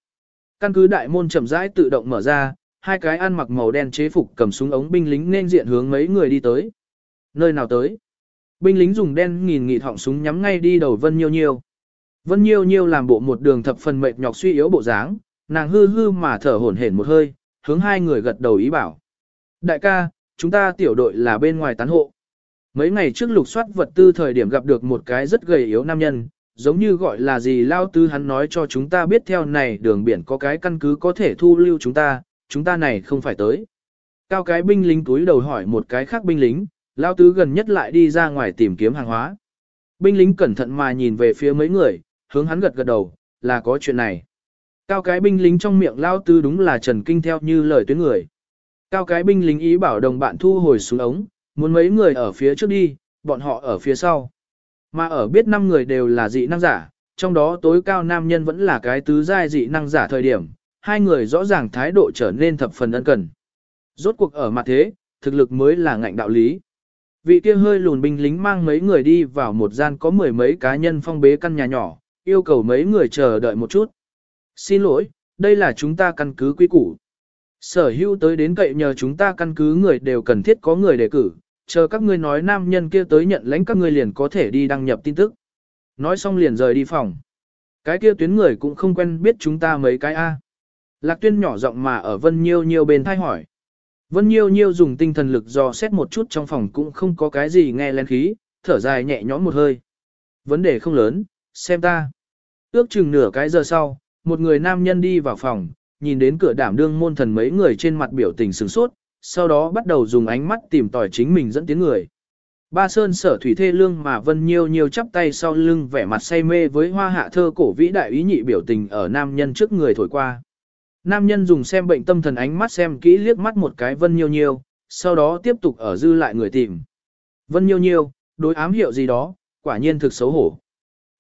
Căn cứ đại môn chậm rãi tự động mở ra, hai cái ăn mặc màu đen chế phục cầm súng ống binh lính nên diện hướng mấy người đi tới. Nơi nào tới? Binh lính dùng đen nghìn nghị họng súng nhắm ngay đi đầu Vân Nhiêu Nhiêu. Vân Nhiêu Nhiêu làm bộ một đường thập phần mệt nhọc suy yếu bộ dáng, nàng hư hư mà thở hổn hển một hơi, hướng hai người gật đầu ý bảo. Đại ca, chúng ta tiểu đội là bên ngoài tán hộ. Mấy ngày trước lục soát vật tư thời điểm gặp được một cái rất gầy yếu nam nhân, giống như gọi là gì lao tư hắn nói cho chúng ta biết theo này đường biển có cái căn cứ có thể thu lưu chúng ta, chúng ta này không phải tới. Cao cái binh lính túi đầu hỏi một cái khác binh lính, lao tứ gần nhất lại đi ra ngoài tìm kiếm hàng hóa. Binh lính cẩn thận mà nhìn về phía mấy người, hướng hắn gật gật đầu, là có chuyện này. Cao cái binh lính trong miệng lao tứ đúng là Trần Kinh theo như lời tuyến người. Cao cái binh lính ý bảo đồng bạn thu hồi xuống ống, muốn mấy người ở phía trước đi, bọn họ ở phía sau. Mà ở biết năm người đều là dị năng giả, trong đó tối cao nam nhân vẫn là cái tứ giai dị năng giả thời điểm, hai người rõ ràng thái độ trở nên thập phần ân cần. Rốt cuộc ở mặt thế, thực lực mới là ngạnh đạo lý. Vị kia hơi lùn binh lính mang mấy người đi vào một gian có mười mấy cá nhân phong bế căn nhà nhỏ, yêu cầu mấy người chờ đợi một chút. Xin lỗi, đây là chúng ta căn cứ quy củ. Sở hữu tới đến cậy nhờ chúng ta căn cứ người đều cần thiết có người đề cử, chờ các ngươi nói nam nhân kia tới nhận lãnh các ngươi liền có thể đi đăng nhập tin tức. Nói xong liền rời đi phòng. Cái kia tuyến người cũng không quen biết chúng ta mấy cái A. Lạc tuyên nhỏ giọng mà ở Vân Nhiêu Nhiêu bên thay hỏi. Vân Nhiêu Nhiêu dùng tinh thần lực dò xét một chút trong phòng cũng không có cái gì nghe lên khí, thở dài nhẹ nhõm một hơi. Vấn đề không lớn, xem ta. Ước chừng nửa cái giờ sau, một người nam nhân đi vào phòng, nhìn đến cửa đảm đương môn thần mấy người trên mặt biểu tình sửng sốt, sau đó bắt đầu dùng ánh mắt tìm tòi chính mình dẫn tiếng người. Ba Sơn sở thủy thê lương mà Vân Nhiêu Nhiêu chắp tay sau lưng vẻ mặt say mê với hoa hạ thơ cổ vĩ đại ý nhị biểu tình ở nam nhân trước người thổi qua. Nam nhân dùng xem bệnh tâm thần ánh mắt xem kỹ liếc mắt một cái Vân Nhiêu Nhiêu, sau đó tiếp tục ở dư lại người tìm. Vân Nhiêu Nhiêu, đối ám hiệu gì đó, quả nhiên thực xấu hổ.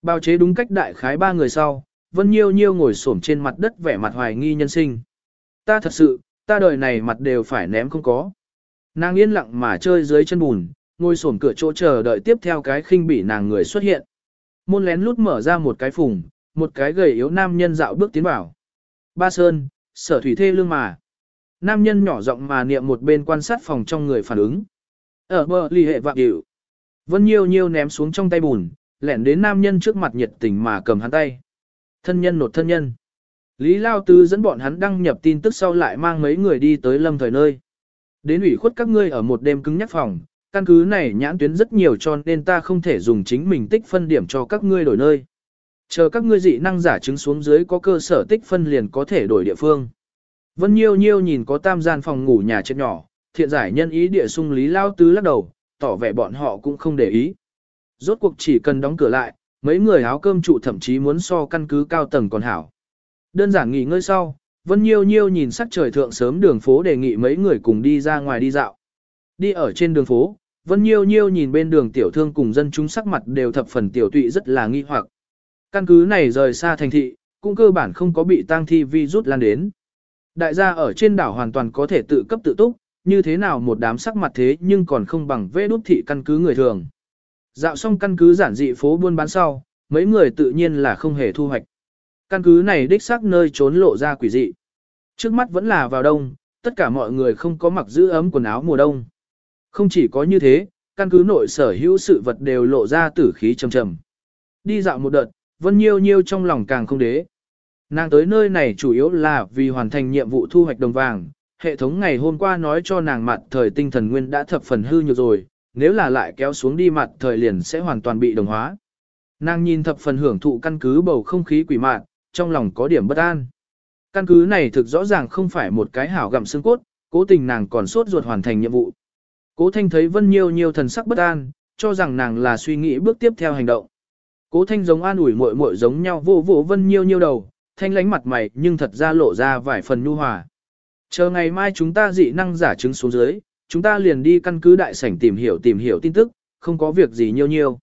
Bao chế đúng cách đại khái ba người sau, Vân Nhiêu Nhiêu ngồi xổm trên mặt đất vẻ mặt hoài nghi nhân sinh. Ta thật sự, ta đời này mặt đều phải ném không có. Nàng yên lặng mà chơi dưới chân bùn, ngồi xổm cửa chỗ chờ đợi tiếp theo cái khinh bỉ nàng người xuất hiện. Môn lén lút mở ra một cái phùng, một cái gầy yếu nam nhân dạo bước tiến vào. Ba Sơn, sở thủy thê lương mà. Nam nhân nhỏ giọng mà niệm một bên quan sát phòng trong người phản ứng. Ở bờ lì hệ vạn điệu. Vân Nhiêu Nhiêu ném xuống trong tay bùn, lẻn đến nam nhân trước mặt nhiệt tình mà cầm hắn tay. Thân nhân nột thân nhân. Lý Lao Tư dẫn bọn hắn đăng nhập tin tức sau lại mang mấy người đi tới lâm thời nơi. Đến ủy khuất các ngươi ở một đêm cứng nhắc phòng, căn cứ này nhãn tuyến rất nhiều cho nên ta không thể dùng chính mình tích phân điểm cho các ngươi đổi nơi. Chờ các ngươi dị năng giả chứng xuống dưới có cơ sở tích phân liền có thể đổi địa phương. Vân Nhiêu Nhiêu nhìn có tam gian phòng ngủ nhà chết nhỏ, thiện giải nhân ý địa sung Lý Lao Tứ lắc đầu, tỏ vẻ bọn họ cũng không để ý. Rốt cuộc chỉ cần đóng cửa lại, mấy người áo cơm trụ thậm chí muốn so căn cứ cao tầng còn hảo. Đơn giản nghỉ ngơi sau, Vân Nhiêu Nhiêu nhìn sắc trời thượng sớm đường phố đề nghị mấy người cùng đi ra ngoài đi dạo. Đi ở trên đường phố, Vân Nhiêu Nhiêu nhìn bên đường tiểu thương cùng dân chúng sắc mặt đều thập phần tiểu tụy rất là nghi hoặc. Căn cứ này rời xa thành thị, cũng cơ bản không có bị tang thi vi rút lan đến. Đại gia ở trên đảo hoàn toàn có thể tự cấp tự túc, như thế nào một đám sắc mặt thế nhưng còn không bằng vê đút thị căn cứ người thường. Dạo xong căn cứ giản dị phố buôn bán sau, mấy người tự nhiên là không hề thu hoạch. Căn cứ này đích xác nơi trốn lộ ra quỷ dị. Trước mắt vẫn là vào đông, tất cả mọi người không có mặc giữ ấm quần áo mùa đông. Không chỉ có như thế, căn cứ nội sở hữu sự vật đều lộ ra tử khí trầm trầm. Đi dạo một đợt, Vân Nhiêu Nhiêu trong lòng càng không đế. Nàng tới nơi này chủ yếu là vì hoàn thành nhiệm vụ thu hoạch đồng vàng. Hệ thống ngày hôm qua nói cho nàng mặt thời tinh thần nguyên đã thập phần hư nhược rồi, nếu là lại kéo xuống đi mặt thời liền sẽ hoàn toàn bị đồng hóa. Nàng nhìn thập phần hưởng thụ căn cứ bầu không khí quỷ mạn, trong lòng có điểm bất an. Căn cứ này thực rõ ràng không phải một cái hảo gặm xương cốt, cố tình nàng còn sốt ruột hoàn thành nhiệm vụ. Cố Thanh thấy Vân Nhiêu Nhiêu thần sắc bất an, cho rằng nàng là suy nghĩ bước tiếp theo hành động. Cố Thanh giống an ủi muội muội giống nhau vô vô Vân Nhiêu Nhiêu đầu, thanh lánh mặt mày nhưng thật ra lộ ra vài phần nhu hòa. Chờ ngày mai chúng ta dị năng giả chứng xuống dưới, chúng ta liền đi căn cứ đại sảnh tìm hiểu tìm hiểu tin tức, không có việc gì nhiều nhiều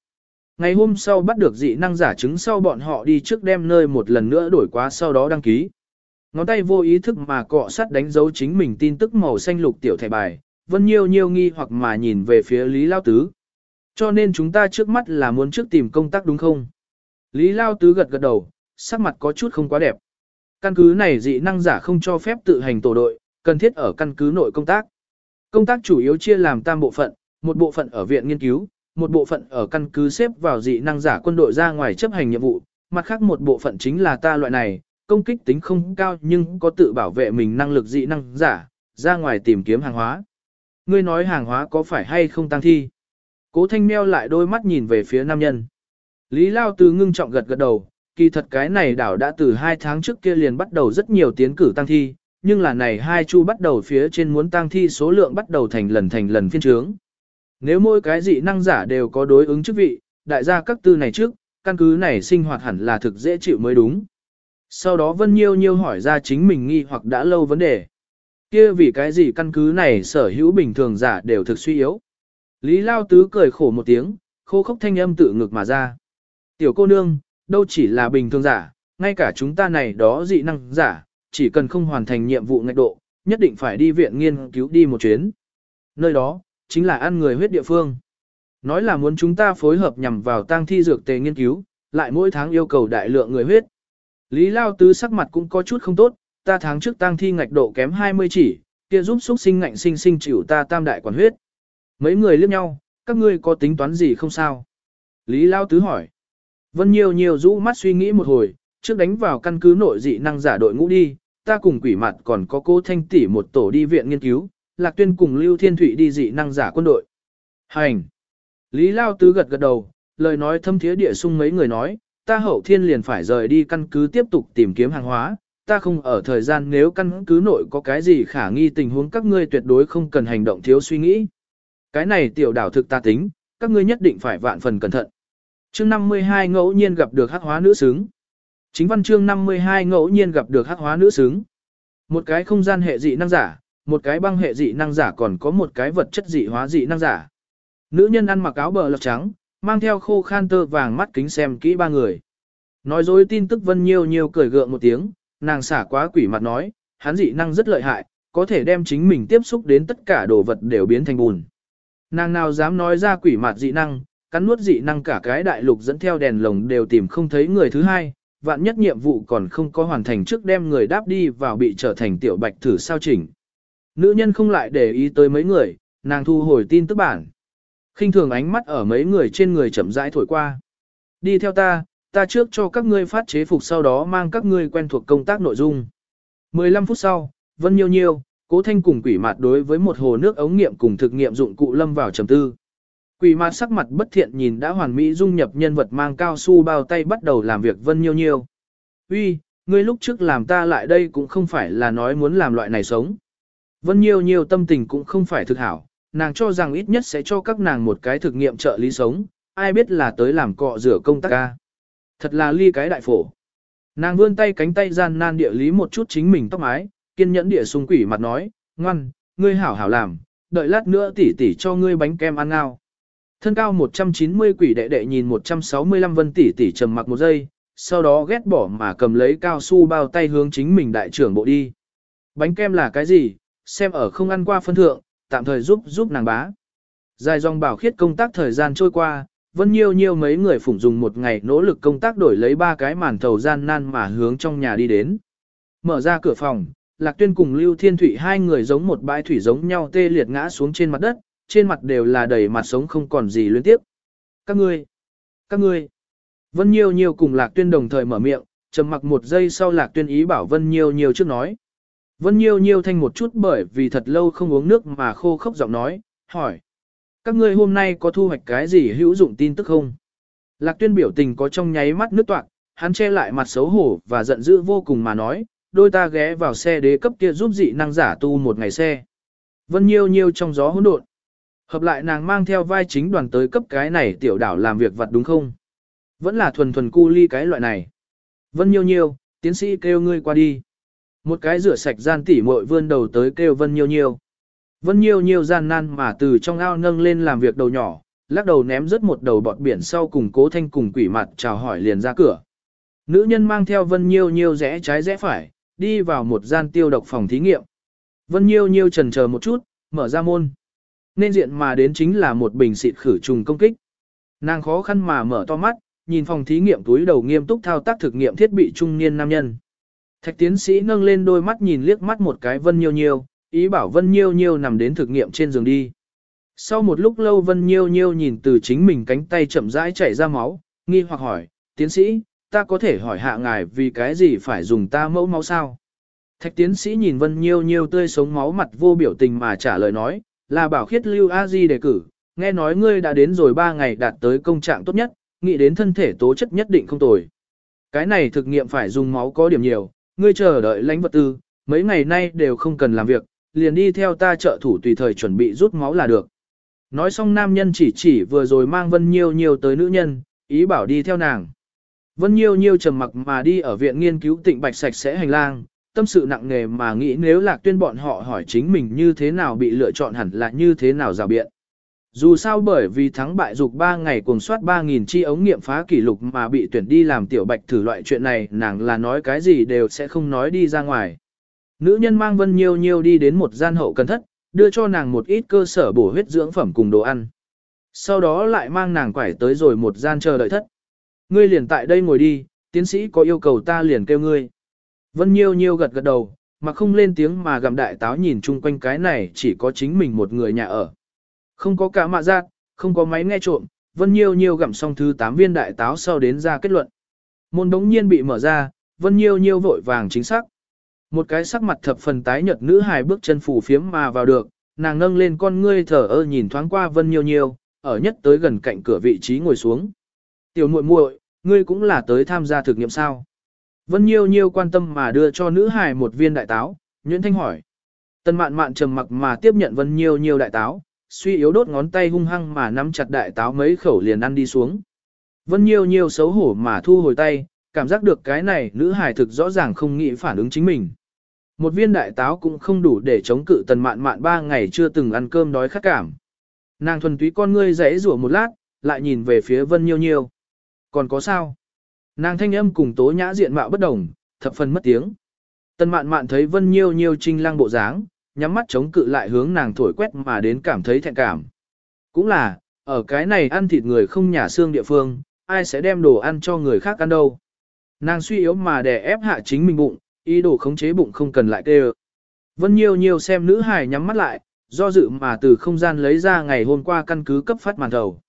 Ngày hôm sau bắt được dị năng giả chứng sau bọn họ đi trước đem nơi một lần nữa đổi quá sau đó đăng ký. Ngón tay vô ý thức mà cọ sát đánh dấu chính mình tin tức màu xanh lục tiểu thẻ bài, vân nhiều nhiều nghi hoặc mà nhìn về phía Lý Lao Tứ. Cho nên chúng ta trước mắt là muốn trước tìm công tác đúng không? Lý Lao Tứ gật gật đầu, sắc mặt có chút không quá đẹp. Căn cứ này dị năng giả không cho phép tự hành tổ đội, cần thiết ở căn cứ nội công tác. Công tác chủ yếu chia làm tam bộ phận, một bộ phận ở viện nghiên cứu, một bộ phận ở căn cứ xếp vào dị năng giả quân đội ra ngoài chấp hành nhiệm vụ, mặt khác một bộ phận chính là ta loại này, công kích tính không cao nhưng có tự bảo vệ mình năng lực dị năng giả, ra ngoài tìm kiếm hàng hóa. Ngươi nói hàng hóa có phải hay không tăng thi? Cố thanh meo lại đôi mắt nhìn về phía nam nhân. Lý Lao Tư ngưng trọng gật gật đầu, kỳ thật cái này đảo đã từ hai tháng trước kia liền bắt đầu rất nhiều tiến cử tăng thi, nhưng là này hai chu bắt đầu phía trên muốn tăng thi số lượng bắt đầu thành lần thành lần phiên trướng. Nếu mỗi cái dị năng giả đều có đối ứng chức vị, đại gia các tư này trước, căn cứ này sinh hoạt hẳn là thực dễ chịu mới đúng. Sau đó Vân Nhiêu Nhiêu hỏi ra chính mình nghi hoặc đã lâu vấn đề. kia vì cái gì căn cứ này sở hữu bình thường giả đều thực suy yếu. Lý Lao Tứ cười khổ một tiếng, khô khốc thanh âm tự ngực mà ra. Tiểu cô nương, đâu chỉ là bình thường giả, ngay cả chúng ta này đó dị năng giả, chỉ cần không hoàn thành nhiệm vụ ngạch độ, nhất định phải đi viện nghiên cứu đi một chuyến. Nơi đó, chính là ăn người huyết địa phương. Nói là muốn chúng ta phối hợp nhằm vào tang thi dược tề nghiên cứu, lại mỗi tháng yêu cầu đại lượng người huyết. Lý Lao Tứ sắc mặt cũng có chút không tốt, ta tháng trước tang thi ngạch độ kém 20 chỉ, kia giúp xúc sinh ngạnh sinh sinh chịu ta tam đại quản huyết. Mấy người liếc nhau, các ngươi có tính toán gì không sao? Lý Lao Tứ hỏi. Vân nhiều nhiều rũ mắt suy nghĩ một hồi, trước đánh vào căn cứ nội dị năng giả đội ngũ đi, ta cùng quỷ mặt còn có cô thanh tỷ một tổ đi viện nghiên cứu, Lạc Tuyên cùng Lưu Thiên Thụy đi dị năng giả quân đội. Hành! Lý Lao Tứ gật gật đầu, lời nói thâm thiế địa sung mấy người nói, ta hậu thiên liền phải rời đi căn cứ tiếp tục tìm kiếm hàng hóa, ta không ở thời gian nếu căn cứ nội có cái gì khả nghi tình huống các ngươi tuyệt đối không cần hành động thiếu suy nghĩ. Cái này tiểu đảo thực ta tính, các ngươi nhất định phải vạn phần cẩn thận. Chương 52 ngẫu nhiên gặp được hắc hóa nữ xứng. Chính văn chương 52 ngẫu nhiên gặp được hắc hóa nữ xứng. Một cái không gian hệ dị năng giả, một cái băng hệ dị năng giả còn có một cái vật chất dị hóa dị năng giả. Nữ nhân ăn mặc áo bờ lọc trắng, mang theo khô khan tơ vàng mắt kính xem kỹ ba người. Nói dối tin tức Vân Nhiêu Nhiêu cười gượng một tiếng, nàng xả quá quỷ mặt nói, hắn dị năng rất lợi hại, có thể đem chính mình tiếp xúc đến tất cả đồ vật đều biến thành bùn. Nàng nào dám nói ra quỷ mặt dị năng, cắn nuốt dị năng cả cái đại lục dẫn theo đèn lồng đều tìm không thấy người thứ hai, vạn nhất nhiệm vụ còn không có hoàn thành trước đem người đáp đi vào bị trở thành tiểu bạch thử sao chỉnh. Nữ nhân không lại để ý tới mấy người, nàng thu hồi tin tức bản khinh thường ánh mắt ở mấy người trên người chậm rãi thổi qua. Đi theo ta, ta trước cho các ngươi phát chế phục sau đó mang các ngươi quen thuộc công tác nội dung. 15 phút sau, Vân Nhiêu Nhiêu, Cố Thanh cùng quỷ mạt đối với một hồ nước ống nghiệm cùng thực nghiệm dụng cụ lâm vào trầm tư. Quỷ mặt sắc mặt bất thiện nhìn đã hoàn mỹ dung nhập nhân vật mang cao su bao tay bắt đầu làm việc Vân Nhiêu Nhiêu. Uy, ngươi lúc trước làm ta lại đây cũng không phải là nói muốn làm loại này sống. Vân Nhiêu Nhiêu tâm tình cũng không phải thực hảo, nàng cho rằng ít nhất sẽ cho các nàng một cái thực nghiệm trợ lý sống, ai biết là tới làm cọ rửa công tác ca. Thật là ly cái đại phổ. Nàng vươn tay cánh tay gian nan địa lý một chút chính mình tóc mái, kiên nhẫn địa xung quỷ mặt nói, ngoan, ngươi hảo hảo làm, đợi lát nữa tỉ tỉ cho ngươi bánh kem ăn ngao. Thân cao 190 quỷ đệ đệ nhìn 165 vân tỷ tỷ trầm mặc một giây, sau đó ghét bỏ mà cầm lấy cao su bao tay hướng chính mình đại trưởng bộ đi. Bánh kem là cái gì, xem ở không ăn qua phân thượng, tạm thời giúp giúp nàng bá. Dài dòng bảo khiết công tác thời gian trôi qua, vân nhiêu nhiêu mấy người phụng dùng một ngày nỗ lực công tác đổi lấy ba cái màn thầu gian nan mà hướng trong nhà đi đến. Mở ra cửa phòng, Lạc Tuyên cùng Lưu Thiên Thụy hai người giống một bãi thủy giống nhau tê liệt ngã xuống trên mặt đất, trên mặt đều là đầy mặt sống không còn gì liên tiếp. Các ngươi, các ngươi. Vân Nhiêu Nhiêu cùng Lạc Tuyên đồng thời mở miệng, trầm mặc một giây sau Lạc Tuyên ý bảo Vân Nhiêu Nhiêu trước nói. Vân Nhiêu Nhiêu thanh một chút bởi vì thật lâu không uống nước mà khô khốc giọng nói, hỏi. Các ngươi hôm nay có thu hoạch cái gì hữu dụng tin tức không? Lạc tuyên biểu tình có trong nháy mắt nước toạc, hắn che lại mặt xấu hổ và giận dữ vô cùng mà nói, đôi ta ghé vào xe đế cấp kia giúp dị năng giả tu một ngày xe. Vân Nhiêu Nhiêu trong gió hỗn độn. Hợp lại nàng mang theo vai chính đoàn tới cấp cái này tiểu đảo làm việc vật đúng không? Vẫn là thuần thuần cu ly cái loại này. Vân Nhiêu Nhiêu, tiến sĩ kêu ngươi qua đi. Một cái rửa sạch gian tỉ muội vươn đầu tới kêu Vân Nhiêu Nhiêu. Vân Nhiêu Nhiêu gian nan mà từ trong ao nâng lên làm việc đầu nhỏ, lắc đầu ném rớt một đầu bọt biển sau cùng cố thanh cùng quỷ mặt chào hỏi liền ra cửa. Nữ nhân mang theo Vân Nhiêu Nhiêu rẽ trái rẽ phải, đi vào một gian tiêu độc phòng thí nghiệm. Vân Nhiêu Nhiêu trần chờ một chút, mở ra môn. Nên diện mà đến chính là một bình xịt khử trùng công kích. Nàng khó khăn mà mở to mắt, nhìn phòng thí nghiệm túi đầu nghiêm túc thao tác thực nghiệm thiết bị trung niên nam nhân. Thạch tiến sĩ nâng lên đôi mắt nhìn liếc mắt một cái Vân Nhiêu Nhiêu, ý bảo Vân Nhiêu Nhiêu nằm đến thực nghiệm trên giường đi. Sau một lúc lâu Vân Nhiêu Nhiêu nhìn từ chính mình cánh tay chậm rãi chảy ra máu, nghi hoặc hỏi, tiến sĩ, ta có thể hỏi hạ ngài vì cái gì phải dùng ta mẫu máu sao? Thạch tiến sĩ nhìn Vân Nhiêu Nhiêu tươi sống máu mặt vô biểu tình mà trả lời nói, là bảo khiết lưu a di đề cử, nghe nói ngươi đã đến rồi 3 ngày đạt tới công trạng tốt nhất, nghĩ đến thân thể tố chất nhất định không tồi. Cái này thực nghiệm phải dùng máu có điểm nhiều, ngươi chờ đợi lãnh vật tư, mấy ngày nay đều không cần làm việc, liền đi theo ta trợ thủ tùy thời chuẩn bị rút máu là được. Nói xong nam nhân chỉ chỉ vừa rồi mang Vân Nhiêu Nhiêu tới nữ nhân, ý bảo đi theo nàng. Vân Nhiêu Nhiêu trầm mặc mà đi ở viện nghiên cứu tịnh bạch sạch sẽ hành lang, tâm sự nặng nề mà nghĩ nếu lạc tuyên bọn họ hỏi chính mình như thế nào bị lựa chọn hẳn là như thế nào rào biện. Dù sao bởi vì thắng bại dục 3 ngày cuồng soát 3.000 chi ống nghiệm phá kỷ lục mà bị tuyển đi làm tiểu bạch thử loại chuyện này nàng là nói cái gì đều sẽ không nói đi ra ngoài. Nữ nhân mang Vân Nhiêu Nhiêu đi đến một gian hậu cần thất, đưa cho nàng một ít cơ sở bổ huyết dưỡng phẩm cùng đồ ăn. Sau đó lại mang nàng quải tới rồi một gian chờ đợi thất. Ngươi liền tại đây ngồi đi, tiến sĩ có yêu cầu ta liền kêu ngươi. Vân Nhiêu Nhiêu gật gật đầu, mà không lên tiếng mà gặm đại táo nhìn chung quanh cái này chỉ có chính mình một người nhà ở. Không có cả mạ giác, không có máy nghe trộm, Vân Nhiêu Nhiêu gặm xong thứ 8 viên đại táo sau đến ra kết luận. Môn đống nhiên bị mở ra, Vân Nhiêu Nhiêu vội vàng chính xác. Một cái sắc mặt thập phần tái nhợt nữ hài bước chân phủ phiếm mà vào được, nàng ngâng lên con ngươi thở ơ nhìn thoáng qua Vân Nhiêu Nhiêu, ở nhất tới gần cạnh cửa vị trí ngồi xuống. Tiểu muội muội, ngươi cũng là tới tham gia thực nghiệm sao? Vân Nhiêu Nhiêu quan tâm mà đưa cho nữ hài một viên đại táo, Nguyễn Thanh hỏi. Tân mạn mạn trầm mặc mà tiếp nhận Vân Nhiêu Nhiêu đại táo, suy yếu đốt ngón tay hung hăng mà nắm chặt đại táo mấy khẩu liền ăn đi xuống. Vân Nhiêu Nhiêu xấu hổ mà thu hồi tay, cảm giác được cái này nữ hài thực rõ ràng không nghĩ phản ứng chính mình. Một viên đại táo cũng không đủ để chống cự tần mạn mạn ba ngày chưa từng ăn cơm đói khát cảm. Nàng thuần túy con ngươi rẽ rủa một lát, lại nhìn về phía Vân Nhiêu Nhiêu. Còn có sao? Nàng thanh âm cùng tố nhã diện mạo bất đồng, thập phần mất tiếng. Tần mạn mạn thấy Vân Nhiêu Nhiêu trinh lăng bộ dáng, nhắm mắt chống cự lại hướng nàng thổi quét mà đến cảm thấy thẹn cảm. Cũng là, ở cái này ăn thịt người không nhà xương địa phương, ai sẽ đem đồ ăn cho người khác ăn đâu. Nàng suy yếu mà đè ép hạ chính mình bụng, ý đồ khống chế bụng không cần lại kêu. Vân Nhiêu Nhiêu xem nữ hài nhắm mắt lại, do dự mà từ không gian lấy ra ngày hôm qua căn cứ cấp phát màn thầu.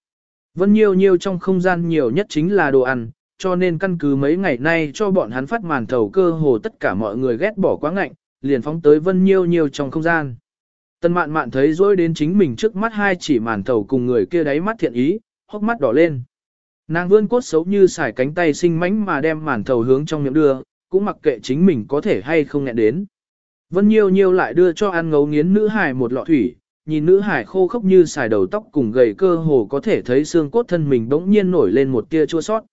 Vân Nhiêu Nhiêu trong không gian nhiều nhất chính là đồ ăn, cho nên căn cứ mấy ngày nay cho bọn hắn phát màn thầu cơ hồ tất cả mọi người ghét bỏ quá ngạnh, liền phóng tới Vân Nhiêu Nhiêu trong không gian. Tân mạn mạn thấy dối đến chính mình trước mắt hai chỉ màn thầu cùng người kia đáy mắt thiện ý, hốc mắt đỏ lên. Nàng vươn cốt xấu như xài cánh tay sinh mánh mà đem màn thầu hướng trong miệng đưa, cũng mặc kệ chính mình có thể hay không nghẹn đến. Vân Nhiêu Nhiêu lại đưa cho ăn ngấu nghiến nữ hải một lọ thủy, nhìn nữ hải khô khốc như xài đầu tóc cùng gầy cơ hồ có thể thấy xương cốt thân mình bỗng nhiên nổi lên một tia chua sót.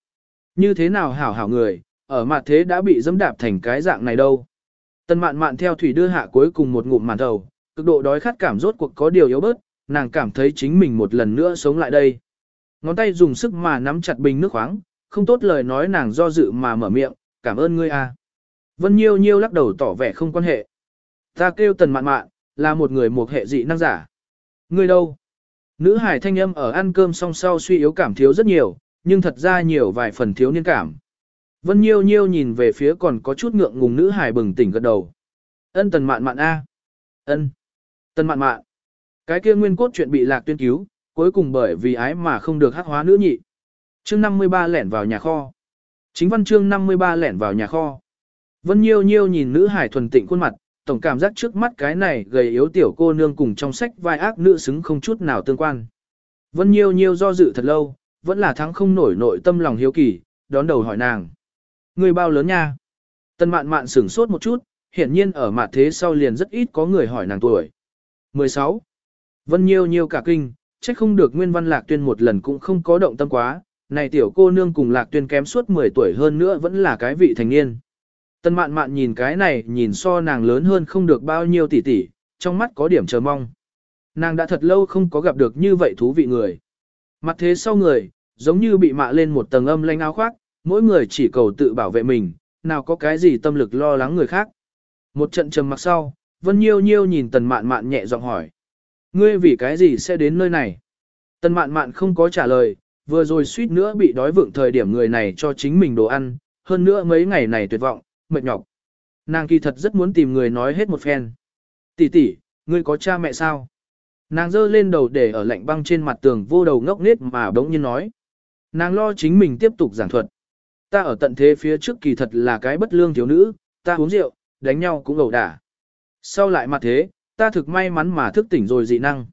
Như thế nào hảo hảo người, ở mặt thế đã bị dẫm đạp thành cái dạng này đâu. Tân mạn mạn theo thủy đưa hạ cuối cùng một ngụm màn đầu, cực độ đói khát cảm rốt cuộc có điều yếu bớt, nàng cảm thấy chính mình một lần nữa sống lại đây. Ngón tay dùng sức mà nắm chặt bình nước khoáng, không tốt lời nói nàng do dự mà mở miệng, cảm ơn ngươi a. Vân Nhiêu Nhiêu lắc đầu tỏ vẻ không quan hệ. Ta kêu tần mạn mạn, là một người một hệ dị năng giả. Ngươi đâu? Nữ hải thanh âm ở ăn cơm song sau suy yếu cảm thiếu rất nhiều, nhưng thật ra nhiều vài phần thiếu niên cảm. Vân Nhiêu Nhiêu nhìn về phía còn có chút ngượng ngùng nữ hải bừng tỉnh gật đầu. Ân tần mạn mạn A. Ân. Tần mạn mạn. Cái kia nguyên cốt chuyện bị lạc tuyên cứu, cuối cùng bởi vì ái mà không được hắc hóa nữ nhị. Chương 53 lẻn vào nhà kho. Chính văn chương 53 lẻn vào nhà kho. Vân Nhiêu Nhiêu nhìn nữ hải thuần tịnh khuôn mặt, tổng cảm giác trước mắt cái này gầy yếu tiểu cô nương cùng trong sách vai ác nữ xứng không chút nào tương quan. Vân Nhiêu Nhiêu do dự thật lâu, vẫn là thắng không nổi nội tâm lòng hiếu kỳ, đón đầu hỏi nàng. Người bao lớn nha? Tân mạn mạn sửng sốt một chút, hiển nhiên ở mặt thế sau liền rất ít có người hỏi nàng tuổi. 16. Vân Nhiêu Nhiêu cả kinh, trách không được Nguyên Văn Lạc Tuyên một lần cũng không có động tâm quá, này tiểu cô nương cùng Lạc Tuyên kém suốt 10 tuổi hơn nữa vẫn là cái vị thành niên. Tân mạn mạn nhìn cái này nhìn so nàng lớn hơn không được bao nhiêu tỷ tỷ, trong mắt có điểm chờ mong. Nàng đã thật lâu không có gặp được như vậy thú vị người. Mặt thế sau người, giống như bị mạ lên một tầng âm lanh áo khoác, mỗi người chỉ cầu tự bảo vệ mình, nào có cái gì tâm lực lo lắng người khác. Một trận trầm mặc sau, Vân Nhiêu Nhiêu nhìn Tần Mạn Mạn nhẹ giọng hỏi. Ngươi vì cái gì sẽ đến nơi này? Tần Mạn Mạn không có trả lời, vừa rồi suýt nữa bị đói vượng thời điểm người này cho chính mình đồ ăn, hơn nữa mấy ngày này tuyệt vọng, mệt nhọc. Nàng kỳ thật rất muốn tìm người nói hết một phen. Tỷ tỷ, ngươi có cha mẹ sao? Nàng giơ lên đầu để ở lạnh băng trên mặt tường vô đầu ngốc nết mà bỗng nhiên nói. Nàng lo chính mình tiếp tục giảng thuật. Ta ở tận thế phía trước kỳ thật là cái bất lương thiếu nữ, ta uống rượu, đánh nhau cũng ẩu đả. Sau lại mặt thế, ta thực may mắn mà thức tỉnh rồi dị năng.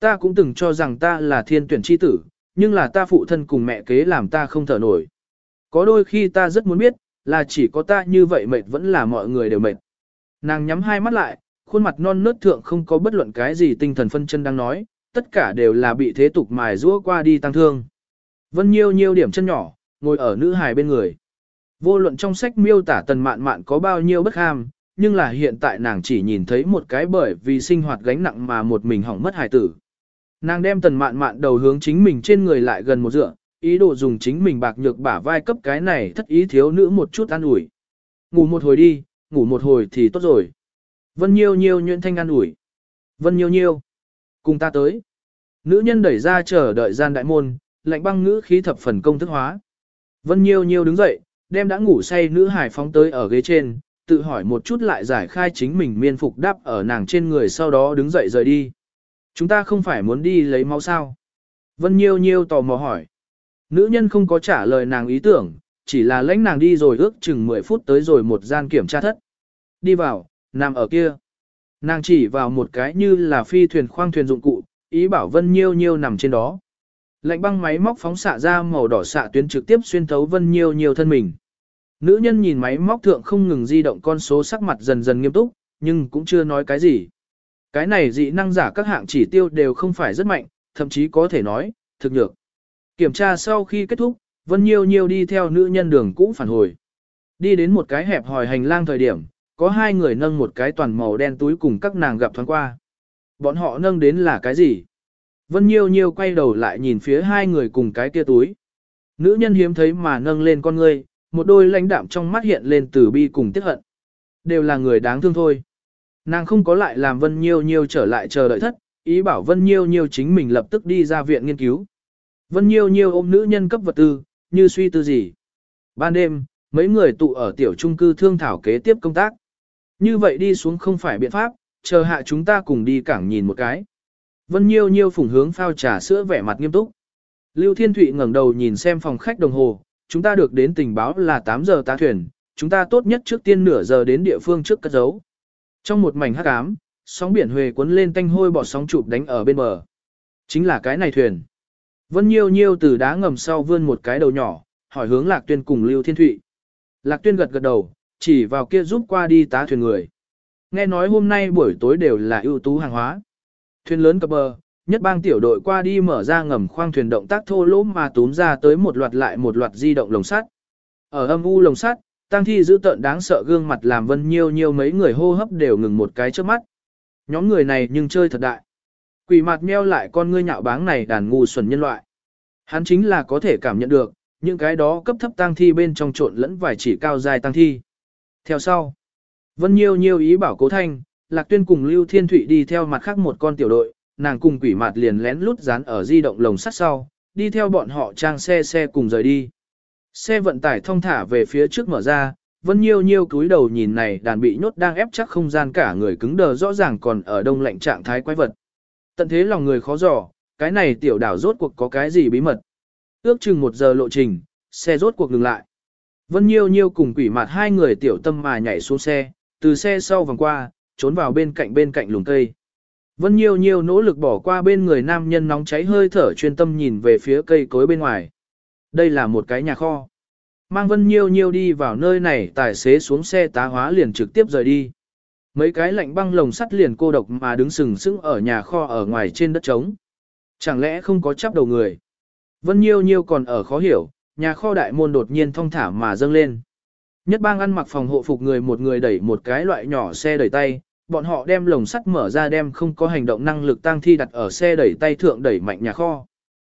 Ta cũng từng cho rằng ta là thiên tuyển chi tử, nhưng là ta phụ thân cùng mẹ kế làm ta không thở nổi. Có đôi khi ta rất muốn biết, là chỉ có ta như vậy mệt vẫn là mọi người đều mệt. Nàng nhắm hai mắt lại, khuôn mặt non nớt thượng không có bất luận cái gì tinh thần phân chân đang nói, tất cả đều là bị thế tục mài rũa qua đi tăng thương. Vân nhiêu nhiêu điểm chân nhỏ, ngồi ở nữ hài bên người. Vô luận trong sách miêu tả tần mạn mạn có bao nhiêu bất ham, nhưng là hiện tại nàng chỉ nhìn thấy một cái bởi vì sinh hoạt gánh nặng mà một mình hỏng mất hài tử. Nàng đem tần mạn mạn đầu hướng chính mình trên người lại gần một dựa, ý đồ dùng chính mình bạc nhược bả vai cấp cái này thất ý thiếu nữ một chút an ủi. Ngủ một hồi đi, ngủ một hồi thì tốt rồi. Vân Nhiêu Nhiêu nhuyễn thanh an ủi. Vân Nhiêu Nhiêu, cùng ta tới. Nữ nhân đẩy ra chờ đợi gian đại môn, lạnh băng ngữ khí thập phần công thức hóa. Vân Nhiêu Nhiêu đứng dậy, đem đã ngủ say nữ hải phóng tới ở ghế trên, tự hỏi một chút lại giải khai chính mình miên phục đáp ở nàng trên người sau đó đứng dậy rời đi. Chúng ta không phải muốn đi lấy máu sao? Vân Nhiêu Nhiêu tò mò hỏi. Nữ nhân không có trả lời nàng ý tưởng, chỉ là lãnh nàng đi rồi ước chừng 10 phút tới rồi một gian kiểm tra thất. đi vào, nằm ở kia. Nàng chỉ vào một cái như là phi thuyền khoang thuyền dụng cụ, ý bảo Vân Nhiêu Nhiêu nằm trên đó. Lạnh băng máy móc phóng xạ ra màu đỏ xạ tuyến trực tiếp xuyên thấu Vân Nhiêu Nhiêu thân mình. Nữ nhân nhìn máy móc thượng không ngừng di động con số sắc mặt dần dần nghiêm túc, nhưng cũng chưa nói cái gì. Cái này dị năng giả các hạng chỉ tiêu đều không phải rất mạnh, thậm chí có thể nói, thực nhược. Kiểm tra sau khi kết thúc, Vân Nhiêu Nhiêu đi theo nữ nhân đường cũ phản hồi. Đi đến một cái hẹp hòi hành lang thời điểm, có hai người nâng một cái toàn màu đen túi cùng các nàng gặp thoáng qua. Bọn họ nâng đến là cái gì? Vân Nhiêu Nhiêu quay đầu lại nhìn phía hai người cùng cái kia túi. Nữ nhân hiếm thấy mà nâng lên con ngươi, một đôi lãnh đạm trong mắt hiện lên từ bi cùng tiếc hận. Đều là người đáng thương thôi. Nàng không có lại làm Vân Nhiêu Nhiêu trở lại chờ đợi thất, ý bảo Vân Nhiêu Nhiêu chính mình lập tức đi ra viện nghiên cứu. Vân Nhiêu Nhiêu ôm nữ nhân cấp vật tư, như suy tư gì. Ban đêm, mấy người tụ ở tiểu trung cư thương thảo kế tiếp công tác. Như vậy đi xuống không phải biện pháp, chờ hạ chúng ta cùng đi cảng nhìn một cái. Vân Nhiêu Nhiêu phủng hướng phao trà sữa vẻ mặt nghiêm túc. Lưu Thiên Thụy ngẩng đầu nhìn xem phòng khách đồng hồ, chúng ta được đến tình báo là 8 giờ tá thuyền, chúng ta tốt nhất trước tiên nửa giờ đến địa phương trước cất giấu. Trong một mảnh hắc ám, sóng biển huề cuốn lên tanh hôi bọt sóng chụp đánh ở bên bờ. Chính là cái này thuyền. Vân Nhiêu Nhiêu từ đá ngầm sau vươn một cái đầu nhỏ, hỏi hướng Lạc Tuyên cùng Lưu Thiên Thụy. Lạc Tuyên gật gật đầu, chỉ vào kia giúp qua đi tá thuyền người. Nghe nói hôm nay buổi tối đều là ưu tú hàng hóa. Thuyền lớn cập bờ, nhất bang tiểu đội qua đi mở ra ngầm khoang thuyền động tác thô lỗ mà túm ra tới một loạt lại một loạt di động lồng sắt. Ở âm u lồng sắt, tăng thi giữ tợn đáng sợ gương mặt làm vân nhiêu nhiêu mấy người hô hấp đều ngừng một cái trước mắt. Nhóm người này nhưng chơi thật đại. Quỷ mặt meo lại con ngươi nhạo báng này đàn ngu xuẩn nhân loại. Hắn chính là có thể cảm nhận được, những cái đó cấp thấp tăng thi bên trong trộn lẫn vài chỉ cao dài tăng thi. Theo sau, Vân Nhiêu Nhiêu ý bảo Cố Thanh, Lạc Tuyên cùng Lưu Thiên Thụy đi theo mặt khác một con tiểu đội, nàng cùng quỷ mặt liền lén lút dán ở di động lồng sắt sau, đi theo bọn họ trang xe xe cùng rời đi. Xe vận tải thông thả về phía trước mở ra, Vân Nhiêu Nhiêu cúi đầu nhìn này đàn bị nhốt đang ép chắc không gian cả người cứng đờ rõ ràng còn ở đông lạnh trạng thái quái vật. Tận thế lòng người khó dò, cái này tiểu đảo rốt cuộc có cái gì bí mật. Ước chừng một giờ lộ trình, xe rốt cuộc ngừng lại. Vân Nhiêu Nhiêu cùng quỷ mặt hai người tiểu tâm mà nhảy xuống xe, từ xe sau vòng qua, trốn vào bên cạnh bên cạnh lùm cây. Vân Nhiêu Nhiêu nỗ lực bỏ qua bên người nam nhân nóng cháy hơi thở chuyên tâm nhìn về phía cây cối bên ngoài. Đây là một cái nhà kho. Mang Vân Nhiêu Nhiêu đi vào nơi này tài xế xuống xe tá hóa liền trực tiếp rời đi. Mấy cái lạnh băng lồng sắt liền cô độc mà đứng sừng sững ở nhà kho ở ngoài trên đất trống. Chẳng lẽ không có chắp đầu người? Vân Nhiêu Nhiêu còn ở khó hiểu, nhà kho đại môn đột nhiên thong thả mà dâng lên. Nhất bang ăn mặc phòng hộ phục người một người đẩy một cái loại nhỏ xe đẩy tay, bọn họ đem lồng sắt mở ra đem không có hành động năng lực tăng thi đặt ở xe đẩy tay thượng đẩy mạnh nhà kho.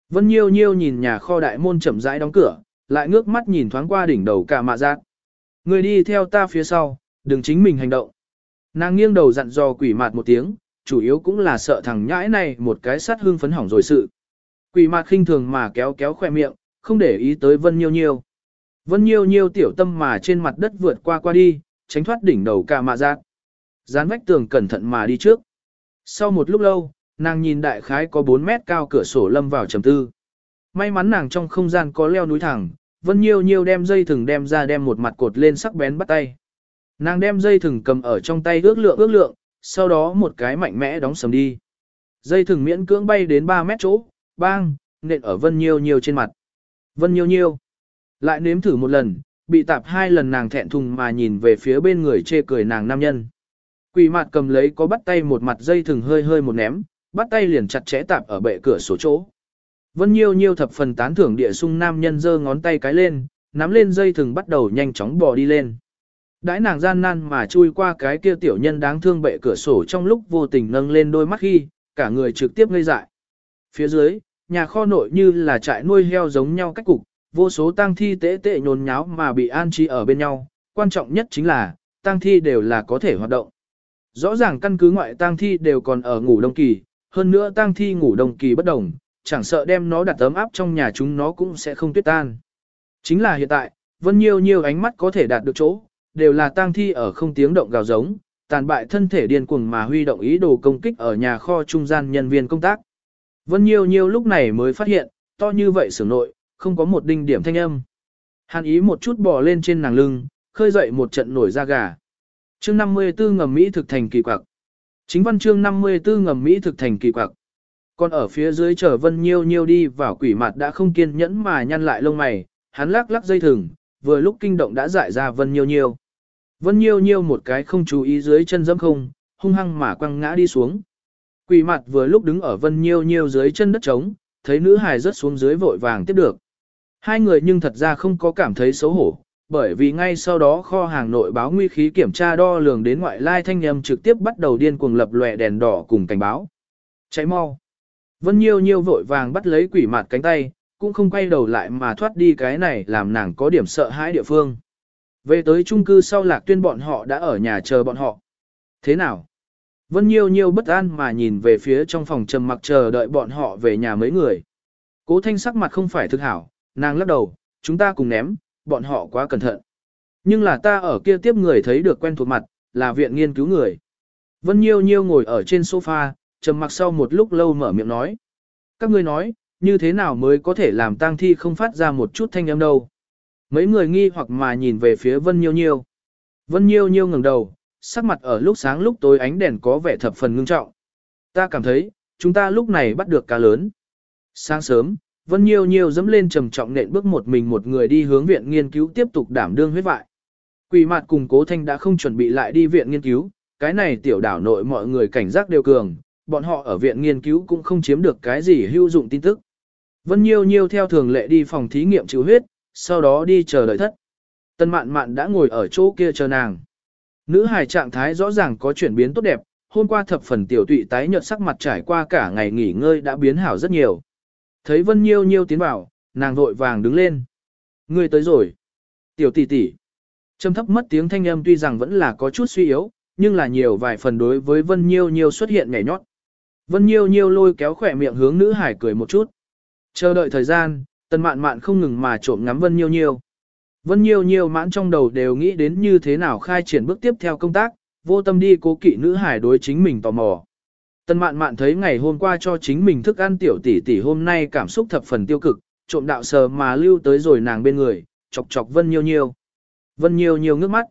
Vân Nhiêu Nhiêu nhìn nhà kho đại môn chậm rãi đóng cửa, lại ngước mắt nhìn thoáng qua đỉnh đầu cả mạ giác. Người đi theo ta phía sau, đừng chính mình hành động. Nàng nghiêng đầu dặn dò quỷ mạt một tiếng, chủ yếu cũng là sợ thằng nhãi này một cái sát hương phấn hỏng rồi sự. Quỷ mạt khinh thường mà kéo kéo khoe miệng, không để ý tới Vân Nhiêu Nhiêu. Vân Nhiêu Nhiêu tiểu tâm mà trên mặt đất vượt qua qua đi, tránh thoát đỉnh đầu cả mạ giác. Dán vách tường cẩn thận mà đi trước. Sau một lúc lâu, nàng nhìn đại khái có 4 mét cao cửa sổ lâm vào trầm tư. May mắn nàng trong không gian có leo núi thẳng, Vân Nhiêu Nhiêu đem dây thừng đem ra đem một mặt cột lên sắc bén bắt tay. Nàng đem dây thừng cầm ở trong tay ước lượng ước lượng, sau đó một cái mạnh mẽ đóng sầm đi. Dây thừng miễn cưỡng bay đến 3 mét chỗ, bang, nện ở Vân Nhiêu Nhiêu trên mặt. Vân Nhiêu Nhiêu. Lại nếm thử một lần, bị tạp hai lần nàng thẹn thùng mà nhìn về phía bên người chê cười nàng nam nhân. Quỷ mặt cầm lấy có bắt tay một mặt dây thừng hơi hơi một ném, bắt tay liền chặt chẽ tạp ở bệ cửa sổ chỗ. Vân Nhiêu Nhiêu thập phần tán thưởng địa sung nam nhân giơ ngón tay cái lên, nắm lên dây thừng bắt đầu nhanh chóng bò đi lên. Đãi nàng gian nan mà chui qua cái kia tiểu nhân đáng thương bệ cửa sổ trong lúc vô tình nâng lên đôi mắt khi, cả người trực tiếp ngây dại. Phía dưới, nhà kho nội như là trại nuôi heo giống nhau cách cục, vô số tang thi tế tệ nhốn nháo mà bị an trí ở bên nhau, quan trọng nhất chính là, tang thi đều là có thể hoạt động. Rõ ràng căn cứ ngoại tang thi đều còn ở ngủ đông kỳ, hơn nữa tang thi ngủ đông kỳ bất đồng, chẳng sợ đem nó đặt ấm áp trong nhà chúng nó cũng sẽ không tuyết tan. Chính là hiện tại, vân nhiều nhiều ánh mắt có thể đạt được chỗ, đều là tang thi ở không tiếng động gào giống, tàn bại thân thể điên cuồng mà huy động ý đồ công kích ở nhà kho trung gian nhân viên công tác. Vân nhiều nhiều lúc này mới phát hiện, to như vậy sưởng nội, không có một đinh điểm thanh âm. Hàn ý một chút bò lên trên nàng lưng, khơi dậy một trận nổi da gà. Chương 54 ngầm Mỹ thực thành kỳ quặc. Chính văn chương 54 ngầm Mỹ thực thành kỳ quặc. Còn ở phía dưới chờ Vân Nhiêu Nhiêu đi vào quỷ mặt đã không kiên nhẫn mà nhăn lại lông mày, hắn lắc lắc dây thừng, vừa lúc kinh động đã dại ra Vân Nhiêu Nhiêu. Vân Nhiêu Nhiêu một cái không chú ý dưới chân dẫm không, hung hăng mà quăng ngã đi xuống. Quỷ mặt vừa lúc đứng ở Vân Nhiêu Nhiêu dưới chân đất trống, thấy nữ hài rớt xuống dưới vội vàng tiếp được. Hai người nhưng thật ra không có cảm thấy xấu hổ, bởi vì ngay sau đó kho hàng nội báo nguy khí kiểm tra đo lường đến ngoại lai thanh âm trực tiếp bắt đầu điên cuồng lập lòe đèn đỏ cùng cảnh báo. Cháy mau. Vân Nhiêu Nhiêu vội vàng bắt lấy quỷ mặt cánh tay, cũng không quay đầu lại mà thoát đi cái này làm nàng có điểm sợ hãi địa phương. Về tới chung cư sau lạc tuyên bọn họ đã ở nhà chờ bọn họ. Thế nào? Vân Nhiêu Nhiêu bất an mà nhìn về phía trong phòng trầm mặc chờ đợi bọn họ về nhà mấy người. Cố thanh sắc mặt không phải thực hảo, nàng lắc đầu, chúng ta cùng ném, bọn họ quá cẩn thận. Nhưng là ta ở kia tiếp người thấy được quen thuộc mặt, là viện nghiên cứu người. Vân Nhiêu Nhiêu ngồi ở trên sofa, trầm mặc sau một lúc lâu mở miệng nói. Các ngươi nói, như thế nào mới có thể làm tang thi không phát ra một chút thanh âm đâu. Mấy người nghi hoặc mà nhìn về phía Vân Nhiêu Nhiêu. Vân Nhiêu Nhiêu ngẩng đầu, sắc mặt ở lúc sáng lúc tối ánh đèn có vẻ thập phần ngưng trọng. Ta cảm thấy, chúng ta lúc này bắt được cá lớn. Sáng sớm, Vân Nhiêu Nhiêu dẫm lên trầm trọng nện bước một mình một người đi hướng viện nghiên cứu tiếp tục đảm đương huyết vại. Quỷ mặt cùng Cố Thanh đã không chuẩn bị lại đi viện nghiên cứu, cái này tiểu đảo nội mọi người cảnh giác đều cường, bọn họ ở viện nghiên cứu cũng không chiếm được cái gì hữu dụng tin tức. Vân Nhiêu Nhiêu theo thường lệ đi phòng thí nghiệm chịu huyết, sau đó đi chờ đợi thất. Tân mạn mạn đã ngồi ở chỗ kia chờ nàng. Nữ hài trạng thái rõ ràng có chuyển biến tốt đẹp, hôm qua thập phần tiểu tụy tái nhợt sắc mặt trải qua cả ngày nghỉ ngơi đã biến hảo rất nhiều. Thấy Vân Nhiêu Nhiêu tiến vào, nàng vội vàng đứng lên. Ngươi tới rồi. Tiểu tỷ tỷ. Trầm thấp mất tiếng thanh âm tuy rằng vẫn là có chút suy yếu, nhưng là nhiều vài phần đối với Vân Nhiêu Nhiêu xuất hiện nhảy nhót. Vân Nhiêu Nhiêu lôi kéo khỏe miệng hướng nữ hải cười một chút. Chờ đợi thời gian, tần mạn mạn không ngừng mà trộm ngắm Vân Nhiêu Nhiêu. Vân Nhiêu Nhiêu mãn trong đầu đều nghĩ đến như thế nào khai triển bước tiếp theo công tác, vô tâm đi cố kỵ nữ hải đối chính mình tò mò. Tần mạn mạn thấy ngày hôm qua cho chính mình thức ăn tiểu tỷ tỷ hôm nay cảm xúc thập phần tiêu cực, trộm đạo sờ mà lưu tới rồi nàng bên người, chọc chọc Vân Nhiêu Nhiêu. Vân Nhiêu Nhiêu ngước mắt.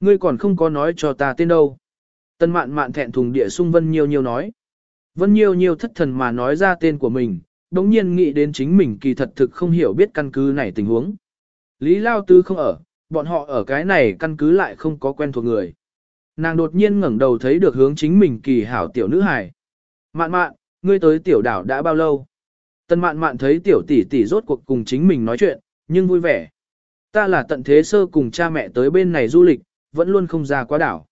Ngươi còn không có nói cho ta tên đâu. Tần mạn mạn thẹn thùng địa sung Vân Nhiêu Nhiêu nói. Vân Nhiêu Nhiêu thất thần mà nói ra tên của mình, đống nhiên nghĩ đến chính mình kỳ thật thực không hiểu biết căn cứ này tình huống. Lý Lao Tư không ở, bọn họ ở cái này căn cứ lại không có quen thuộc người. Nàng đột nhiên ngẩng đầu thấy được hướng chính mình kỳ hảo tiểu nữ hài. Mạn mạn, ngươi tới tiểu đảo đã bao lâu? tân mạn mạn thấy tiểu tỷ tỷ rốt cuộc cùng chính mình nói chuyện, nhưng vui vẻ. Ta là tận thế sơ cùng cha mẹ tới bên này du lịch, vẫn luôn không ra quá đảo.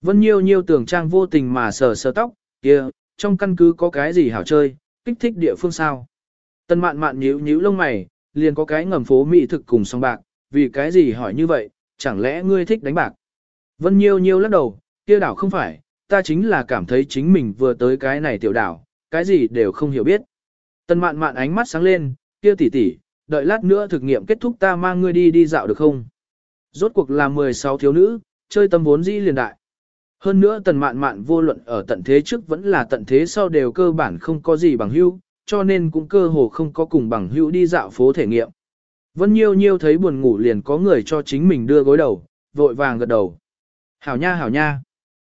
Vân Nhiêu Nhiêu tưởng trang vô tình mà sờ sờ tóc, kia, trong căn cứ có cái gì hảo chơi, kích thích địa phương sao. tân mạn mạn nhíu nhíu lông mày, liền có cái ngầm phố mỹ thực cùng song bạc, vì cái gì hỏi như vậy, chẳng lẽ ngươi thích đánh bạc. Vân Nhiêu Nhiêu lắc đầu, kia đảo không phải, ta chính là cảm thấy chính mình vừa tới cái này tiểu đảo, cái gì đều không hiểu biết. Tần mạn mạn ánh mắt sáng lên, kia tỷ tỷ, đợi lát nữa thực nghiệm kết thúc ta mang ngươi đi đi dạo được không? Rốt cuộc là 16 thiếu nữ, chơi tâm vốn dĩ liền đại. Hơn nữa tần mạn mạn vô luận ở tận thế trước vẫn là tận thế sau đều cơ bản không có gì bằng hữu, cho nên cũng cơ hồ không có cùng bằng hữu đi dạo phố thể nghiệm. Vân Nhiêu Nhiêu thấy buồn ngủ liền có người cho chính mình đưa gối đầu, vội vàng gật đầu. Hảo nha hảo nha.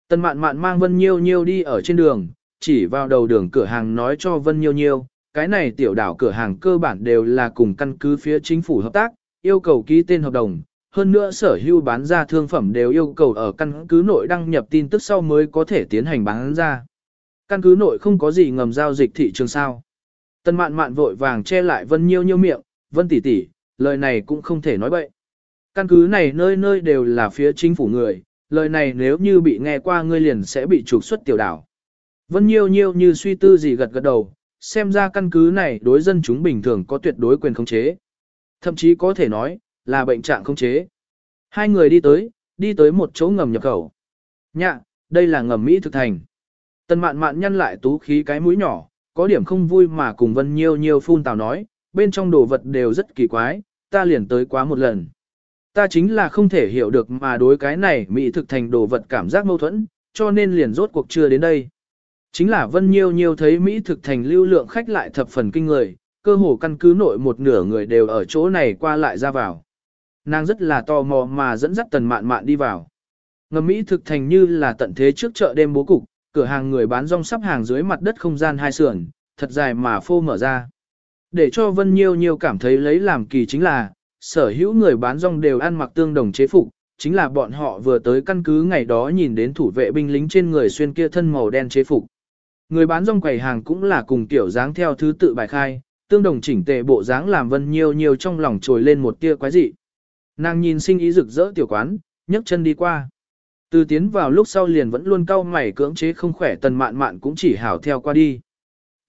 Tần mạn mạn mang Vân Nhiêu Nhiêu đi ở trên đường, chỉ vào đầu đường cửa hàng nói cho Vân Nhiêu Nhiêu, cái này tiểu đảo cửa hàng cơ bản đều là cùng căn cứ phía chính phủ hợp tác, yêu cầu ký tên hợp đồng, hơn nữa sở hữu bán ra thương phẩm đều yêu cầu ở căn cứ nội đăng nhập tin tức sau mới có thể tiến hành bán ra. Căn cứ nội không có gì ngầm giao dịch thị trường sao. Tân mạn mạn vội vàng che lại Vân Nhiêu Nhiêu miệng, Vân tỷ tỷ, lời này cũng không thể nói bậy. Căn cứ này nơi nơi đều là phía chính phủ người, lời này nếu như bị nghe qua ngươi liền sẽ bị trục xuất tiểu đảo. Vân Nhiêu Nhiêu như suy tư gì gật gật đầu, xem ra căn cứ này đối dân chúng bình thường có tuyệt đối quyền khống chế. Thậm chí có thể nói, là bệnh trạng khống chế. Hai người đi tới, đi tới một chỗ ngầm nhập khẩu. Nhạ, đây là ngầm Mỹ thực thành. Tần mạn mạn nhăn lại tú khí cái mũi nhỏ, có điểm không vui mà cùng Vân Nhiêu Nhiêu phun tào nói, bên trong đồ vật đều rất kỳ quái, ta liền tới quá một lần. Ta chính là không thể hiểu được mà đối cái này Mỹ thực thành đồ vật cảm giác mâu thuẫn, cho nên liền rốt cuộc chưa đến đây. Chính là Vân Nhiêu Nhiêu thấy Mỹ thực thành lưu lượng khách lại thập phần kinh người, cơ hồ căn cứ nội một nửa người đều ở chỗ này qua lại ra vào. Nàng rất là tò mò mà dẫn dắt tần mạn mạn đi vào. Ngầm Mỹ thực thành như là tận thế trước chợ đêm bố cục, cửa hàng người bán rong sắp hàng dưới mặt đất không gian hai sườn, thật dài mà phô mở ra. Để cho Vân Nhiêu Nhiêu cảm thấy lấy làm kỳ chính là, sở hữu người bán rong đều ăn mặc tương đồng chế phục, chính là bọn họ vừa tới căn cứ ngày đó nhìn đến thủ vệ binh lính trên người xuyên kia thân màu đen chế phục. Người bán rong quầy hàng cũng là cùng tiểu dáng theo thứ tự bài khai, tương đồng chỉnh tề bộ dáng làm Vân Nhiêu Nhiêu trong lòng trồi lên một tia quái dị. Nàng nhìn sinh ý rực rỡ tiểu quán, nhấc chân đi qua. Từ tiến vào lúc sau liền vẫn luôn cau mày cưỡng chế không khỏe tần mạn mạn cũng chỉ hảo theo qua đi.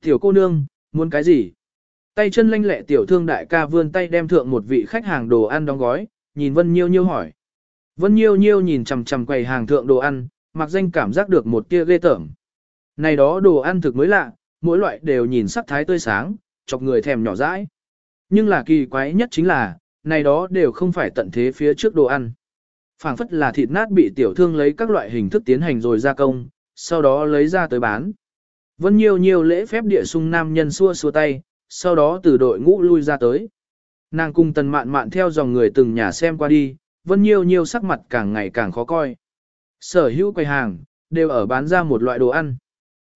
Tiểu cô nương, muốn cái gì? Tay chân lanh lẹ tiểu thương đại ca vươn tay đem thượng một vị khách hàng đồ ăn đóng gói, nhìn Vân Nhiêu Nhiêu hỏi. Vân Nhiêu Nhiêu nhìn chằm chằm quầy hàng thượng đồ ăn, mặc danh cảm giác được một tia ghê tởm. Này đó đồ ăn thực mới lạ, mỗi loại đều nhìn sắc thái tươi sáng, chọc người thèm nhỏ dãi. Nhưng là kỳ quái nhất chính là, này đó đều không phải tận thế phía trước đồ ăn. phảng phất là thịt nát bị tiểu thương lấy các loại hình thức tiến hành rồi gia công, sau đó lấy ra tới bán. Vân Nhiêu Nhiêu lễ phép địa sung nam nhân xua xua tay, sau đó từ đội ngũ lui ra tới. Nàng cùng tần mạn mạn theo dòng người từng nhà xem qua đi, Vân Nhiêu Nhiêu sắc mặt càng ngày càng khó coi. Sở hữu quầy hàng, đều ở bán ra một loại đồ ăn.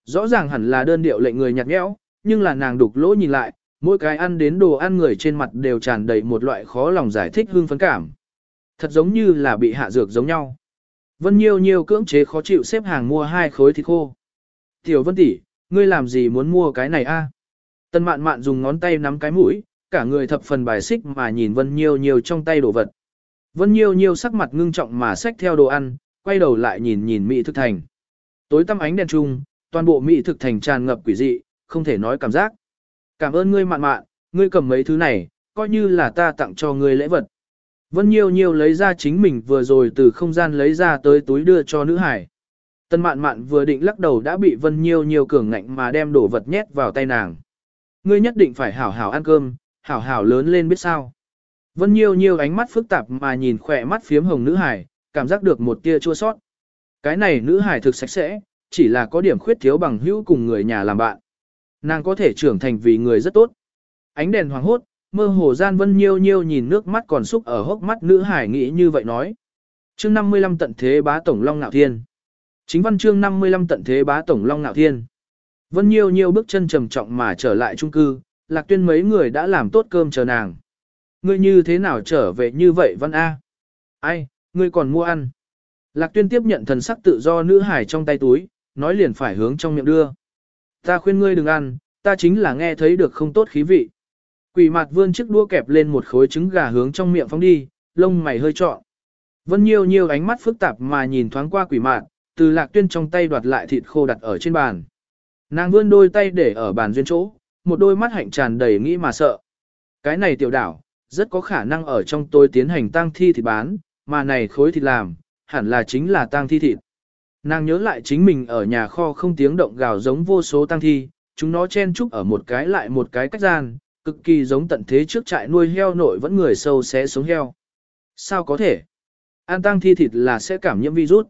Rõ ràng hẳn là đơn điệu lệnh người nhạt nhẽo, nhưng là nàng đục lỗ nhìn lại, mỗi cái ăn đến đồ ăn người trên mặt đều tràn đầy một loại khó lòng giải thích hương phấn cảm. Thật giống như là bị hạ dược giống nhau. Vân Nhiêu Nhiêu cưỡng chế khó chịu xếp hàng mua hai khối thịt khô. Tiểu Vân tỷ, ngươi làm gì muốn mua cái này a? Tân mạn mạn dùng ngón tay nắm cái mũi, cả người thập phần bài xích mà nhìn Vân Nhiêu Nhiêu trong tay đồ vật. Vân Nhiêu Nhiêu sắc mặt ngưng trọng mà xách theo đồ ăn, quay đầu lại nhìn nhìn Mỹ thực thành. Tối tăm ánh đèn chung, toàn bộ Mỹ thực thành tràn ngập quỷ dị, không thể nói cảm giác. Cảm ơn ngươi mạn mạn, ngươi cầm mấy thứ này, coi như là ta tặng cho ngươi lễ vật. Vân Nhiêu Nhiêu lấy ra chính mình vừa rồi từ không gian lấy ra tới túi đưa cho nữ hải. Tân mạn mạn vừa định lắc đầu đã bị Vân Nhiêu Nhiêu cường ngạnh mà đem đồ vật nhét vào tay nàng. Ngươi nhất định phải hảo hảo ăn cơm, hảo hảo lớn lên biết sao. Vân Nhiêu Nhiêu ánh mắt phức tạp mà nhìn khỏe mắt phiếm hồng nữ hải, cảm giác được một tia chua sót. Cái này nữ hải thực sạch sẽ, chỉ là có điểm khuyết thiếu bằng hữu cùng người nhà làm bạn. Nàng có thể trưởng thành vì người rất tốt. Ánh đèn hoàng hốt, mơ hồ gian Vân Nhiêu Nhiêu nhìn nước mắt còn xúc ở hốc mắt nữ hải nghĩ như vậy nói. Chương 55 tận thế bá tổng long nạo thiên. Chính văn chương 55 tận thế bá tổng long nạo thiên. Vân Nhiêu Nhiêu bước chân trầm trọng mà trở lại trung cư, Lạc Tuyên mấy người đã làm tốt cơm chờ nàng. Ngươi như thế nào trở về như vậy Văn A? Ai, ngươi còn mua ăn? Lạc Tuyên tiếp nhận thần sắc tự do nữ hải trong tay túi, nói liền phải hướng trong miệng đưa. Ta khuyên ngươi đừng ăn, ta chính là nghe thấy được không tốt khí vị. Quỷ mặt vươn chiếc đũa kẹp lên một khối trứng gà hướng trong miệng phóng đi, lông mày hơi trọn. Vân Nhiêu Nhiêu ánh mắt phức tạp mà nhìn thoáng qua quỷ mạt, từ lạc tuyên trong tay đoạt lại thịt khô đặt ở trên bàn. Nàng vươn đôi tay để ở bàn duyên chỗ, một đôi mắt hạnh tràn đầy nghĩ mà sợ. Cái này tiểu đảo, rất có khả năng ở trong tôi tiến hành tang thi thịt bán, mà này khối thịt làm, hẳn là chính là tang thi thịt. Nàng nhớ lại chính mình ở nhà kho không tiếng động gào giống vô số tang thi, chúng nó chen chúc ở một cái lại một cái cách gian, cực kỳ giống tận thế trước trại nuôi heo nội vẫn người sâu xé sống heo. Sao có thể? An tang thi thịt là sẽ cảm nhiễm virus.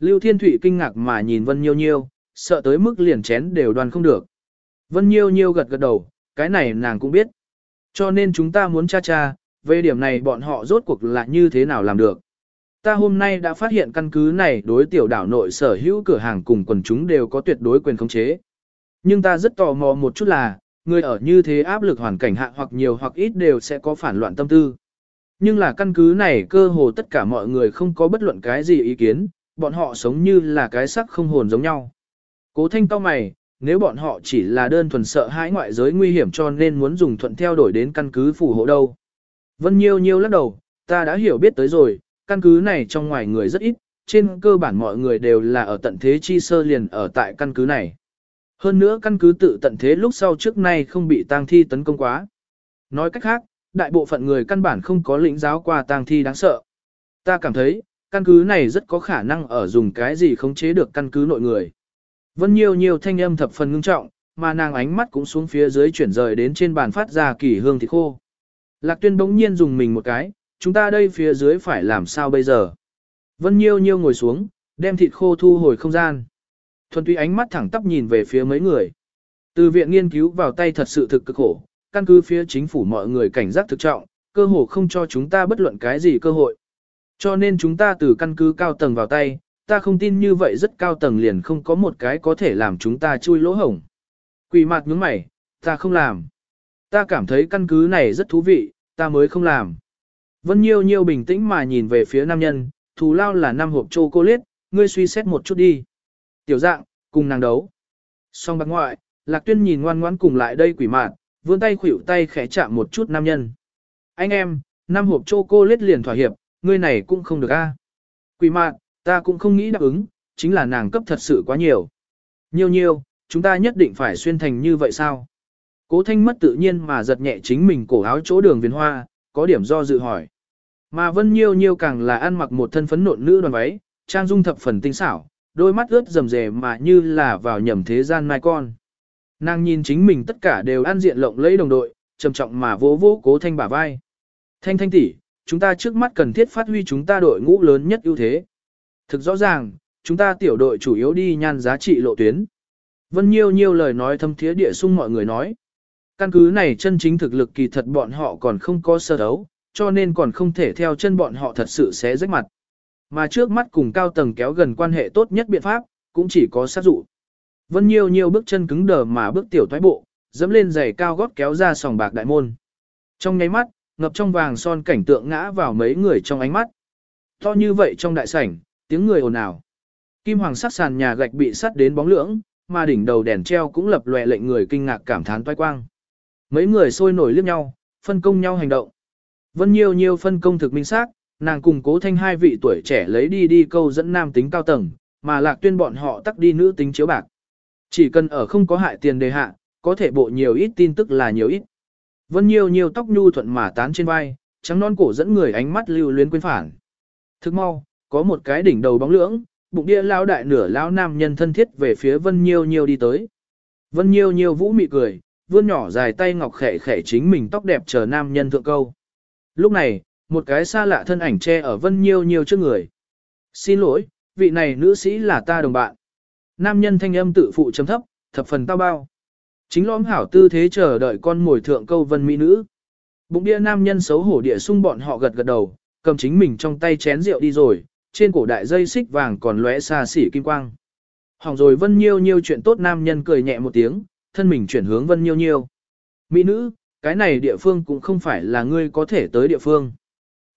Lưu Thiên Thụy kinh ngạc mà nhìn Vân Nhiêu Nhiêu, sợ tới mức liền chén đều đoan không được. Vân Nhiêu Nhiêu gật gật đầu, cái này nàng cũng biết. Cho nên chúng ta muốn cha cha, về điểm này bọn họ rốt cuộc là như thế nào làm được. Ta hôm nay đã phát hiện căn cứ này đối tiểu đảo nội sở hữu cửa hàng cùng quần chúng đều có tuyệt đối quyền khống chế. Nhưng ta rất tò mò một chút là, người ở như thế áp lực hoàn cảnh hạ hoặc nhiều hoặc ít đều sẽ có phản loạn tâm tư. Nhưng là căn cứ này cơ hồ tất cả mọi người không có bất luận cái gì ý kiến, bọn họ sống như là cái sắc không hồn giống nhau. Cố thanh cao mày, nếu bọn họ chỉ là đơn thuần sợ hãi ngoại giới nguy hiểm cho nên muốn dùng thuận theo đổi đến căn cứ phù hộ đâu. Vân Nhiêu Nhiêu lắc đầu, ta đã hiểu biết tới rồi, căn cứ này trong ngoài người rất ít, trên cơ bản mọi người đều là ở tận thế chi sơ liền ở tại căn cứ này. Hơn nữa căn cứ tự tận thế lúc sau trước nay không bị tang thi tấn công quá. Nói cách khác, đại bộ phận người căn bản không có lĩnh giáo qua tang thi đáng sợ. Ta cảm thấy, căn cứ này rất có khả năng ở dùng cái gì khống chế được căn cứ nội người. Vân nhiều nhiều thanh âm thập phần ngưng trọng, mà nàng ánh mắt cũng xuống phía dưới chuyển rời đến trên bàn phát ra kỳ hương thịt khô. Lạc tuyên bỗng nhiên dùng mình một cái, chúng ta đây phía dưới phải làm sao bây giờ? Vân Nhiêu Nhiêu ngồi xuống, đem thịt khô thu hồi không gian. Thuần túy ánh mắt thẳng tắp nhìn về phía mấy người. Từ viện nghiên cứu vào tay thật sự thực cực khổ, căn cứ phía chính phủ mọi người cảnh giác thực trọng, cơ hồ không cho chúng ta bất luận cái gì cơ hội. Cho nên chúng ta từ căn cứ cao tầng vào tay, ta không tin như vậy rất cao tầng liền không có một cái có thể làm chúng ta chui lỗ hổng. Quỷ mặt nhướng mày, ta không làm. Ta cảm thấy căn cứ này rất thú vị, ta mới không làm. Vân Nhiêu Nhiêu bình tĩnh mà nhìn về phía nam nhân, thù lao là năm hộp chocolate, ngươi suy xét một chút đi. Tiểu dạng, cùng nàng đấu. Song bạc ngoại, Lạc Tuyên nhìn ngoan ngoãn cùng lại đây quỷ mạn, vươn tay khuỷu tay khẽ chạm một chút nam nhân. Anh em, năm hộp chocolate liền thỏa hiệp, ngươi này cũng không được a. Quỷ mạn, ta cũng không nghĩ đáp ứng, chính là nàng cấp thật sự quá nhiều. Nhiều nhiều, chúng ta nhất định phải xuyên thành như vậy sao? Cố thanh mất tự nhiên mà giật nhẹ chính mình cổ áo chỗ đường viền hoa, có điểm do dự hỏi. Mà Vân Nhiêu Nhiêu càng là ăn mặc một thân phấn nộn nữ đoàn váy, trang dung thập phần tinh xảo, đôi mắt ướt rầm rề mà như là vào nhầm thế gian mai con. Nàng nhìn chính mình tất cả đều ăn diện lộng lẫy đồng đội, trầm trọng mà vỗ vỗ cố thanh bả vai. Thanh thanh tỷ, chúng ta trước mắt cần thiết phát huy chúng ta đội ngũ lớn nhất ưu thế. Thực rõ ràng, chúng ta tiểu đội chủ yếu đi nhan giá trị lộ tuyến. Vân Nhiêu Nhiêu lời nói thâm thiế địa sung mọi người nói. Căn cứ này chân chính thực lực kỳ thật bọn họ còn không có sơ đấu, cho nên còn không thể theo chân bọn họ thật sự sẽ rách mặt. Mà trước mắt cùng cao tầng kéo gần quan hệ tốt nhất biện pháp, cũng chỉ có sát dụ. Vân Nhiêu Nhiêu bước chân cứng đờ mà bước tiểu thoái bộ, dẫm lên giày cao gót kéo ra sòng bạc đại môn. Trong nháy mắt, ngập trong vàng son cảnh tượng ngã vào mấy người trong ánh mắt. To như vậy trong đại sảnh, tiếng người ồn ào. Kim hoàng sắc sàn nhà gạch bị sắt đến bóng lưỡng, mà đỉnh đầu đèn treo cũng lập lòe lệnh người kinh ngạc cảm thán toái quang. Mấy người sôi nổi liếc nhau, phân công nhau hành động. Vân Nhiêu Nhiêu phân công thực minh xác, nàng cùng cố thanh hai vị tuổi trẻ lấy đi đi câu dẫn nam tính cao tầng, mà lạc tuyên bọn họ tắc đi nữ tính chiếu bạc. Chỉ cần ở không có hại tiền đề hạ, có thể bộ nhiều ít tin tức là nhiều ít. Vân Nhiêu Nhiêu tóc nhu thuận mà tán trên vai, trắng non cổ dẫn người ánh mắt lưu luyến quên phản. Thức mau, có một cái đỉnh đầu bóng lưỡng, bụng địa lao đại nửa lao nam nhân thân thiết về phía Vân Nhiêu Nhiêu đi tới. Vân Nhiêu Nhiêu vũ mị cười, vươn nhỏ dài tay ngọc khẽ khẽ chính mình tóc đẹp chờ nam nhân thượng câu. Lúc này, một cái xa lạ thân ảnh che ở Vân Nhiêu Nhiêu trước người. Xin lỗi, vị này nữ sĩ là ta đồng bạn. Nam nhân thanh âm tự phụ chấm thấp, thập phần tao bao. Chính lõm hảo tư thế chờ đợi con mồi thượng câu vân mỹ nữ. Bụng bia nam nhân xấu hổ địa sung bọn họ gật gật đầu, cầm chính mình trong tay chén rượu đi rồi, trên cổ đại dây xích vàng còn lóe xa xỉ kim quang. Hỏng rồi vân nhiêu nhiêu chuyện tốt nam nhân cười nhẹ một tiếng, thân mình chuyển hướng vân nhiêu nhiêu. Mỹ nữ, cái này địa phương cũng không phải là ngươi có thể tới địa phương.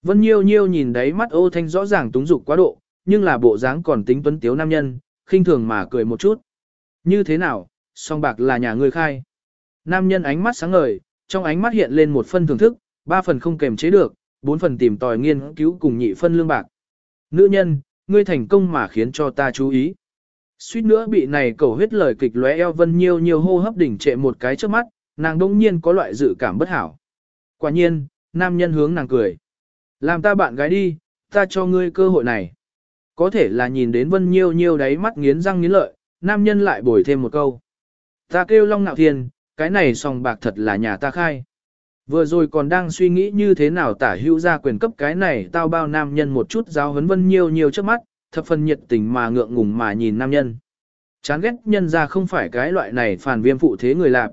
Vân nhiêu nhiêu nhìn đáy mắt ô thanh rõ ràng túng dục quá độ, nhưng là bộ dáng còn tính tuấn tiếu nam nhân, khinh thường mà cười một chút. Như thế nào, song bạc là nhà ngươi khai. Nam nhân ánh mắt sáng ngời, trong ánh mắt hiện lên một phân thưởng thức, ba phần không kềm chế được, bốn phần tìm tòi nghiên cứu cùng nhị phân lương bạc. Nữ nhân, ngươi thành công mà khiến cho ta chú ý. Suýt nữa bị này cầu huyết lời kịch lóe eo vân nhiều nhiều hô hấp đỉnh trệ một cái trước mắt, nàng đông nhiên có loại dự cảm bất hảo. Quả nhiên, nam nhân hướng nàng cười. Làm ta bạn gái đi, ta cho ngươi cơ hội này. Có thể là nhìn đến vân nhiêu nhiêu đáy mắt nghiến răng nghiến lợi, nam nhân lại bồi thêm một câu. Ta kêu Long Nạo Thiên, cái này sòng bạc thật là nhà ta khai. Vừa rồi còn đang suy nghĩ như thế nào tả hữu ra quyền cấp cái này tao bao nam nhân một chút giáo huấn vân nhiều nhiều trước mắt, thập phần nhiệt tình mà ngượng ngùng mà nhìn nam nhân. Chán ghét nhân ra không phải cái loại này phản viêm phụ thế người lạp.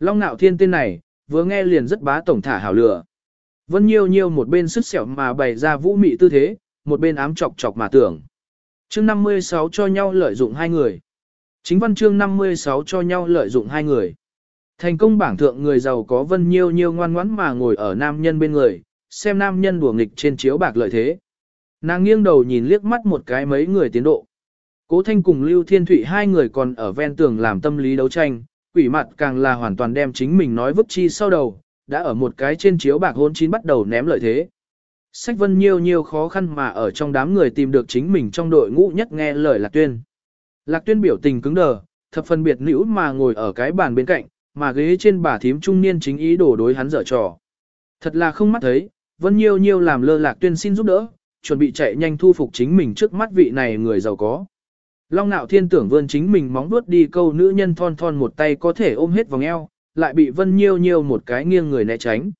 Long Nạo Thiên tên này, vừa nghe liền rất bá tổng thả hảo lửa. Vân Nhiêu Nhiêu một bên sức sẹo mà bày ra vũ mị tư thế, một bên ám chọc chọc mà tưởng. chương 56 cho nhau lợi dụng hai người. Chính văn chương 56 cho nhau lợi dụng hai người. Thành công bảng thượng người giàu có vân nhiêu nhiêu ngoan ngoãn mà ngồi ở nam nhân bên người, xem nam nhân đùa nghịch trên chiếu bạc lợi thế. Nàng nghiêng đầu nhìn liếc mắt một cái mấy người tiến độ. Cố Thanh cùng Lưu Thiên Thụy hai người còn ở ven tường làm tâm lý đấu tranh, quỷ mặt càng là hoàn toàn đem chính mình nói vứt chi sau đầu, đã ở một cái trên chiếu bạc hôn chín bắt đầu ném lợi thế. Sách vân nhiêu nhiêu khó khăn mà ở trong đám người tìm được chính mình trong đội ngũ nhất nghe lời lạc tuyên. Lạc tuyên biểu tình cứng đờ, thập phân biệt nữ mà ngồi ở cái bàn bên cạnh, mà ghế trên bà thím trung niên chính ý đổ đối hắn dở trò. Thật là không mắt thấy, vân nhiêu nhiêu làm lơ lạc tuyên xin giúp đỡ, chuẩn bị chạy nhanh thu phục chính mình trước mắt vị này người giàu có. Long nạo thiên tưởng vươn chính mình móng vuốt đi câu nữ nhân thon thon một tay có thể ôm hết vòng eo, lại bị vân nhiêu nhiêu một cái nghiêng người né tránh.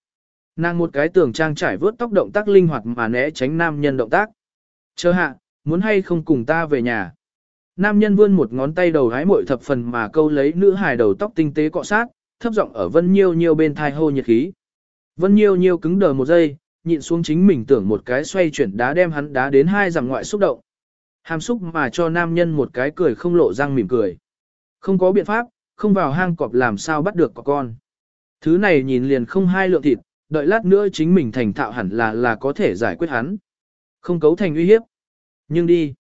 Nàng một cái tưởng trang trải vớt tóc động tác linh hoạt mà né tránh nam nhân động tác. Chờ hạ, muốn hay không cùng ta về nhà. Nam nhân vươn một ngón tay đầu hái mội thập phần mà câu lấy nữ hài đầu tóc tinh tế cọ sát, thấp giọng ở Vân Nhiêu Nhiêu bên thai hô nhiệt khí. Vân Nhiêu Nhiêu cứng đờ một giây, nhịn xuống chính mình tưởng một cái xoay chuyển đá đem hắn đá đến hai dặm ngoại xúc động. Hàm xúc mà cho nam nhân một cái cười không lộ răng mỉm cười. Không có biện pháp, không vào hang cọp làm sao bắt được có con. Thứ này nhìn liền không hai lượng thịt, đợi lát nữa chính mình thành thạo hẳn là là có thể giải quyết hắn. Không cấu thành uy hiếp. Nhưng đi.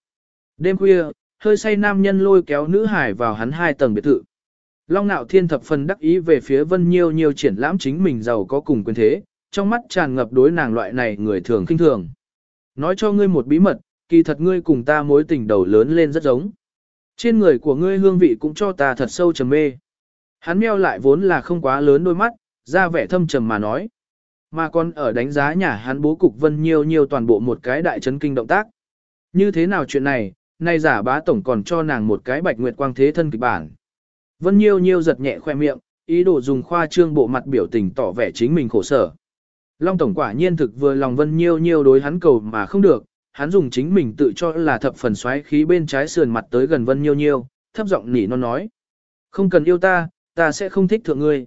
Đêm khuya, hơi say nam nhân lôi kéo nữ hải vào hắn hai tầng biệt thự. Long nạo thiên thập phần đắc ý về phía vân nhiêu nhiêu triển lãm chính mình giàu có cùng quyền thế, trong mắt tràn ngập đối nàng loại này người thường khinh thường. Nói cho ngươi một bí mật, kỳ thật ngươi cùng ta mối tình đầu lớn lên rất giống. Trên người của ngươi hương vị cũng cho ta thật sâu trầm mê. Hắn meo lại vốn là không quá lớn đôi mắt, ra vẻ thâm trầm mà nói. Mà còn ở đánh giá nhà hắn bố cục vân nhiêu nhiêu toàn bộ một cái đại chấn kinh động tác. Như thế nào chuyện này, nay giả bá tổng còn cho nàng một cái bạch nguyệt quang thế thân kịch bản. Vân nhiêu nhiêu giật nhẹ khoe miệng, ý đồ dùng khoa trương bộ mặt biểu tình tỏ vẻ chính mình khổ sở. Long tổng quả nhiên thực vừa lòng vân nhiêu nhiêu đối hắn cầu mà không được, hắn dùng chính mình tự cho là thập phần xoáy khí bên trái sườn mặt tới gần vân nhiêu nhiêu, thấp giọng nỉ non nói. Không cần yêu ta, ta sẽ không thích thượng ngươi.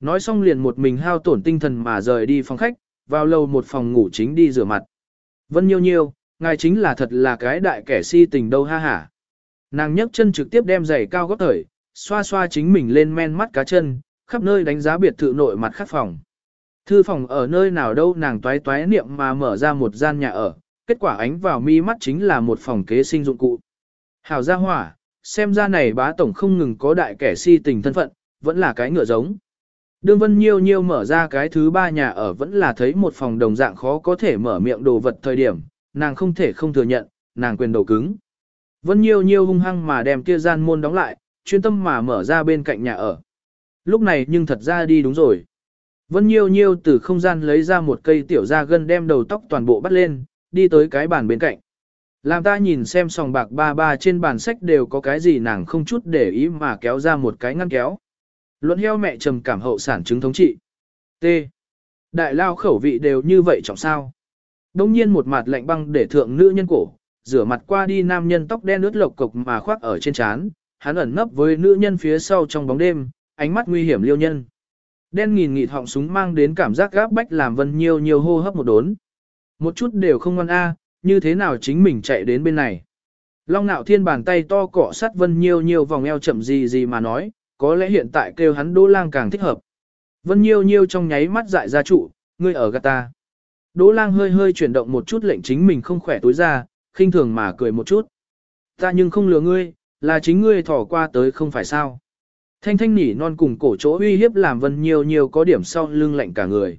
Nói xong liền một mình hao tổn tinh thần mà rời đi phòng khách, vào lầu một phòng ngủ chính đi rửa mặt. Vân nhiêu nhiêu, ngài chính là thật là cái đại kẻ si tình đâu ha hả. Nàng nhấc chân trực tiếp đem giày cao gót thời, xoa xoa chính mình lên men mắt cá chân, khắp nơi đánh giá biệt thự nội mặt khắc phòng. Thư phòng ở nơi nào đâu nàng toái toái niệm mà mở ra một gian nhà ở, kết quả ánh vào mi mắt chính là một phòng kế sinh dụng cụ. Hào gia hỏa, xem ra này bá tổng không ngừng có đại kẻ si tình thân phận, vẫn là cái ngựa giống. Đương Vân Nhiêu Nhiêu mở ra cái thứ ba nhà ở vẫn là thấy một phòng đồng dạng khó có thể mở miệng đồ vật thời điểm, nàng không thể không thừa nhận, nàng quyền đầu cứng. Vân Nhiêu Nhiêu hung hăng mà đem kia gian môn đóng lại, chuyên tâm mà mở ra bên cạnh nhà ở. Lúc này nhưng thật ra đi đúng rồi. Vân Nhiêu Nhiêu từ không gian lấy ra một cây tiểu da gân đem đầu tóc toàn bộ bắt lên, đi tới cái bàn bên cạnh. Làm ta nhìn xem sòng bạc ba ba trên bàn sách đều có cái gì nàng không chút để ý mà kéo ra một cái ngăn kéo. Luận heo mẹ trầm cảm hậu sản chứng thống trị. T. Đại lao khẩu vị đều như vậy trọng sao. Đông nhiên một mặt lạnh băng để thượng nữ nhân cổ, rửa mặt qua đi nam nhân tóc đen ướt lộc cục mà khoác ở trên trán, hắn ẩn nấp với nữ nhân phía sau trong bóng đêm, ánh mắt nguy hiểm liêu nhân. Đen nghìn nghịt họng súng mang đến cảm giác gáp bách làm vân nhiều nhiều hô hấp một đốn. Một chút đều không ngoan a, như thế nào chính mình chạy đến bên này. Long nạo thiên bàn tay to cọ sát vân nhiều nhiều vòng eo chậm gì gì mà nói, có lẽ hiện tại kêu hắn đô lang càng thích hợp. Vân nhiều nhiều trong nháy mắt dại ra trụ, ngươi ở gạt ta. Đỗ lang hơi hơi chuyển động một chút lệnh chính mình không khỏe tối ra, khinh thường mà cười một chút. Ta nhưng không lừa ngươi, là chính ngươi thỏ qua tới không phải sao. Thanh thanh nỉ non cùng cổ chỗ uy hiếp làm vân nhiều nhiều có điểm sau lưng lạnh cả người.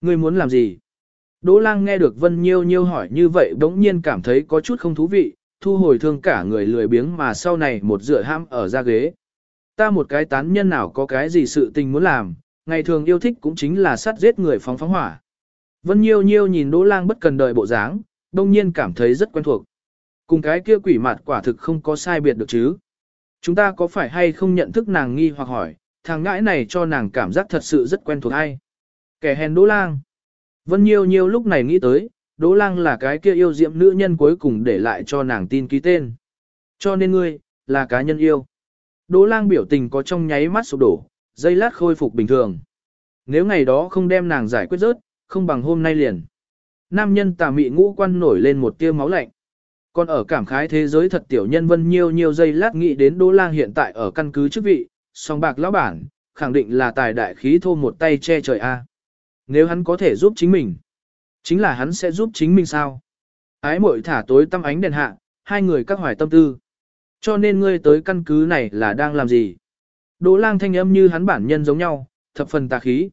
Ngươi muốn làm gì? Đỗ lang nghe được vân nhiều nhiều hỏi như vậy bỗng nhiên cảm thấy có chút không thú vị, thu hồi thương cả người lười biếng mà sau này một dựa ham ở ra ghế. Ta một cái tán nhân nào có cái gì sự tình muốn làm, ngày thường yêu thích cũng chính là sát giết người phóng phóng hỏa. Vân Nhiêu Nhiêu nhìn Đỗ Lang bất cần đời bộ dáng, đông nhiên cảm thấy rất quen thuộc. Cùng cái kia quỷ mặt quả thực không có sai biệt được chứ. Chúng ta có phải hay không nhận thức nàng nghi hoặc hỏi, thằng ngãi này cho nàng cảm giác thật sự rất quen thuộc hay. Kẻ hèn Đỗ Lang. Vân Nhiêu Nhiêu lúc này nghĩ tới, Đỗ Lang là cái kia yêu diệm nữ nhân cuối cùng để lại cho nàng tin ký tên. Cho nên ngươi, là cá nhân yêu. Đỗ Lang biểu tình có trong nháy mắt sụp đổ, dây lát khôi phục bình thường. Nếu ngày đó không đem nàng giải quyết rớt, không bằng hôm nay liền. Nam nhân tà mị ngũ quan nổi lên một tia máu lạnh. Còn ở cảm khái thế giới thật tiểu nhân vân nhiều nhiều giây lát nghĩ đến Đỗ Lang hiện tại ở căn cứ chức vị, song bạc lão bản, khẳng định là tài đại khí thô một tay che trời a. Nếu hắn có thể giúp chính mình, chính là hắn sẽ giúp chính mình sao? Ái muội thả tối tâm ánh đèn hạ, hai người các hoài tâm tư. Cho nên ngươi tới căn cứ này là đang làm gì? Đỗ lang thanh âm như hắn bản nhân giống nhau, thập phần tà khí.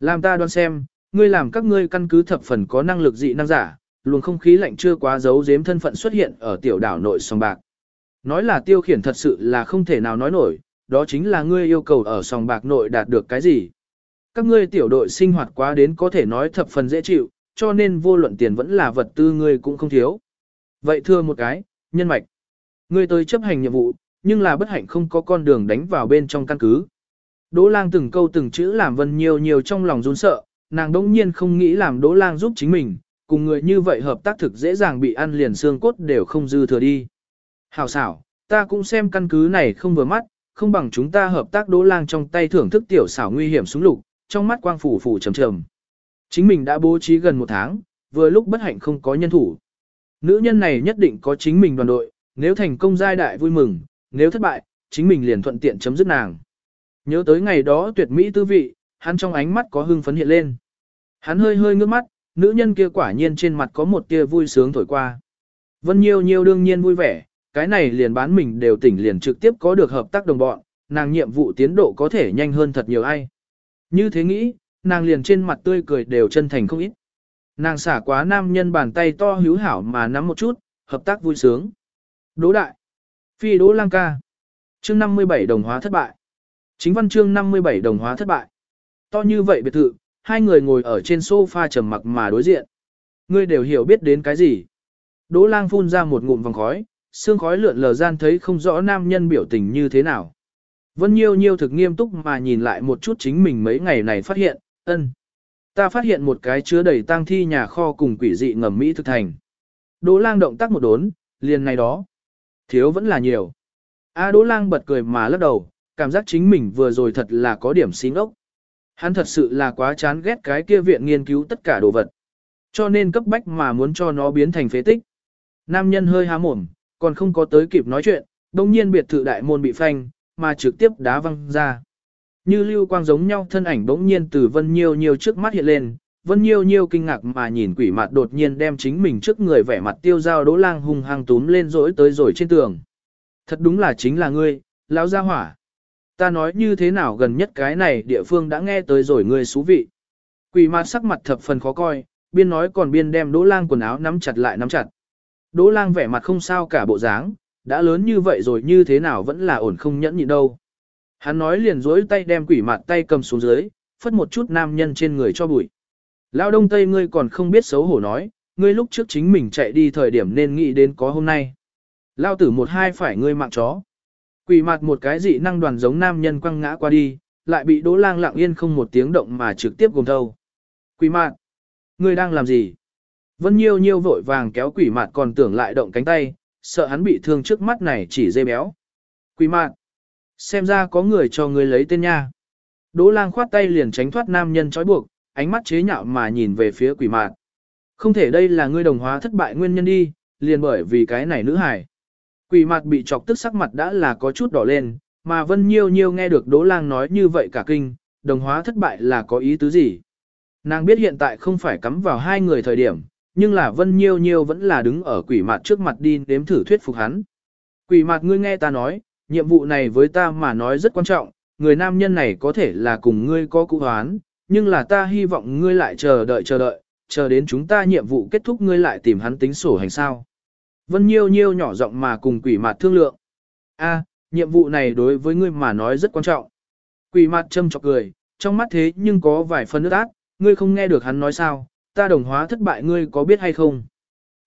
Làm ta đoán xem, ngươi làm các ngươi căn cứ thập phần có năng lực dị năng giả, luồng không khí lạnh chưa quá giấu giếm thân phận xuất hiện ở tiểu đảo nội sòng bạc. Nói là tiêu khiển thật sự là không thể nào nói nổi, đó chính là ngươi yêu cầu ở sòng bạc nội đạt được cái gì. Các ngươi tiểu đội sinh hoạt quá đến có thể nói thập phần dễ chịu, cho nên vô luận tiền vẫn là vật tư ngươi cũng không thiếu. Vậy thưa một cái, nhân mạch. Ngươi tới chấp hành nhiệm vụ, nhưng là bất hạnh không có con đường đánh vào bên trong căn cứ. Đỗ lang từng câu từng chữ làm vân nhiều nhiều trong lòng run sợ, nàng đông nhiên không nghĩ làm đỗ lang giúp chính mình, cùng người như vậy hợp tác thực dễ dàng bị ăn liền xương cốt đều không dư thừa đi. Hảo xảo, ta cũng xem căn cứ này không vừa mắt, không bằng chúng ta hợp tác đỗ lang trong tay thưởng thức tiểu xảo nguy hiểm súng lục, trong mắt quang phủ phủ trầm trầm. Chính mình đã bố trí gần một tháng, vừa lúc bất hạnh không có nhân thủ. Nữ nhân này nhất định có chính mình đoàn đội, nếu thành công giai đại vui mừng, nếu thất bại, chính mình liền thuận tiện chấm dứt nàng. Nhớ tới ngày đó tuyệt mỹ tư vị, hắn trong ánh mắt có hưng phấn hiện lên. Hắn hơi hơi ngước mắt, nữ nhân kia quả nhiên trên mặt có một tia vui sướng thổi qua. Vân Nhiêu Nhiêu đương nhiên vui vẻ, cái này liền bán mình đều tỉnh liền trực tiếp có được hợp tác đồng bọn, nàng nhiệm vụ tiến độ có thể nhanh hơn thật nhiều ai. Như thế nghĩ, nàng liền trên mặt tươi cười đều chân thành không ít. Nàng xả quá nam nhân bàn tay to hữu hảo mà nắm một chút, hợp tác vui sướng. Đỗ đại. Phi đỗ lang ca. Chương 57 đồng hóa thất bại. Chính văn chương 57 đồng hóa thất bại. To như vậy biệt thự, hai người ngồi ở trên sofa trầm mặc mà đối diện. Ngươi đều hiểu biết đến cái gì. Đỗ lang phun ra một ngụm vòng khói, xương khói lượn lờ gian thấy không rõ nam nhân biểu tình như thế nào. Vân Nhiêu Nhiêu thực nghiêm túc mà nhìn lại một chút chính mình mấy ngày này phát hiện, ân. Ta phát hiện một cái chứa đầy tang thi nhà kho cùng quỷ dị ngầm Mỹ thực thành. Đỗ lang động tác một đốn, liền này đó. Thiếu vẫn là nhiều. A Đỗ lang bật cười mà lắc đầu, cảm giác chính mình vừa rồi thật là có điểm xin ốc. Hắn thật sự là quá chán ghét cái kia viện nghiên cứu tất cả đồ vật. Cho nên cấp bách mà muốn cho nó biến thành phế tích. Nam nhân hơi há mồm, còn không có tới kịp nói chuyện, đồng nhiên biệt thự đại môn bị phanh, mà trực tiếp đá văng ra. Như lưu quang giống nhau thân ảnh bỗng nhiên từ Vân Nhiêu Nhiêu trước mắt hiện lên, Vân Nhiêu Nhiêu kinh ngạc mà nhìn quỷ mặt đột nhiên đem chính mình trước người vẻ mặt tiêu dao đỗ lang hung hăng túm lên rỗi tới rồi trên tường. Thật đúng là chính là ngươi, lão gia hỏa. Ta nói như thế nào gần nhất cái này địa phương đã nghe tới rồi ngươi xú vị. Quỷ mặt sắc mặt thập phần khó coi, biên nói còn biên đem đỗ lang quần áo nắm chặt lại nắm chặt. Đỗ lang vẻ mặt không sao cả bộ dáng, đã lớn như vậy rồi như thế nào vẫn là ổn không nhẫn nhịn đâu. Hắn nói liền dối tay đem quỷ mặt tay cầm xuống dưới, phất một chút nam nhân trên người cho bụi. Lao đông tây ngươi còn không biết xấu hổ nói, ngươi lúc trước chính mình chạy đi thời điểm nên nghĩ đến có hôm nay. Lao tử một hai phải ngươi mạng chó. Quỷ mặt một cái dị năng đoàn giống nam nhân quăng ngã qua đi, lại bị đỗ lang lặng yên không một tiếng động mà trực tiếp gồm thâu. Quỷ mặt, ngươi đang làm gì? Vân Nhiêu Nhiêu vội vàng kéo quỷ mặt còn tưởng lại động cánh tay, sợ hắn bị thương trước mắt này chỉ dây béo. Quỷ mặt, xem ra có người cho ngươi lấy tên nha. Đỗ lang khoát tay liền tránh thoát nam nhân trói buộc, ánh mắt chế nhạo mà nhìn về phía quỷ mạt. Không thể đây là ngươi đồng hóa thất bại nguyên nhân đi, liền bởi vì cái này nữ hải. Quỷ mạt bị chọc tức sắc mặt đã là có chút đỏ lên, mà vân nhiêu nhiêu nghe được đỗ lang nói như vậy cả kinh, đồng hóa thất bại là có ý tứ gì. Nàng biết hiện tại không phải cắm vào hai người thời điểm, nhưng là vân nhiêu nhiêu vẫn là đứng ở quỷ mạt trước mặt đi đếm thử thuyết phục hắn. Quỷ mạt ngươi nghe ta nói, nhiệm vụ này với ta mà nói rất quan trọng, người nam nhân này có thể là cùng ngươi có cụ hoán, nhưng là ta hy vọng ngươi lại chờ đợi chờ đợi, chờ đến chúng ta nhiệm vụ kết thúc ngươi lại tìm hắn tính sổ hành sao. Vân Nhiêu Nhiêu nhỏ giọng mà cùng quỷ mặt thương lượng. A, nhiệm vụ này đối với ngươi mà nói rất quan trọng. Quỷ mặt châm chọc cười, trong mắt thế nhưng có vài phần nước ác, ngươi không nghe được hắn nói sao, ta đồng hóa thất bại ngươi có biết hay không.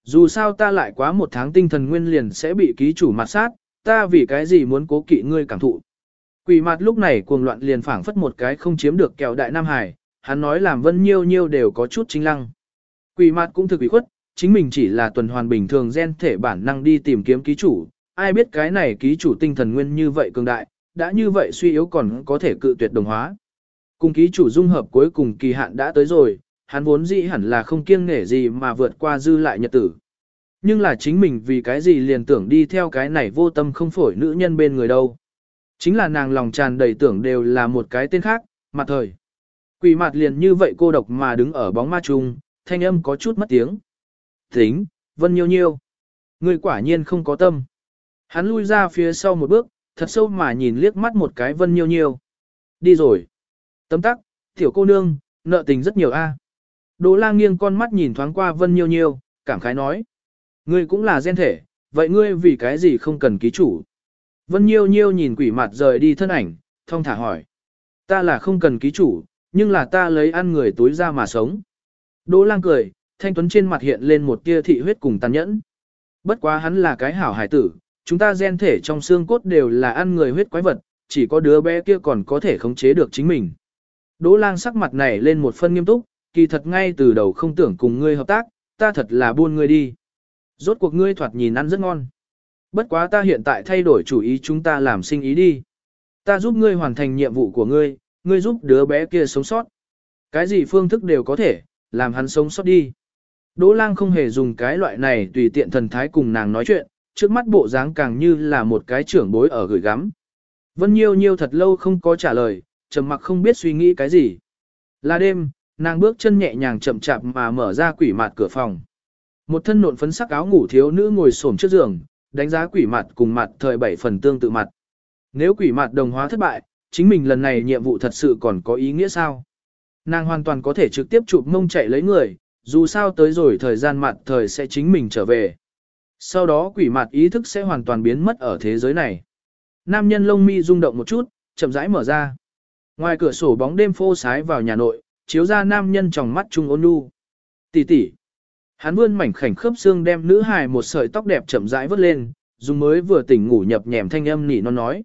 Dù sao ta lại quá một tháng tinh thần nguyên liền sẽ bị ký chủ mặt sát, ta vì cái gì muốn cố kỵ ngươi cảm thụ. Quỷ mặt lúc này cuồng loạn liền phảng phất một cái không chiếm được kẹo đại Nam Hải, hắn nói làm vân nhiêu nhiêu đều có chút chính lăng. Quỷ mặt cũng thực ủy khuất, chính mình chỉ là tuần hoàn bình thường gen thể bản năng đi tìm kiếm ký chủ, ai biết cái này ký chủ tinh thần nguyên như vậy cường đại, đã như vậy suy yếu còn có thể cự tuyệt đồng hóa. Cùng ký chủ dung hợp cuối cùng kỳ hạn đã tới rồi, hắn vốn dĩ hẳn là không kiêng nể gì mà vượt qua dư lại nhật tử. Nhưng là chính mình vì cái gì liền tưởng đi theo cái này vô tâm không phổi nữ nhân bên người đâu. Chính là nàng lòng tràn đầy tưởng đều là một cái tên khác, mặt thời. Quỷ mặt liền như vậy cô độc mà đứng ở bóng ma trung, thanh âm có chút mất tiếng. Tính, vân nhiêu nhiêu. Người quả nhiên không có tâm. Hắn lui ra phía sau một bước, thật sâu mà nhìn liếc mắt một cái vân nhiêu nhiêu. Đi rồi. Tấm tắc, tiểu cô nương, nợ tình rất nhiều a. Đỗ lang nghiêng con mắt nhìn thoáng qua vân nhiêu nhiêu, cảm khái nói. Ngươi cũng là gen thể, vậy ngươi vì cái gì không cần ký chủ? Vân Nhiêu Nhiêu nhìn quỷ mặt rời đi thân ảnh, thông thả hỏi. Ta là không cần ký chủ, nhưng là ta lấy ăn người túi ra mà sống. Đỗ lang cười, thanh tuấn trên mặt hiện lên một tia thị huyết cùng tàn nhẫn. Bất quá hắn là cái hảo hải tử, chúng ta gen thể trong xương cốt đều là ăn người huyết quái vật, chỉ có đứa bé kia còn có thể khống chế được chính mình. Đỗ lang sắc mặt này lên một phân nghiêm túc, kỳ thật ngay từ đầu không tưởng cùng ngươi hợp tác, ta thật là buôn ngươi đi. Rốt cuộc ngươi thoạt nhìn ăn rất ngon. Bất quá ta hiện tại thay đổi chủ ý chúng ta làm sinh ý đi. Ta giúp ngươi hoàn thành nhiệm vụ của ngươi, ngươi giúp đứa bé kia sống sót. Cái gì phương thức đều có thể, làm hắn sống sót đi. Đỗ lang không hề dùng cái loại này tùy tiện thần thái cùng nàng nói chuyện, trước mắt bộ dáng càng như là một cái trưởng bối ở gửi gắm. Vân Nhiêu Nhiêu thật lâu không có trả lời, trầm mặc không biết suy nghĩ cái gì. Là đêm, nàng bước chân nhẹ nhàng chậm chạp mà mở ra quỷ mạt cửa phòng. Một thân nộn phấn sắc áo ngủ thiếu nữ ngồi xổm trước giường, đánh giá quỷ mặt cùng mặt thời bảy phần tương tự mặt. Nếu quỷ mặt đồng hóa thất bại, chính mình lần này nhiệm vụ thật sự còn có ý nghĩa sao? Nàng hoàn toàn có thể trực tiếp chụp mông chạy lấy người, dù sao tới rồi thời gian mặt thời sẽ chính mình trở về. Sau đó quỷ mặt ý thức sẽ hoàn toàn biến mất ở thế giới này. Nam nhân lông mi rung động một chút, chậm rãi mở ra. Ngoài cửa sổ bóng đêm phô sái vào nhà nội, chiếu ra nam nhân trong mắt trung ôn nhu. Tỷ tỷ. Hắn vươn mảnh khảnh khớp xương đem nữ hài một sợi tóc đẹp chậm rãi vớt lên, dùng mới vừa tỉnh ngủ nhập nhèm thanh âm nỉ non nói.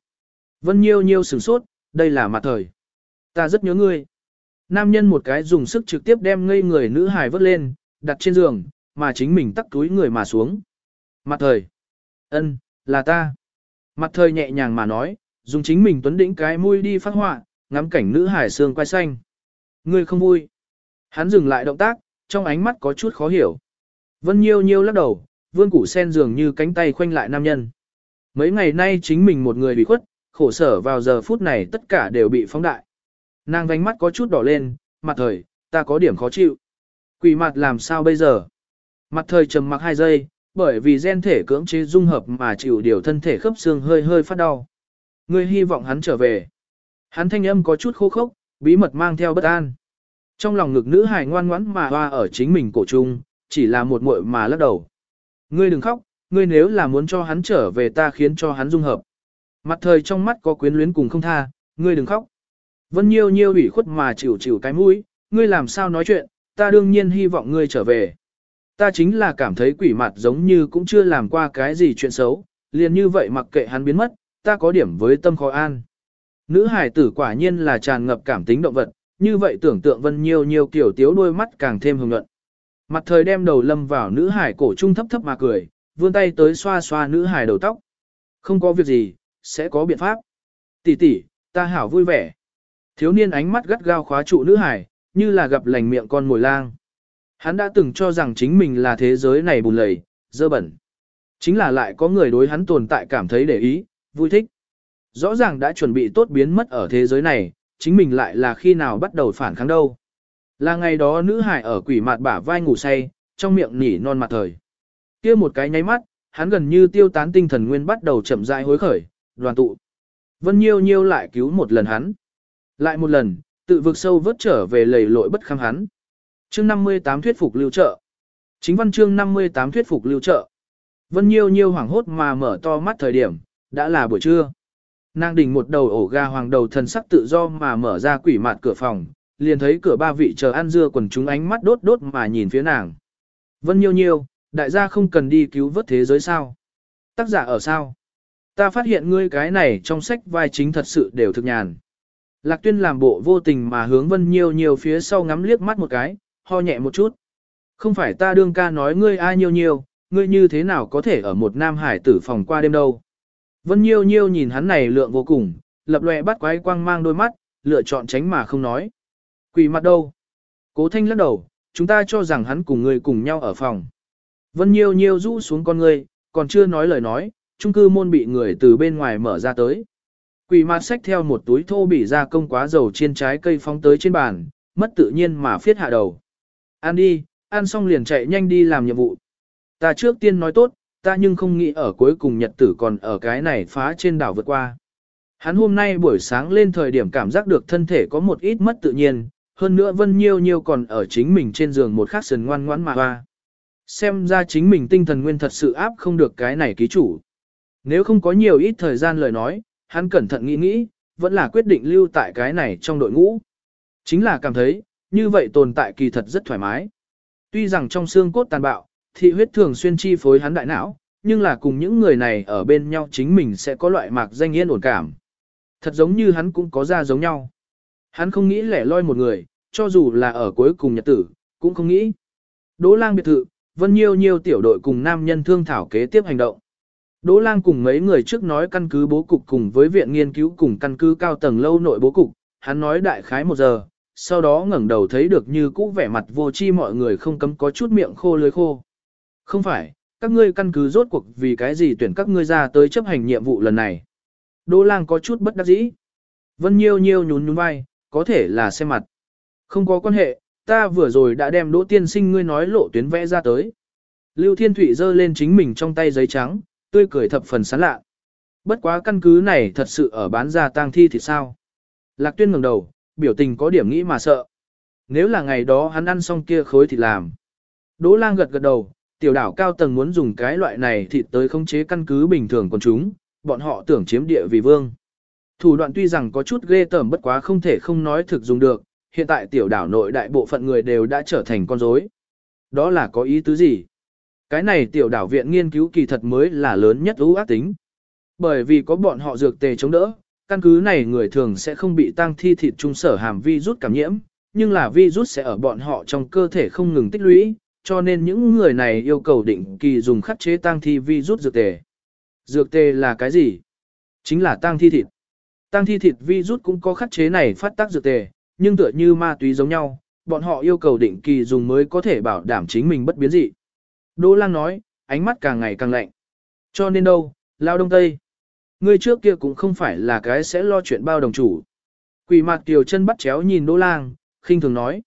Vân nhiêu nhiêu sửng sốt, đây là mặt thời. Ta rất nhớ ngươi. Nam nhân một cái dùng sức trực tiếp đem ngây người nữ hài vớt lên, đặt trên giường, mà chính mình tắt túi người mà xuống. Mặt thời. ân, là ta. Mặt thời nhẹ nhàng mà nói, dùng chính mình tuấn đỉnh cái mũi đi phát họa, ngắm cảnh nữ hải xương quay xanh. Ngươi không vui. Hắn dừng lại động tác, trong ánh mắt có chút khó hiểu. Vân Nhiêu Nhiêu lắc đầu, vương củ sen dường như cánh tay khoanh lại nam nhân. Mấy ngày nay chính mình một người bị khuất, khổ sở vào giờ phút này tất cả đều bị phóng đại. Nàng vánh mắt có chút đỏ lên, mặt thời, ta có điểm khó chịu. Quỷ mặt làm sao bây giờ? Mặt thời trầm mặc hai giây, bởi vì gen thể cưỡng chế dung hợp mà chịu điều thân thể khớp xương hơi hơi phát đau. Ngươi hy vọng hắn trở về. Hắn thanh âm có chút khô khốc, bí mật mang theo bất an. Trong lòng ngực nữ hài ngoan ngoãn mà hoa ở chính mình cổ trung, chỉ là một muội mà lắc đầu. Ngươi đừng khóc, ngươi nếu là muốn cho hắn trở về ta khiến cho hắn dung hợp. Mặt thời trong mắt có quyến luyến cùng không tha, ngươi đừng khóc. Vân Nhiêu Nhiêu ủy khuất mà chịu chịu cái mũi, ngươi làm sao nói chuyện, ta đương nhiên hy vọng ngươi trở về. Ta chính là cảm thấy quỷ mặt giống như cũng chưa làm qua cái gì chuyện xấu, liền như vậy mặc kệ hắn biến mất, ta có điểm với tâm khó an. Nữ hải tử quả nhiên là tràn ngập cảm tính động vật, như vậy tưởng tượng vân nhiêu nhiêu kiểu tiếu đôi mắt càng thêm hồng nhuận. Mặt thời đem đầu lâm vào nữ hải cổ trung thấp thấp mà cười, vươn tay tới xoa xoa nữ hải đầu tóc. Không có việc gì, sẽ có biện pháp. Tỷ tỷ, ta hảo vui vẻ. Thiếu niên ánh mắt gắt gao khóa trụ nữ hải, như là gặp lành miệng con mồi lang. Hắn đã từng cho rằng chính mình là thế giới này bùn lầy, dơ bẩn. Chính là lại có người đối hắn tồn tại cảm thấy để ý, vui thích. Rõ ràng đã chuẩn bị tốt biến mất ở thế giới này, chính mình lại là khi nào bắt đầu phản kháng đâu. Là ngày đó nữ hải ở quỷ mạt bả vai ngủ say, trong miệng nỉ non mặt thời. kia một cái nháy mắt, hắn gần như tiêu tán tinh thần nguyên bắt đầu chậm rãi hối khởi, đoàn tụ. Vân Nhiêu Nhiêu lại cứu một lần hắn. Lại một lần, tự vực sâu vớt trở về lầy lội bất kham hắn. Chương 58 thuyết phục lưu trợ. Chính văn chương 58 thuyết phục lưu trợ. Vân Nhiêu Nhiêu hoảng hốt mà mở to mắt thời điểm, đã là buổi trưa. Nàng đỉnh một đầu ổ ga hoàng đầu thần sắc tự do mà mở ra quỷ mạt cửa phòng, liền thấy cửa ba vị chờ ăn dưa quần chúng ánh mắt đốt đốt mà nhìn phía nàng. Vân Nhiêu Nhiêu, đại gia không cần đi cứu vớt thế giới sao? Tác giả ở sao? Ta phát hiện ngươi cái này trong sách vai chính thật sự đều thực nhàn. Lạc tuyên làm bộ vô tình mà hướng Vân nhiều nhiều phía sau ngắm liếc mắt một cái, ho nhẹ một chút. Không phải ta đương ca nói ngươi ai nhiều nhiều, ngươi như thế nào có thể ở một nam hải tử phòng qua đêm đâu. Vân nhiêu nhiêu nhìn hắn này lượng vô cùng, lập lòe bắt quái quang mang đôi mắt, lựa chọn tránh mà không nói. Quỷ mặt đâu? Cố thanh lắc đầu, chúng ta cho rằng hắn cùng ngươi cùng nhau ở phòng. Vân nhiêu nhiêu rũ xuống con ngươi, còn chưa nói lời nói, trung cư môn bị người từ bên ngoài mở ra tới. Quỷ mặt xách theo một túi thô bỉ ra công quá dầu trên trái cây phóng tới trên bàn, mất tự nhiên mà phiết hạ đầu. Ăn đi, ăn xong liền chạy nhanh đi làm nhiệm vụ. Ta trước tiên nói tốt, ta nhưng không nghĩ ở cuối cùng nhật tử còn ở cái này phá trên đảo vượt qua. Hắn hôm nay buổi sáng lên thời điểm cảm giác được thân thể có một ít mất tự nhiên, hơn nữa Vân Nhiêu Nhiêu còn ở chính mình trên giường một khắc sần ngoan ngoãn mà hoa. Xem ra chính mình tinh thần nguyên thật sự áp không được cái này ký chủ. Nếu không có nhiều ít thời gian lời nói, hắn cẩn thận nghĩ nghĩ, vẫn là quyết định lưu tại cái này trong đội ngũ. Chính là cảm thấy, như vậy tồn tại kỳ thật rất thoải mái. Tuy rằng trong xương cốt tàn bạo, thị huyết thường xuyên chi phối hắn đại não, nhưng là cùng những người này ở bên nhau chính mình sẽ có loại mạc danh yên ổn cảm. Thật giống như hắn cũng có ra giống nhau. Hắn không nghĩ lẻ loi một người, cho dù là ở cuối cùng nhật tử, cũng không nghĩ. Đỗ lang biệt thự, vân nhiêu nhiêu tiểu đội cùng nam nhân thương thảo kế tiếp hành động. Đỗ lang cùng mấy người trước nói căn cứ bố cục cùng với viện nghiên cứu cùng căn cứ cao tầng lâu nội bố cục, hắn nói đại khái một giờ, sau đó ngẩng đầu thấy được như cũ vẻ mặt vô chi mọi người không cấm có chút miệng khô lưới khô. Không phải, các ngươi căn cứ rốt cuộc vì cái gì tuyển các ngươi ra tới chấp hành nhiệm vụ lần này. Đỗ lang có chút bất đắc dĩ. Vân Nhiêu Nhiêu nhún nhún vai, có thể là xem mặt. Không có quan hệ, ta vừa rồi đã đem Đỗ tiên sinh ngươi nói lộ tuyến vẽ ra tới. Lưu Thiên Thụy giơ lên chính mình trong tay giấy trắng, tươi cười thập phần sán lạ. Bất quá căn cứ này thật sự ở bán ra tang thi thì sao? Lạc Tuyên ngẩng đầu, biểu tình có điểm nghĩ mà sợ. Nếu là ngày đó hắn ăn xong kia khối thịt làm. Đỗ lang gật gật đầu, tiểu đảo cao tầng muốn dùng cái loại này thịt tới khống chế căn cứ bình thường của chúng, bọn họ tưởng chiếm địa vì vương. Thủ đoạn tuy rằng có chút ghê tởm bất quá không thể không nói thực dùng được, hiện tại tiểu đảo nội đại bộ phận người đều đã trở thành con rối. Đó là có ý tứ gì? Cái này tiểu đảo viện nghiên cứu kỳ thật mới là lớn nhất ưu ác tính. Bởi vì có bọn họ dược tề chống đỡ, căn cứ này người thường sẽ không bị tăng thi thịt trung sở hàm vi rút cảm nhiễm, nhưng là vi rút sẽ ở bọn họ trong cơ thể không ngừng tích lũy, cho nên những người này yêu cầu định kỳ dùng khắc chế tăng thi vi rút dược tề. Dược tề là cái gì? Chính là tăng thi thịt. Tăng thi thịt vi rút cũng có khắc chế này phát tác dược tề, nhưng tựa như ma túy giống nhau, bọn họ yêu cầu định kỳ dùng mới có thể bảo đảm chính mình bất biến dị. Đỗ Lang nói, ánh mắt càng ngày càng lạnh. Cho nên đâu, lao đông tây. Ngươi trước kia cũng không phải là cái sẽ lo chuyện bao đồng chủ. Quỷ mạc tiểu chân bắt chéo nhìn Đỗ Lang, khinh thường nói.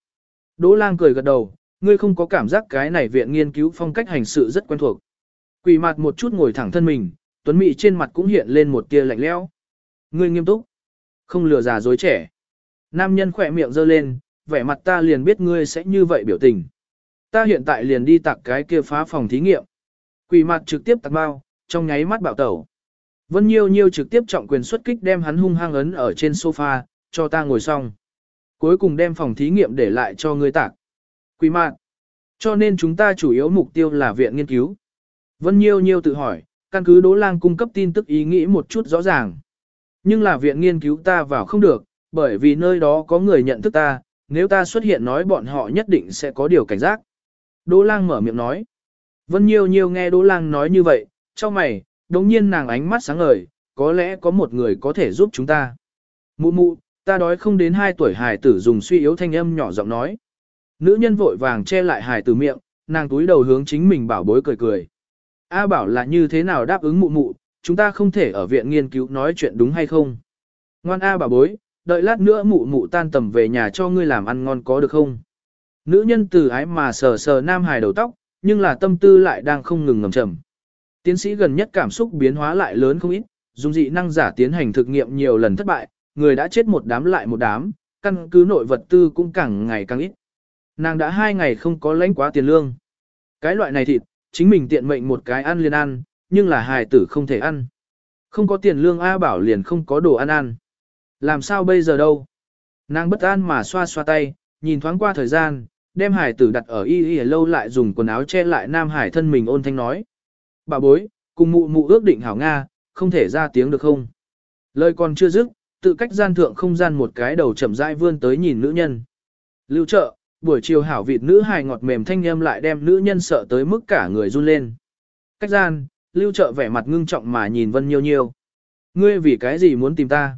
Đỗ Lang cười gật đầu, ngươi không có cảm giác cái này viện nghiên cứu phong cách hành sự rất quen thuộc. Quỷ mạc một chút ngồi thẳng thân mình, tuấn mị trên mặt cũng hiện lên một tia lạnh lẽo. Ngươi nghiêm túc, không lừa già dối trẻ. Nam nhân khỏe miệng giơ lên, vẻ mặt ta liền biết ngươi sẽ như vậy biểu tình. Ta hiện tại liền đi tặng cái kia phá phòng thí nghiệm. Quỷ mặt trực tiếp tặng bao, trong nháy mắt bạo tẩu. Vân Nhiêu Nhiêu trực tiếp trọng quyền xuất kích đem hắn hung hăng ấn ở trên sofa, cho ta ngồi xong. Cuối cùng đem phòng thí nghiệm để lại cho ngươi tạc. Quỷ mạn. Cho nên chúng ta chủ yếu mục tiêu là viện nghiên cứu. Vân Nhiêu Nhiêu tự hỏi, căn cứ Đỗ Lang cung cấp tin tức ý nghĩ một chút rõ ràng. Nhưng là viện nghiên cứu ta vào không được, bởi vì nơi đó có người nhận thức ta, nếu ta xuất hiện nói bọn họ nhất định sẽ có điều cảnh giác. Đỗ Lang mở miệng nói. Vân Nhiêu Nhiêu nghe Đỗ Lang nói như vậy, cho mày, đồng nhiên nàng ánh mắt sáng ngời, có lẽ có một người có thể giúp chúng ta. Mụ mụ, ta đói không đến 2 tuổi hài tử dùng suy yếu thanh âm nhỏ giọng nói. Nữ nhân vội vàng che lại hài tử miệng, nàng túi đầu hướng chính mình bảo bối cười cười. A bảo là như thế nào đáp ứng mụ mụ, chúng ta không thể ở viện nghiên cứu nói chuyện đúng hay không. Ngoan A bảo bối, đợi lát nữa mụ mụ tan tầm về nhà cho ngươi làm ăn ngon có được không? Nữ nhân từ ái mà sờ sờ nam hài đầu tóc, nhưng là tâm tư lại đang không ngừng ngầm trầm. Tiến sĩ gần nhất cảm xúc biến hóa lại lớn không ít, dùng dị năng giả tiến hành thực nghiệm nhiều lần thất bại, người đã chết một đám lại một đám, căn cứ nội vật tư cũng càng ngày càng ít. Nàng đã hai ngày không có lãnh quá tiền lương. Cái loại này thịt, chính mình tiện mệnh một cái ăn liền ăn, nhưng là hài tử không thể ăn. Không có tiền lương A bảo liền không có đồ ăn ăn. Làm sao bây giờ đâu? Nàng bất an mà xoa xoa tay, nhìn thoáng qua thời gian, đem hải tử đặt ở y y lâu lại dùng quần áo che lại nam hải thân mình ôn thanh nói. Bà bối, cùng mụ mụ ước định hảo Nga, không thể ra tiếng được không? Lời còn chưa dứt, tự cách gian thượng không gian một cái đầu chậm rãi vươn tới nhìn nữ nhân. Lưu trợ, buổi chiều hảo vịt nữ hài ngọt mềm thanh âm lại đem nữ nhân sợ tới mức cả người run lên. Cách gian, lưu trợ vẻ mặt ngưng trọng mà nhìn Vân Nhiêu Nhiêu. Ngươi vì cái gì muốn tìm ta?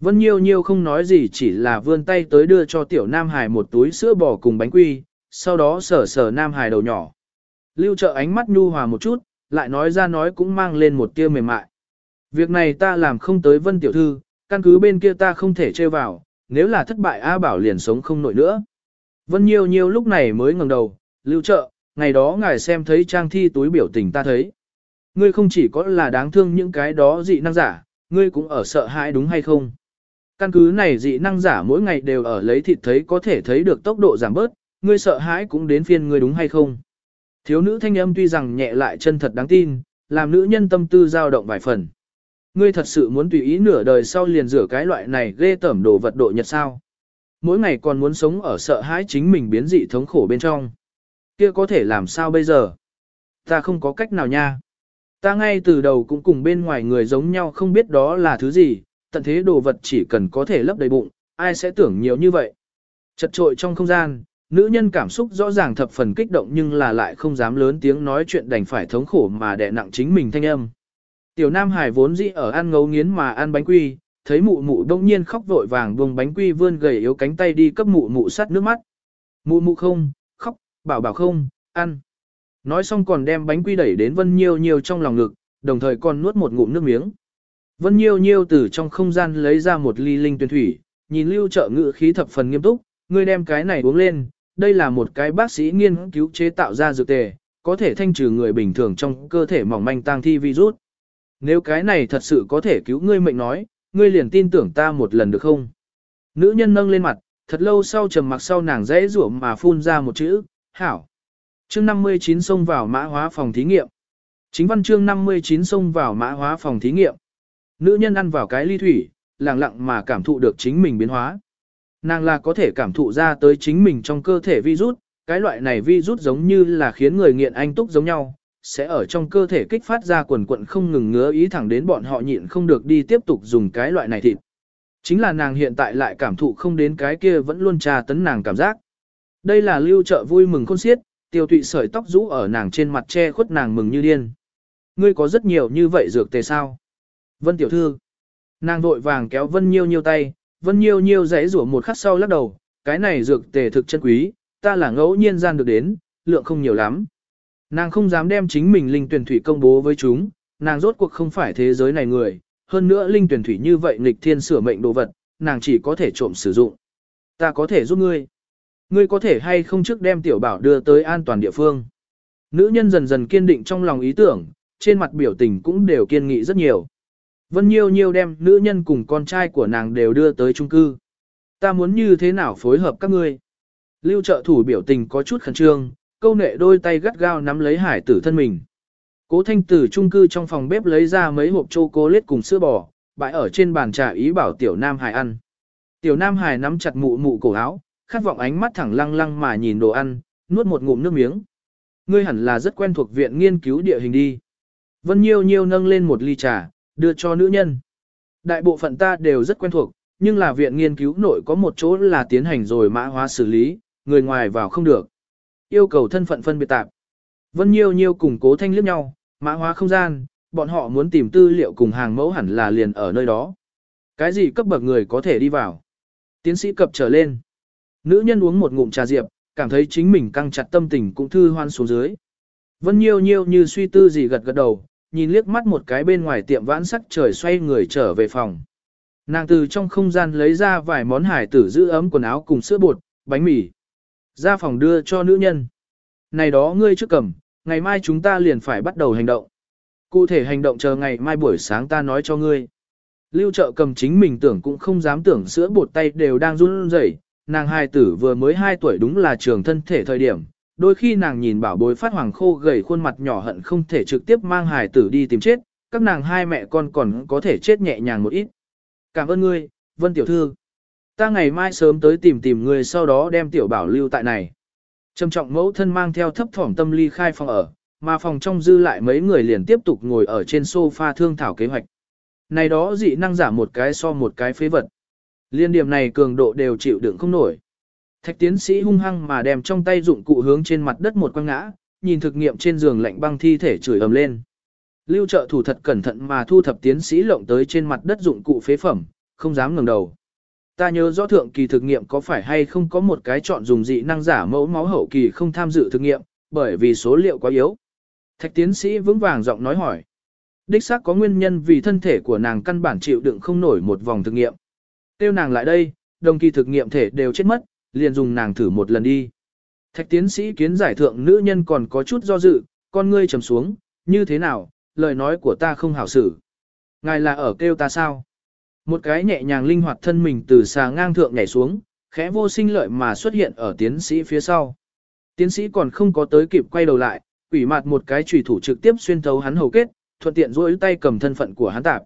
Vân Nhiêu Nhiêu không nói gì chỉ là vươn tay tới đưa cho tiểu Nam Hải một túi sữa bò cùng bánh quy, sau đó sờ sờ Nam Hải đầu nhỏ. Lưu trợ ánh mắt nhu hòa một chút, lại nói ra nói cũng mang lên một tia mềm mại. Việc này ta làm không tới Vân Tiểu Thư, căn cứ bên kia ta không thể chơi vào, nếu là thất bại A Bảo liền sống không nổi nữa. Vân Nhiêu Nhiêu lúc này mới ngẩng đầu, lưu trợ, ngày đó ngài xem thấy trang thi túi biểu tình ta thấy. Ngươi không chỉ có là đáng thương những cái đó dị năng giả, ngươi cũng ở sợ hãi đúng hay không? Căn cứ này dị năng giả mỗi ngày đều ở lấy thịt thấy có thể thấy được tốc độ giảm bớt, ngươi sợ hãi cũng đến phiên ngươi đúng hay không? Thiếu nữ thanh âm tuy rằng nhẹ lại chân thật đáng tin, làm nữ nhân tâm tư dao động vài phần. Ngươi thật sự muốn tùy ý nửa đời sau liền rửa cái loại này ghê tẩm đồ vật độ nhật sao? Mỗi ngày còn muốn sống ở sợ hãi chính mình biến dị thống khổ bên trong. Kia có thể làm sao bây giờ? Ta không có cách nào nha. Ta ngay từ đầu cũng cùng bên ngoài người giống nhau không biết đó là thứ gì, tận thế đồ vật chỉ cần có thể lấp đầy bụng, ai sẽ tưởng nhiều như vậy. Chật trội trong không gian, nữ nhân cảm xúc rõ ràng thập phần kích động nhưng là lại không dám lớn tiếng nói chuyện đành phải thống khổ mà đè nặng chính mình thanh âm. Tiểu Nam Hải vốn dĩ ở ăn ngấu nghiến mà ăn bánh quy, thấy mụ mụ đông nhiên khóc vội vàng buông bánh quy vươn gầy yếu cánh tay đi cấp mụ mụ sắt nước mắt. Mụ mụ không, khóc, bảo bảo không, ăn. Nói xong còn đem bánh quy đẩy đến Vân Nhiêu Nhiêu trong lòng ngực, đồng thời còn nuốt một ngụm nước miếng. Vân Nhiêu Nhiêu từ trong không gian lấy ra một ly linh tuyển thủy, nhìn lưu trợ ngự khí thập phần nghiêm túc, ngươi đem cái này uống lên, đây là một cái bác sĩ nghiên cứu chế tạo ra dược tề, có thể thanh trừ người bình thường trong cơ thể mỏng manh tang thi virus. Nếu cái này thật sự có thể cứu ngươi mệnh nói, ngươi liền tin tưởng ta một lần được không? Nữ nhân nâng lên mặt, thật lâu sau trầm mặc sau nàng dễ rủa mà phun ra một chữ, hảo. Chương 59 xông vào mã hóa phòng thí nghiệm. Chính văn chương 59 xông vào mã hóa phòng thí nghiệm. Nữ nhân ăn vào cái ly thủy, lặng lặng mà cảm thụ được chính mình biến hóa. Nàng là có thể cảm thụ ra tới chính mình trong cơ thể virus, cái loại này virus giống như là khiến người nghiện anh túc giống nhau, sẽ ở trong cơ thể kích phát ra quần quận không ngừng ngứa ý thẳng đến bọn họ nhịn không được đi tiếp tục dùng cái loại này thịt. Chính là nàng hiện tại lại cảm thụ không đến cái kia vẫn luôn trà tấn nàng cảm giác. Đây là lưu trợ vui mừng khôn xiết, tiêu tụy sợi tóc rũ ở nàng trên mặt che khuất nàng mừng như điên. Ngươi có rất nhiều như vậy dược tề sao? Vân tiểu thư. Nàng vội vàng kéo Vân Nhiêu Nhiêu tay, Vân Nhiêu Nhiêu giãy rủa một khắc sau lắc đầu, cái này dược tề thực chân quý, ta là ngẫu nhiên gian được đến, lượng không nhiều lắm. Nàng không dám đem chính mình linh tuyển thủy công bố với chúng, nàng rốt cuộc không phải thế giới này người, hơn nữa linh tuyển thủy như vậy nghịch thiên sửa mệnh đồ vật, nàng chỉ có thể trộm sử dụng. Ta có thể giúp ngươi. Ngươi có thể hay không trước đem tiểu bảo đưa tới an toàn địa phương. Nữ nhân dần dần kiên định trong lòng ý tưởng, trên mặt biểu tình cũng đều kiên nghị rất nhiều. Vân Nhiêu Nhiêu đem nữ nhân cùng con trai của nàng đều đưa tới trung cư. Ta muốn như thế nào phối hợp các ngươi? Lưu trợ thủ biểu tình có chút khẩn trương, câu nệ đôi tay gắt gao nắm lấy hải tử thân mình. Cố thanh tử trung cư trong phòng bếp lấy ra mấy hộp chocolate cùng sữa bò, bãi ở trên bàn trà ý bảo tiểu nam hải ăn. Tiểu nam hải nắm chặt mụ mụ cổ áo, khát vọng ánh mắt thẳng lăng lăng mà nhìn đồ ăn, nuốt một ngụm nước miếng. Ngươi hẳn là rất quen thuộc viện nghiên cứu địa hình đi. Vân Nhiêu Nhiêu nâng lên một ly trà, đưa cho nữ nhân. Đại bộ phận ta đều rất quen thuộc, nhưng là viện nghiên cứu nội có một chỗ là tiến hành rồi mã hóa xử lý, người ngoài vào không được. Yêu cầu thân phận phân biệt tạp. Vân Nhiêu Nhiêu cùng cố thanh liếc nhau, mã hóa không gian, bọn họ muốn tìm tư liệu cùng hàng mẫu hẳn là liền ở nơi đó. Cái gì cấp bậc người có thể đi vào? Tiến sĩ cập trở lên. Nữ nhân uống một ngụm trà diệp, cảm thấy chính mình căng chặt tâm tình cũng thư hoan xuống dưới. Vân Nhiêu Nhiêu như suy tư gì gật gật đầu, nhìn liếc mắt một cái bên ngoài tiệm vãn sắc trời xoay người trở về phòng. Nàng từ trong không gian lấy ra vài món hải tử giữ ấm quần áo cùng sữa bột, bánh mì. Ra phòng đưa cho nữ nhân. Này đó ngươi trước cầm, ngày mai chúng ta liền phải bắt đầu hành động. Cụ thể hành động chờ ngày mai buổi sáng ta nói cho ngươi. Lưu trợ cầm chính mình tưởng cũng không dám tưởng sữa bột tay đều đang run rẩy. Nàng hài tử vừa mới 2 tuổi đúng là trường thân thể thời điểm. Đôi khi nàng nhìn bảo bối phát hoàng khô gầy khuôn mặt nhỏ hận không thể trực tiếp mang hài tử đi tìm chết, các nàng hai mẹ con còn có thể chết nhẹ nhàng một ít. Cảm ơn ngươi, Vân Tiểu Thư. Ta ngày mai sớm tới tìm tìm ngươi sau đó đem Tiểu Bảo lưu tại này. Trầm trọng mẫu thân mang theo thấp thỏm tâm ly khai phòng ở, mà phòng trong dư lại mấy người liền tiếp tục ngồi ở trên sofa thương thảo kế hoạch. Này đó dị năng giảm một cái so một cái phế vật. Liên điểm này cường độ đều chịu đựng không nổi. Thạch tiến sĩ hung hăng mà đem trong tay dụng cụ hướng trên mặt đất một quăng ngã, nhìn thực nghiệm trên giường lạnh băng thi thể chửi ầm lên. Lưu trợ thủ thật cẩn thận mà thu thập tiến sĩ lộng tới trên mặt đất dụng cụ phế phẩm, không dám ngẩng đầu. Ta nhớ rõ thượng kỳ thực nghiệm có phải hay không có một cái chọn dùng dị năng giả mẫu máu hậu kỳ không tham dự thực nghiệm, bởi vì số liệu quá yếu. Thạch tiến sĩ vững vàng giọng nói hỏi. Đích xác có nguyên nhân vì thân thể của nàng căn bản chịu đựng không nổi một vòng thực nghiệm. Tiêu nàng lại đây, đồng kỳ thực nghiệm thể đều chết mất, liền dùng nàng thử một lần đi. Thạch tiến sĩ kiến giải thượng nữ nhân còn có chút do dự, con ngươi trầm xuống, như thế nào, lời nói của ta không hảo xử. Ngài là ở kêu ta sao? Một cái nhẹ nhàng linh hoạt thân mình từ xà ngang thượng nhảy xuống, khẽ vô sinh lợi mà xuất hiện ở tiến sĩ phía sau. Tiến sĩ còn không có tới kịp quay đầu lại, quỷ mặt một cái chủy thủ trực tiếp xuyên thấu hắn hầu kết, thuận tiện duỗi tay cầm thân phận của hắn tạp.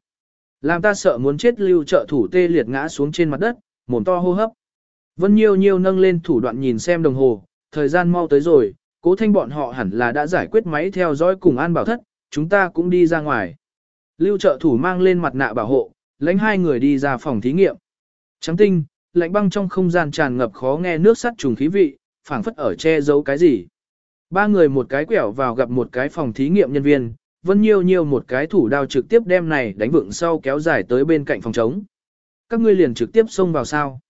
Làm ta sợ muốn chết lưu trợ thủ tê liệt ngã xuống trên mặt đất, mồm to hô hấp. Vân Nhiêu Nhiêu nâng lên thủ đoạn nhìn xem đồng hồ, thời gian mau tới rồi, cố thanh bọn họ hẳn là đã giải quyết máy theo dõi cùng an bảo thất, chúng ta cũng đi ra ngoài. Lưu trợ thủ mang lên mặt nạ bảo hộ, lãnh hai người đi ra phòng thí nghiệm. Trắng tinh, lạnh băng trong không gian tràn ngập khó nghe nước sắt trùng khí vị, phảng phất ở che giấu cái gì. Ba người một cái quẹo vào gặp một cái phòng thí nghiệm nhân viên, vân nhiêu nhiêu một cái thủ đao trực tiếp đem này đánh vượng sau kéo dài tới bên cạnh phòng trống. các ngươi liền trực tiếp xông vào sao.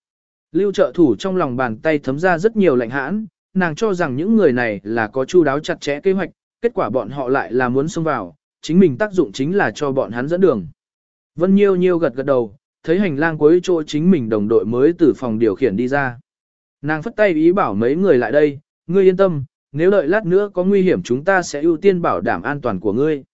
Lưu trợ thủ trong lòng bàn tay thấm ra rất nhiều lạnh hãn, nàng cho rằng những người này là có chu đáo chặt chẽ kế hoạch, kết quả bọn họ lại là muốn xông vào, chính mình tác dụng chính là cho bọn hắn dẫn đường. Vân Nhiêu Nhiêu gật gật đầu, thấy hành lang cuối chỗ chính mình đồng đội mới từ phòng điều khiển đi ra. Nàng phất tay ý bảo mấy người lại đây, ngươi yên tâm, nếu đợi lát nữa có nguy hiểm chúng ta sẽ ưu tiên bảo đảm an toàn của ngươi.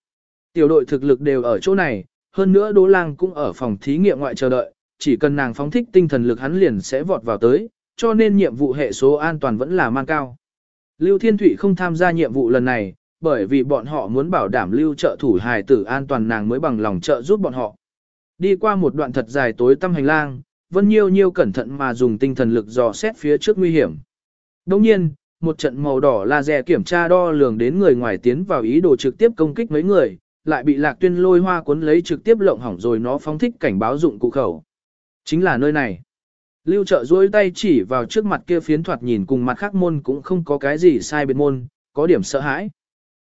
Tiểu đội thực lực đều ở chỗ này, hơn nữa Đỗ Lang cũng ở phòng thí nghiệm ngoại chờ đợi, chỉ cần nàng phóng thích tinh thần lực hắn liền sẽ vọt vào tới, cho nên nhiệm vụ hệ số an toàn vẫn là mang cao. Lưu Thiên Thụy không tham gia nhiệm vụ lần này, bởi vì bọn họ muốn bảo đảm lưu trợ thủ hài tử an toàn nàng mới bằng lòng trợ giúp bọn họ. Đi qua một đoạn thật dài tối tăm hành lang, Vân Nhiêu Nhiêu cẩn thận mà dùng tinh thần lực dò xét phía trước nguy hiểm. Đồng nhiên, một trận màu đỏ laser kiểm tra đo lường đến người ngoài tiến vào ý đồ trực tiếp công kích mấy người, lại bị lạc tuyên lôi hoa cuốn lấy trực tiếp lộng hỏng rồi nó phóng thích cảnh báo dụng cụ khẩu. Chính là nơi này. Lưu trợ duỗi tay chỉ vào trước mặt kia phiến thoạt nhìn cùng mặt khác môn cũng không có cái gì sai biệt môn, có điểm sợ hãi.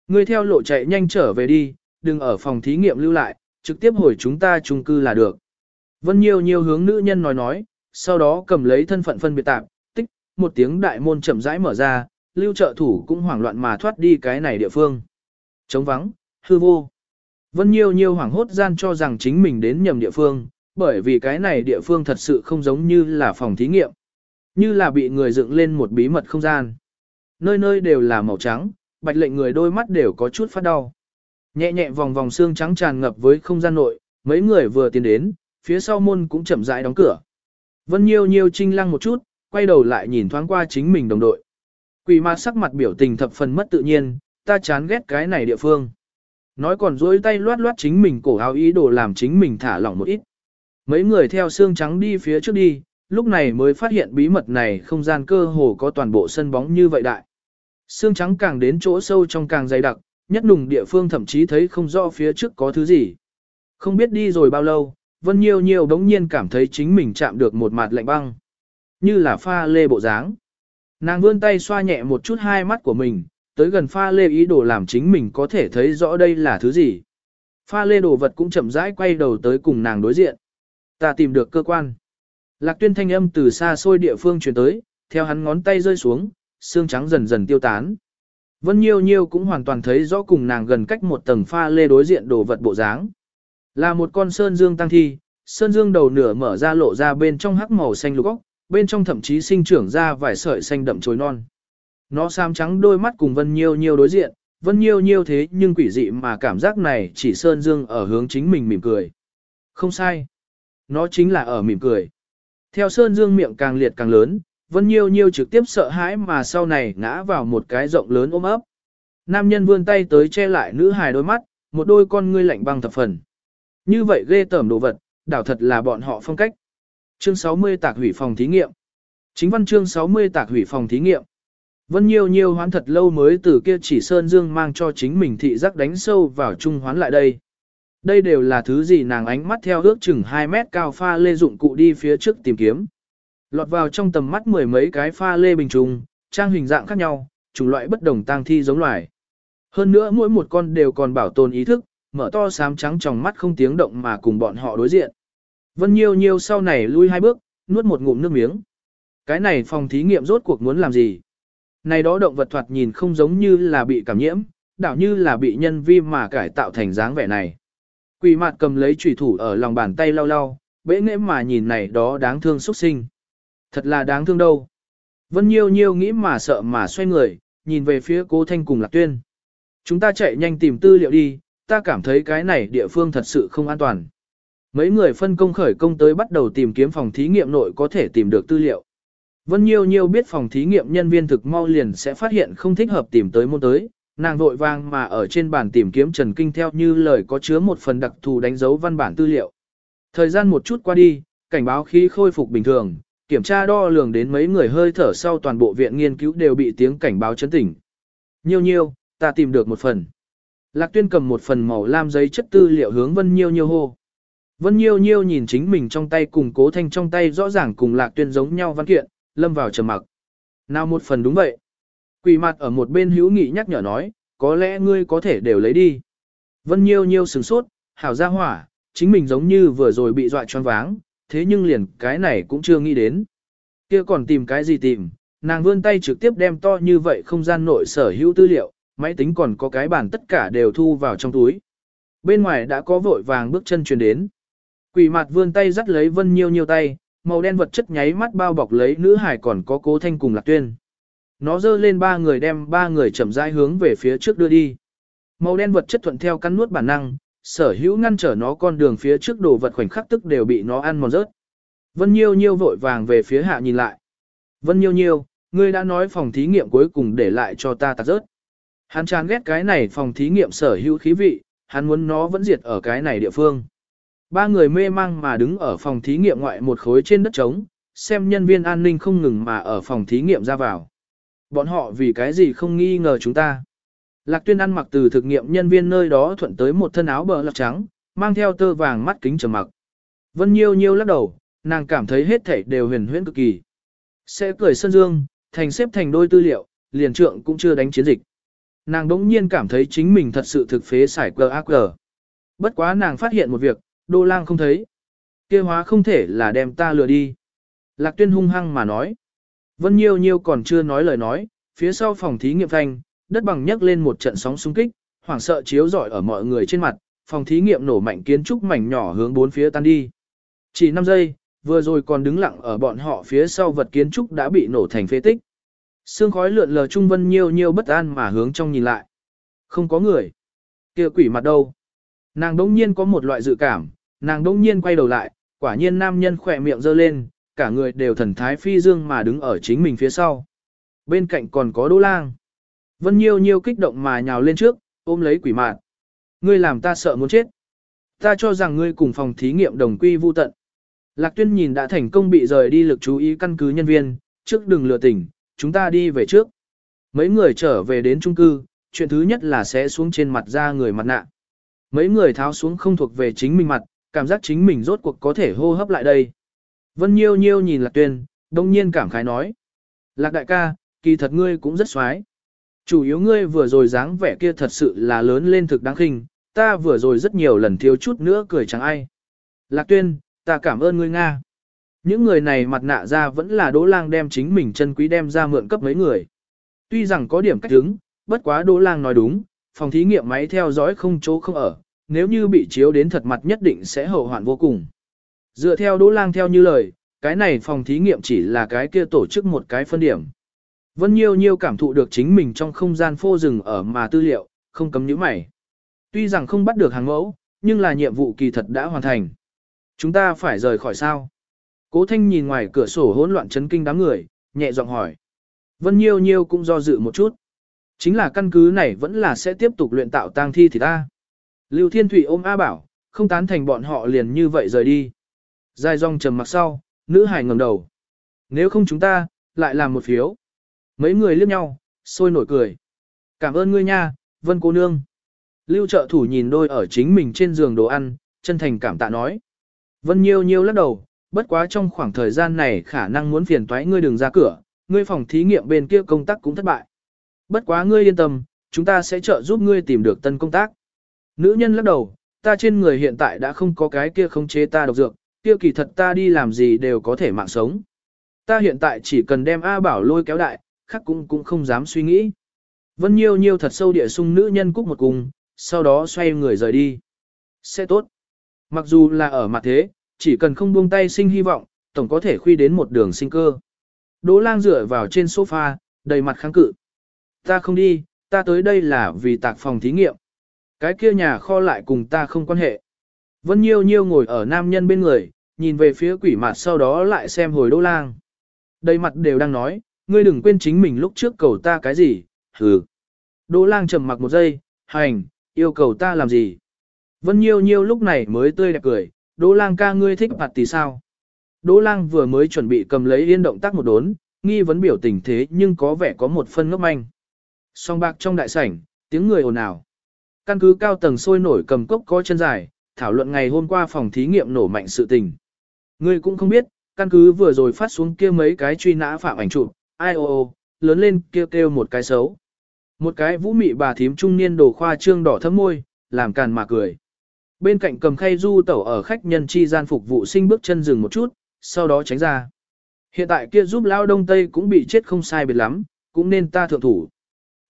Ngươi theo lộ chạy nhanh trở về đi, đừng ở phòng thí nghiệm lưu lại, trực tiếp hồi chúng ta chung cư là được. Vân Nhiêu Nhiêu hướng nữ nhân nói nói, sau đó cầm lấy thân phận phân biệt tạp, tích, một tiếng đại môn chậm rãi mở ra, lưu trợ thủ cũng hoảng loạn mà thoát đi cái này địa phương. Trống vắng, hư vô. Vân Nhiêu Nhiêu hoảng hốt gian cho rằng chính mình đến nhầm địa phương, bởi vì cái này địa phương thật sự không giống như là phòng thí nghiệm. Như là bị người dựng lên một bí mật không gian. Nơi nơi đều là màu trắng, bạch lệnh người đôi mắt đều có chút phát đau. Nhẹ nhẹ vòng vòng xương trắng tràn ngập với không gian nội, mấy người vừa tiến đến, phía sau môn cũng chậm rãi đóng cửa. Vân Nhiêu Nhiêu trinh lăng một chút, quay đầu lại nhìn thoáng qua chính mình đồng đội. Quỷ ma sắc mặt biểu tình thập phần mất tự nhiên, ta chán ghét cái này địa phương. Nói còn dối tay loát loát chính mình cổ áo ý đồ làm chính mình thả lỏng một ít. Mấy người theo xương trắng đi phía trước đi, lúc này mới phát hiện bí mật này không gian cơ hồ có toàn bộ sân bóng như vậy đại. Xương trắng càng đến chỗ sâu trong càng dày đặc, nhất nùng địa phương thậm chí thấy không rõ phía trước có thứ gì. Không biết đi rồi bao lâu, Vân Nhiêu Nhiêu đống nhiên cảm thấy chính mình chạm được một mặt lạnh băng. Như là pha lê bộ dáng. Nàng vươn tay xoa nhẹ một chút hai mắt của mình, tới gần pha lê ý đồ làm chính mình có thể thấy rõ đây là thứ gì. Pha lê đồ vật cũng chậm rãi quay đầu tới cùng nàng đối diện. Ta tìm được cơ quan. Lạc tuyên thanh âm từ xa xôi địa phương truyền tới, theo hắn ngón tay rơi xuống, xương trắng dần dần tiêu tán. Vân Nhiêu Nhiêu cũng hoàn toàn thấy rõ cùng nàng gần cách một tầng pha lê đối diện đồ vật bộ dáng. Là một con sơn dương tăng thi, sơn dương đầu nửa mở ra lộ ra bên trong hắc màu xanh lục óc, bên trong thậm chí sinh trưởng ra vài sợi xanh đậm chối non. Nó xám trắng đôi mắt cùng Vân Nhiêu Nhiêu đối diện, Vân Nhiêu Nhiêu thế nhưng quỷ dị mà cảm giác này chỉ sơn dương ở hướng chính mình mỉm cười. Không sai. Nó chính là ở mỉm cười. Theo sơn dương miệng càng liệt càng lớn, Vân Nhiêu Nhiêu trực tiếp sợ hãi mà sau này ngã vào một cái rộng lớn ôm ấp. Nam nhân vươn tay tới che lại nữ hài đôi mắt, một đôi con ngươi lạnh băng thập phần. Như vậy ghê tởm đồ vật, đảo thật là bọn họ phong cách. Chương 60 tạc hủy phòng thí nghiệm. Chính văn chương 60 tạc hủy phòng thí nghiệm. Vân Nhiêu Nhiêu hoán thật lâu mới từ kia chỉ Sơn Dương mang cho chính mình thị giác đánh sâu vào trung hoán lại đây. Đây đều là thứ gì nàng ánh mắt theo ước chừng 2 mét cao pha lê dụng cụ đi phía trước tìm kiếm. Lọt vào trong tầm mắt mười mấy cái pha lê bình trùng, trang hình dạng khác nhau, chủng loại bất đồng tang thi giống loài. Hơn nữa mỗi một con đều còn bảo tồn ý thức, mở to xám trắng trong mắt không tiếng động mà cùng bọn họ đối diện. Vân Nhiêu Nhiêu sau này lui hai bước, nuốt một ngụm nước miếng. Cái này phòng thí nghiệm rốt cuộc muốn làm gì? Này đó động vật thoạt nhìn không giống như là bị cảm nhiễm, đảo như là bị nhân vi mà cải tạo thành dáng vẻ này. Quỷ mặt cầm lấy chủy thủ ở lòng bàn tay lau lau, bẽ nghệ mà nhìn này đó đáng thương xuất sinh. Thật là đáng thương đâu. Vân Nhiêu Nhiêu nghĩ mà sợ mà xoay người, nhìn về phía cố thanh cùng lạc tuyên. Chúng ta chạy nhanh tìm tư liệu đi, ta cảm thấy cái này địa phương thật sự không an toàn. Mấy người phân công khởi công tới bắt đầu tìm kiếm phòng thí nghiệm nội có thể tìm được tư liệu. Vân Nhiêu Nhiêu biết phòng thí nghiệm nhân viên thực mau liền sẽ phát hiện không thích hợp tìm tới môn tới, nàng vội vàng mà ở trên bàn tìm kiếm Trần Kinh theo như lời có chứa một phần đặc thù đánh dấu văn bản tư liệu. Thời gian một chút qua đi, cảnh báo khí khôi phục bình thường, kiểm tra đo lường đến mấy người hơi thở sau toàn bộ viện nghiên cứu đều bị tiếng cảnh báo chấn tỉnh. Nhiêu nhiêu, ta tìm được một phần. Lạc tuyên cầm một phần màu lam giấy chất tư liệu hướng Vân Nhiêu Nhiêu hô. Vân Nhiêu Nhiêu nhìn chính mình trong tay cùng cố thanh trong tay rõ ràng cùng Lạc tuyên giống nhau văn kiện, lâm vào trầm mặc. Nào một phần đúng vậy. Quỷ mặt ở một bên hữu nghị nhắc nhở nói, có lẽ ngươi có thể đều lấy đi. Vân Nhiêu Nhiêu sửng sốt, hảo ra hỏa, chính mình giống như vừa rồi bị dọa choáng váng, thế nhưng liền cái này cũng chưa nghĩ đến. kia còn tìm cái gì tìm, nàng vươn tay trực tiếp đem to như vậy không gian nội sở hữu tư liệu, máy tính còn có cái bản tất cả đều thu vào trong túi. Bên ngoài đã có vội vàng bước chân truyền đến. Quỷ mặt vươn tay dắt lấy vân nhiêu nhiêu tay, màu đen vật chất nháy mắt bao bọc lấy nữ hải còn có cố thanh cùng lạc tuyên. Nó dơ lên ba người đem ba người chậm rãi hướng về phía trước đưa đi. Màu đen vật chất thuận theo cắn nuốt bản năng, sở hữu ngăn trở nó con đường phía trước đồ vật khoảnh khắc tức đều bị nó ăn mòn rớt. Vân Nhiêu Nhiêu vội vàng về phía hạ nhìn lại. Vân Nhiêu Nhiêu, ngươi đã nói phòng thí nghiệm cuối cùng để lại cho ta tạt rớt. Hắn chán ghét cái này phòng thí nghiệm sở hữu khí vị, hắn muốn nó vẫn diệt ở cái này địa phương. Ba người mê mang mà đứng ở phòng thí nghiệm ngoại một khối trên đất trống, xem nhân viên an ninh không ngừng mà ở phòng thí nghiệm ra vào. Bọn họ vì cái gì không nghi ngờ chúng ta. Lạc tuyên ăn mặc từ thực nghiệm nhân viên nơi đó thuận tới một thân áo bờ lạc trắng, mang theo tơ vàng mắt kính trầm mặc. Vân Nhiêu Nhiêu lắc đầu, nàng cảm thấy hết thảy đều huyền huyễn cực kỳ. Sẽ cười sân dương, thành xếp thành đôi tư liệu, liền trượng cũng chưa đánh chiến dịch. Nàng đống nhiên cảm thấy chính mình thật sự thực phế xài cờ ác cờ. Bất quá nàng phát hiện một việc, đô lang không thấy. kia hóa không thể là đem ta lừa đi. Lạc tuyên hung hăng mà nói. Vân Nhiêu Nhiêu còn chưa nói lời nói, phía sau phòng thí nghiệm thanh, đất bằng nhấc lên một trận sóng xung kích, hoảng sợ chiếu rọi ở mọi người trên mặt, phòng thí nghiệm nổ mạnh kiến trúc mảnh nhỏ hướng bốn phía tan đi. Chỉ 5 giây, vừa rồi còn đứng lặng ở bọn họ phía sau vật kiến trúc đã bị nổ thành phế tích. Sương khói lượn lờ trung vân nhiêu nhiêu bất an mà hướng trong nhìn lại. Không có người. kia quỷ mặt đâu. Nàng đỗng nhiên có một loại dự cảm, nàng đỗng nhiên quay đầu lại, quả nhiên nam nhân khỏe miệng giơ lên, cả người đều thần thái phi dương mà đứng ở chính mình phía sau. Bên cạnh còn có đỗ lang. Vân Nhiêu Nhiêu kích động mà nhào lên trước, ôm lấy quỷ mạn. Ngươi làm ta sợ muốn chết. Ta cho rằng ngươi cùng phòng thí nghiệm đồng quy vu tận. Lạc Tuyên nhìn đã thành công bị rời đi lực chú ý căn cứ nhân viên, trước đừng lừa tỉnh, chúng ta đi về trước. Mấy người trở về đến trung cư, chuyện thứ nhất là sẽ xuống trên mặt ra người mặt nạ. Mấy người tháo xuống không thuộc về chính mình mặt, cảm giác chính mình rốt cuộc có thể hô hấp lại đây. Vân Nhiêu Nhiêu nhìn Lạc Tuyên, đông nhiên cảm khái nói. Lạc đại ca, kỳ thật ngươi cũng rất xoái. Chủ yếu ngươi vừa rồi dáng vẻ kia thật sự là lớn lên thực đáng khinh, ta vừa rồi rất nhiều lần thiếu chút nữa cười chẳng ai. Lạc tuyên, ta cảm ơn ngươi Nga. Những người này mặt nạ ra vẫn là đỗ lang đem chính mình chân quý đem ra mượn cấp mấy người. Tuy rằng có điểm cách đứng, bất quá đỗ lang nói đúng, phòng thí nghiệm máy theo dõi không chỗ không ở, nếu như bị chiếu đến thật mặt nhất định sẽ hậu hoạn vô cùng. Dựa theo đỗ lang theo như lời, cái này phòng thí nghiệm chỉ là cái kia tổ chức một cái phân điểm. Vân Nhiêu Nhiêu cảm thụ được chính mình trong không gian phô rừng ở mà tư liệu, không cấm nhíu mày. Tuy rằng không bắt được hàng mẫu, nhưng là nhiệm vụ kỳ thật đã hoàn thành. Chúng ta phải rời khỏi sao? Cố Thanh nhìn ngoài cửa sổ hỗn loạn chấn kinh đám người, nhẹ giọng hỏi. Vân Nhiêu Nhiêu cũng do dự một chút. Chính là căn cứ này vẫn là sẽ tiếp tục luyện tạo tang thi thì ta. Lưu Thiên Thụy ôm A Bảo, không tán thành bọn họ liền như vậy rời đi. Dài dòng trầm mặc sau, nữ hải ngẩng đầu. Nếu không chúng ta, lại làm một phiếu. Mấy người liếc nhau, sôi nổi cười. Cảm ơn ngươi nha, Vân cô nương. Lưu trợ thủ nhìn đôi ở chính mình trên giường đồ ăn, chân thành cảm tạ nói. Vân nhiêu nhiêu lắc đầu, bất quá trong khoảng thời gian này khả năng muốn phiền toái ngươi đừng ra cửa, ngươi phòng thí nghiệm bên kia công tác cũng thất bại. Bất quá ngươi yên tâm, chúng ta sẽ trợ giúp ngươi tìm được tân công tác. Nữ nhân lắc đầu, ta trên người hiện tại đã không có cái kia không chế ta độc dược, kia kỳ thật ta đi làm gì đều có thể mạng sống. Ta hiện tại chỉ cần đem A Bảo lôi kéo đại, khắc cũng cũng không dám suy nghĩ. Vân Nhiêu Nhiêu thật sâu địa sung nữ nhân cúc một cùng, sau đó xoay người rời đi. Sẽ tốt. Mặc dù là ở mặt thế, chỉ cần không buông tay sinh hy vọng, tổng có thể khuy đến một đường sinh cơ. Đỗ lang dựa vào trên sofa, đầy mặt kháng cự. Ta không đi, ta tới đây là vì tạc phòng thí nghiệm. Cái kia nhà kho lại cùng ta không quan hệ. Vân Nhiêu Nhiêu ngồi ở nam nhân bên người, nhìn về phía quỷ mặt sau đó lại xem hồi đỗ lang. Đầy mặt đều đang nói, ngươi đừng quên chính mình lúc trước cầu ta cái gì, hừ. Đỗ lang trầm mặc một giây, hành, yêu cầu ta làm gì. Vân Nhiêu Nhiêu lúc này mới tươi đẹp cười, Đỗ lang ca ngươi thích mặt thì sao. Đỗ lang vừa mới chuẩn bị cầm lấy yên động tác một đốn, nghi vấn biểu tình thế nhưng có vẻ có một phân ngốc manh. Song bạc trong đại sảnh, tiếng người ồn ào. Căn cứ cao tầng sôi nổi cầm cốc có chân dài, thảo luận ngày hôm qua phòng thí nghiệm nổ mạnh sự tình. Ngươi cũng không biết, căn cứ vừa rồi phát xuống kia mấy cái truy nã phạm ảnh chụp, ai ô ô, lớn lên kêu kêu một cái xấu. Một cái vũ mị bà thím trung niên đồ khoa trương đỏ thấm môi, làm càn mà cười. Bên cạnh cầm khay du tẩu ở khách nhân chi gian phục vụ sinh bước chân dừng một chút, sau đó tránh ra. Hiện tại kia giúp lao đông tây cũng bị chết không sai biệt lắm, cũng nên ta thượng thủ.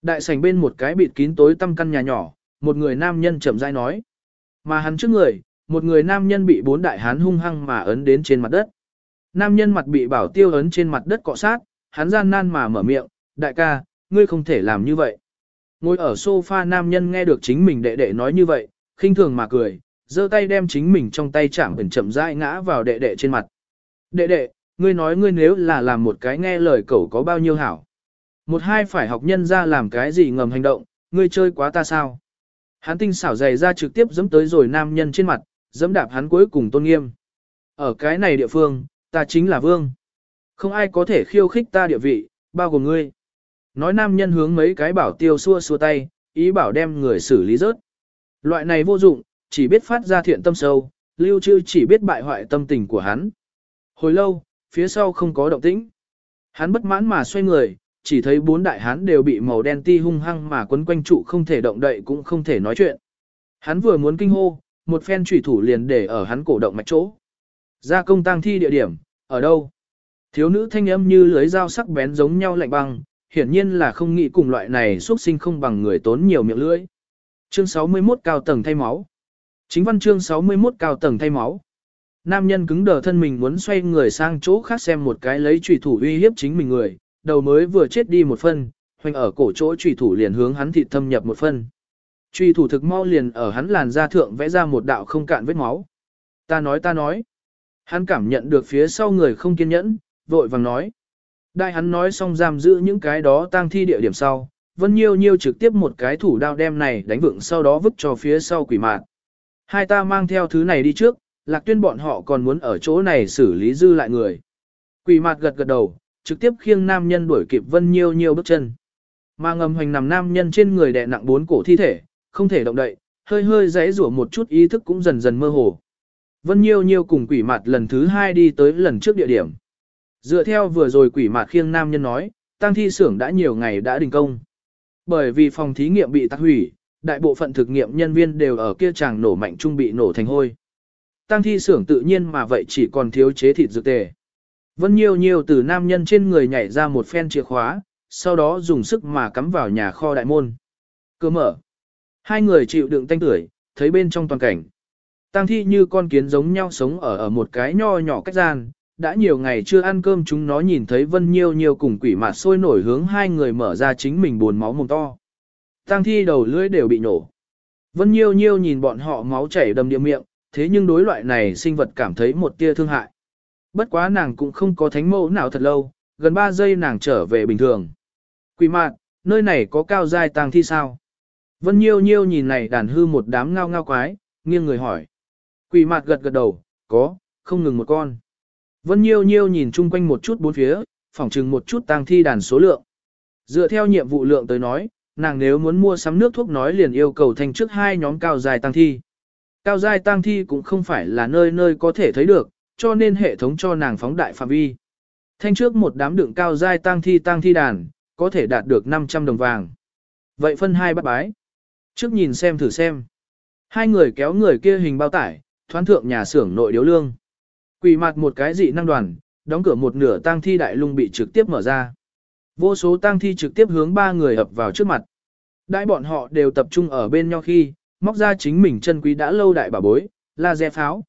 Đại sảnh bên một cái bịt kín tối tăm căn nhà nhỏ, một người nam nhân chậm rãi nói. Mà hắn trước người, một người nam nhân bị bốn đại hán hung hăng mà ấn đến trên mặt đất. Nam nhân mặt bị bảo tiêu ấn trên mặt đất cọ sát, hắn gian nan mà mở miệng, đại ca, ngươi không thể làm như vậy. Ngồi ở sofa nam nhân nghe được chính mình đệ đệ nói như vậy, khinh thường mà cười, giơ tay đem chính mình trong tay chạm ẩn chậm rãi ngã vào đệ đệ trên mặt. Đệ đệ, ngươi nói ngươi nếu là làm một cái nghe lời cậu có bao nhiêu hảo. Một hai phải học nhân ra làm cái gì ngầm hành động, ngươi chơi quá ta sao? Hắn tinh xảo dày ra trực tiếp dẫm tới rồi nam nhân trên mặt, dẫm đạp hắn cuối cùng tôn nghiêm. Ở cái này địa phương, ta chính là vương. Không ai có thể khiêu khích ta địa vị, bao gồm ngươi. Nói nam nhân hướng mấy cái bảo tiêu xua xua tay, ý bảo đem người xử lý rớt. Loại này vô dụng, chỉ biết phát ra thiện tâm sâu, lưu trư chỉ biết bại hoại tâm tình của hắn. Hồi lâu, phía sau không có động tĩnh. Hắn bất mãn mà xoay người, chỉ thấy bốn đại hán đều bị màu đen ti hung hăng mà quấn quanh trụ không thể động đậy cũng không thể nói chuyện. Hắn vừa muốn kinh hô, một phen trùy thủ liền để ở hắn cổ động mạch chỗ. Ra công tang thi địa điểm, ở đâu? Thiếu nữ thanh âm như lưới dao sắc bén giống nhau lạnh băng, hiển nhiên là không nghĩ cùng loại này xuất sinh không bằng người tốn nhiều miệng lưỡi. Chương 61 cao tầng thay máu. Chính văn chương 61 cao tầng thay máu. Nam nhân cứng đờ thân mình muốn xoay người sang chỗ khác xem một cái lấy trùy thủ uy hiếp chính mình người, đầu mới vừa chết đi một phân, hoành ở cổ chỗ trùy thủ liền hướng hắn thịt thâm nhập một phân. Truy thủ thực mau liền ở hắn làn da thượng vẽ ra một đạo không cạn vết máu. Ta nói ta nói. Hắn cảm nhận được phía sau người không kiên nhẫn, vội vàng nói. Đại hắn nói xong giam giữ những cái đó tang thi địa điểm sau, Vân Nhiêu Nhiêu trực tiếp một cái thủ đao đem này đánh vựng sau đó vứt cho phía sau quỷ mạt. Hai ta mang theo thứ này đi trước, lạc tuyên bọn họ còn muốn ở chỗ này xử lý dư lại người. Quỷ mạt gật gật đầu, trực tiếp khiêng nam nhân đuổi kịp Vân Nhiêu Nhiêu bước chân. Mà ngầm hoành nằm nam nhân trên người đè nặng bốn cổ thi thể, không thể động đậy, hơi hơi rẽ rủa một chút ý thức cũng dần dần mơ hồ. Vân Nhiêu Nhiêu cùng quỷ mặt lần thứ hai đi tới lần trước địa điểm. Dựa theo vừa rồi quỷ mặt khiêng nam nhân nói, tăng thi xưởng đã nhiều ngày đã đình công. Bởi vì phòng thí nghiệm bị tắc hủy, đại bộ phận thực nghiệm nhân viên đều ở kia chàng nổ mạnh trung bị nổ thành hôi. Tăng thi xưởng tự nhiên mà vậy chỉ còn thiếu chế thịt dược tề. Vân Nhiêu Nhiêu từ nam nhân trên người nhảy ra một phen chìa khóa, sau đó dùng sức mà cắm vào nhà kho đại môn. Cửa mở. Hai người chịu đựng tanh tưởi, thấy bên trong toàn cảnh. Tăng thi như con kiến giống nhau sống ở ở một cái nho nhỏ cách gian, đã nhiều ngày chưa ăn cơm chúng nó nhìn thấy Vân Nhiêu Nhiêu cùng quỷ mạt sôi nổi hướng hai người mở ra chính mình buồn máu mồm to. Tăng thi đầu lưỡi đều bị nổ. Vân Nhiêu Nhiêu nhìn bọn họ máu chảy đầm địa miệng, thế nhưng đối loại này sinh vật cảm thấy một tia thương hại. Bất quá nàng cũng không có thánh mẫu nào thật lâu, gần 3 giây nàng trở về bình thường. Quỷ mạt, nơi này có cao giai tang thi sao? Vân Nhiêu Nhiêu nhìn này đàn hư một đám ngao ngao quái, nghiêng người hỏi. Quỷ mạt gật gật đầu, có, không ngừng một con. Vân Nhiêu Nhiêu nhìn chung quanh một chút bốn phía, phỏng chừng một chút tang thi đàn số lượng. Dựa theo nhiệm vụ lượng tới nói, nàng nếu muốn mua sắm nước thuốc nói liền yêu cầu thành trước hai nhóm cao dài tang thi. Cao dài tang thi cũng không phải là nơi nơi có thể thấy được, cho nên hệ thống cho nàng phóng đại phạm vi. Thanh trước một đám đựng cao dài tang thi tang thi đàn, có thể đạt được 500 đồng vàng. Vậy phân hai bắt bái. Trước nhìn xem thử xem. Hai người kéo người kia hình bao tải, thoán thượng nhà xưởng nội điếu lương. Quỷ mặt một cái dị năng đoàn, đóng cửa một nửa tang thi đại lung bị trực tiếp mở ra. Vô số tang thi trực tiếp hướng ba người ập vào trước mặt. Đại bọn họ đều tập trung ở bên nhau khi, móc ra chính mình chân quý đã lâu đại bảo bối, là dè pháo.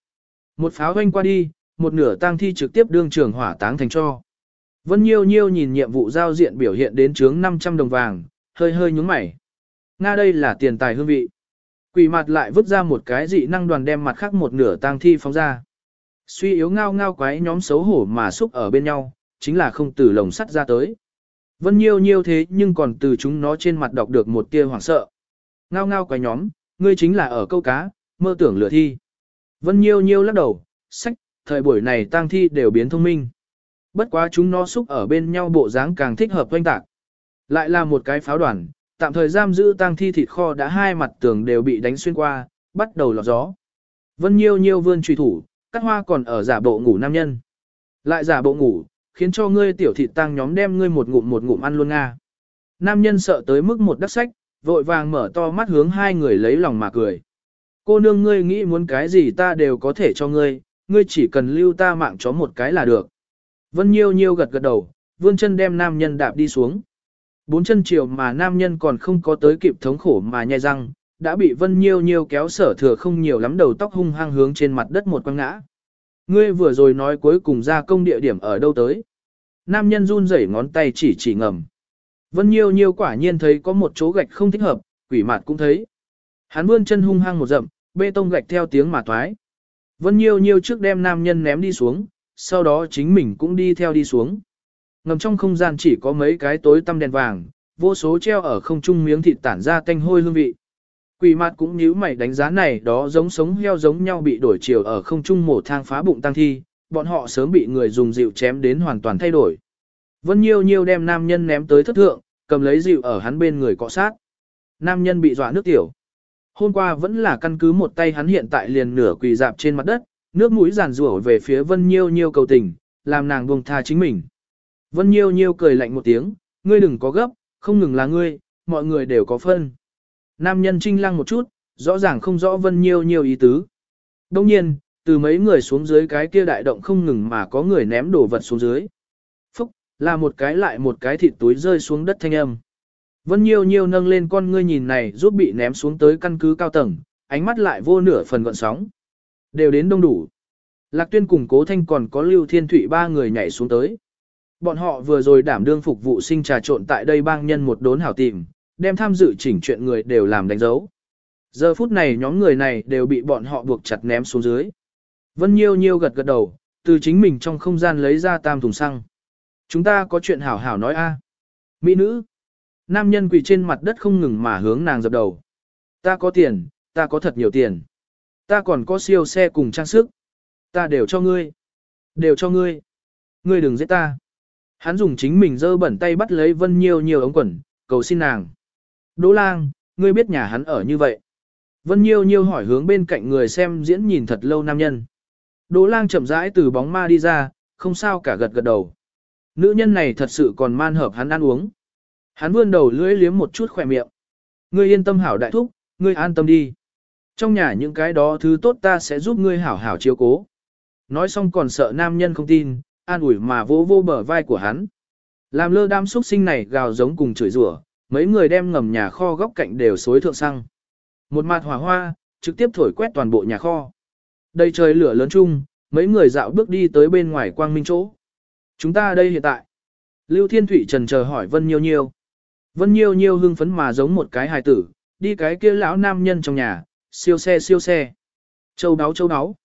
Một pháo hoanh qua đi, một nửa tang thi trực tiếp đương trường hỏa táng thành cho. Vân Nhiêu Nhiêu nhìn nhiệm vụ giao diện biểu hiện đến chướng 500 đồng vàng, hơi hơi nhúng mày. Nga đây là tiền tài hương vị. Quỷ mặt lại vứt ra một cái dị năng đoàn đem mặt khác một nửa tang thi phóng ra. Suy yếu ngao ngao quái nhóm xấu hổ mà xúc ở bên nhau, chính là không từ lồng sắt ra tới. Vân nhiêu nhiêu thế nhưng còn từ chúng nó trên mặt đọc được một tia hoảng sợ. Ngao ngao quái nhóm, ngươi chính là ở câu cá, mơ tưởng lửa thi. Vân nhiêu nhiêu lắc đầu, sách, thời buổi này tang thi đều biến thông minh. Bất quá chúng nó xúc ở bên nhau bộ dáng càng thích hợp oanh tạc. Lại là một cái pháo đoàn, tạm thời giam giữ tang thi thịt kho đã hai mặt tường đều bị đánh xuyên qua, bắt đầu lọt gió. Vân nhiêu nhiêu vươn truy thủ, cắt hoa còn ở giả bộ ngủ nam nhân. Lại giả bộ ngủ, khiến cho ngươi tiểu thịt tăng nhóm đem ngươi một ngụm một ngụm ăn luôn nga. Nam nhân sợ tới mức một đắc sách, vội vàng mở to mắt hướng hai người lấy lòng mà cười. Cô nương ngươi nghĩ muốn cái gì ta đều có thể cho ngươi, ngươi chỉ cần lưu ta mạng chó một cái là được. Vân Nhiêu Nhiêu gật gật đầu, vươn chân đem nam nhân đạp đi xuống. Bốn chân chiều mà nam nhân còn không có tới kịp thống khổ mà nhai răng, đã bị Vân Nhiêu Nhiêu kéo sở thừa không nhiều lắm đầu tóc hung hăng hướng trên mặt đất một quăng ngã. Ngươi vừa rồi nói cuối cùng ra công địa điểm ở đâu tới. Nam nhân run rẩy ngón tay chỉ chỉ ngầm. Vân Nhiêu Nhiêu quả nhiên thấy có một chỗ gạch không thích hợp, quỷ mặt cũng thấy. Hắn vươn chân hung hăng một dậm, bê tông gạch theo tiếng mà toái. Vân Nhiêu Nhiêu trước đem nam nhân ném đi xuống, sau đó chính mình cũng đi theo đi xuống. Ngầm trong không gian chỉ có mấy cái tối tăm đèn vàng, vô số treo ở không trung miếng thịt tản ra tanh hôi hương vị. Quỷ mặt cũng nhíu mày đánh giá này đó giống sống heo giống nhau bị đổi chiều ở không trung mổ thang phá bụng tăng thi, bọn họ sớm bị người dùng dịu chém đến hoàn toàn thay đổi. Vân Nhiêu Nhiêu đem nam nhân ném tới thất thượng, cầm lấy dịu ở hắn bên người cọ sát. Nam nhân bị dọa nước tiểu. Hôm qua vẫn là căn cứ một tay hắn hiện tại liền nửa quỳ dạp trên mặt đất, nước mũi giàn rủa về phía Vân Nhiêu Nhiêu cầu tình, làm nàng buông tha chính mình. Vân Nhiêu Nhiêu cười lạnh một tiếng, ngươi đừng có gấp, không ngừng là ngươi, mọi người đều có phân. Nam nhân trinh lăng một chút, rõ ràng không rõ Vân Nhiêu Nhiêu ý tứ. Đông nhiên, từ mấy người xuống dưới cái kia đại động không ngừng mà có người ném đồ vật xuống dưới. Phúc, là một cái lại một cái thịt túi rơi xuống đất thanh âm. Vân Nhiêu Nhiêu nâng lên con ngươi nhìn này giúp bị ném xuống tới căn cứ cao tầng, ánh mắt lại vô nửa phần gọn sóng. Đều đến đông đủ. Lạc Tuyên cùng Cố Thanh còn có Lưu Thiên Thụy ba người nhảy xuống tới. Bọn họ vừa rồi đảm đương phục vụ sinh trà trộn tại đây bang nhân một đốn hảo tìm, đem tham dự chỉnh chuyện người đều làm đánh dấu. Giờ phút này nhóm người này đều bị bọn họ buộc chặt ném xuống dưới. Vân Nhiêu Nhiêu gật gật đầu, từ chính mình trong không gian lấy ra tam thùng xăng. Chúng ta có chuyện hảo hảo nói a. À. Mỹ nữ. Nam nhân quỳ trên mặt đất không ngừng mà hướng nàng dập đầu. Ta có tiền, ta có thật nhiều tiền. Ta còn có siêu xe cùng trang sức. Ta đều cho ngươi. Đều cho ngươi. Ngươi đừng giết ta. Hắn dùng chính mình dơ bẩn tay bắt lấy Vân Nhiêu nhiều ống quần, cầu xin nàng. Đỗ lang, ngươi biết nhà hắn ở như vậy. Vân Nhiêu Nhiêu hỏi hướng bên cạnh người xem diễn nhìn thật lâu nam nhân. Đỗ lang chậm rãi từ bóng ma đi ra, không sao cả gật gật đầu. Nữ nhân này thật sự còn man hợp hắn ăn uống. Hắn vươn đầu lưỡi liếm một chút khỏe miệng. Ngươi yên tâm hảo đại thúc, ngươi an tâm đi. Trong nhà những cái đó thứ tốt ta sẽ giúp ngươi hảo hảo chiếu cố. Nói xong còn sợ nam nhân không tin, an ủi mà vỗ vô bờ vai của hắn. Làm lơ đam xúc sinh này gào giống cùng chửi rủa, mấy người đem ngầm nhà kho góc cạnh đều xối thượng xăng. Một mặt hỏa hoa, trực tiếp thổi quét toàn bộ nhà kho. Đây trời lửa lớn chung, mấy người dạo bước đi tới bên ngoài quang minh chỗ. Chúng ta đây hiện tại. Lưu Thiên Thụy trần chờ hỏi Vân Nhiêu Nhiêu. Vân Nhiêu Nhiêu hưng phấn mà giống một cái hài tử, đi cái kia lão nam nhân trong nhà, siêu xe siêu xe. Châu đáo châu đáo.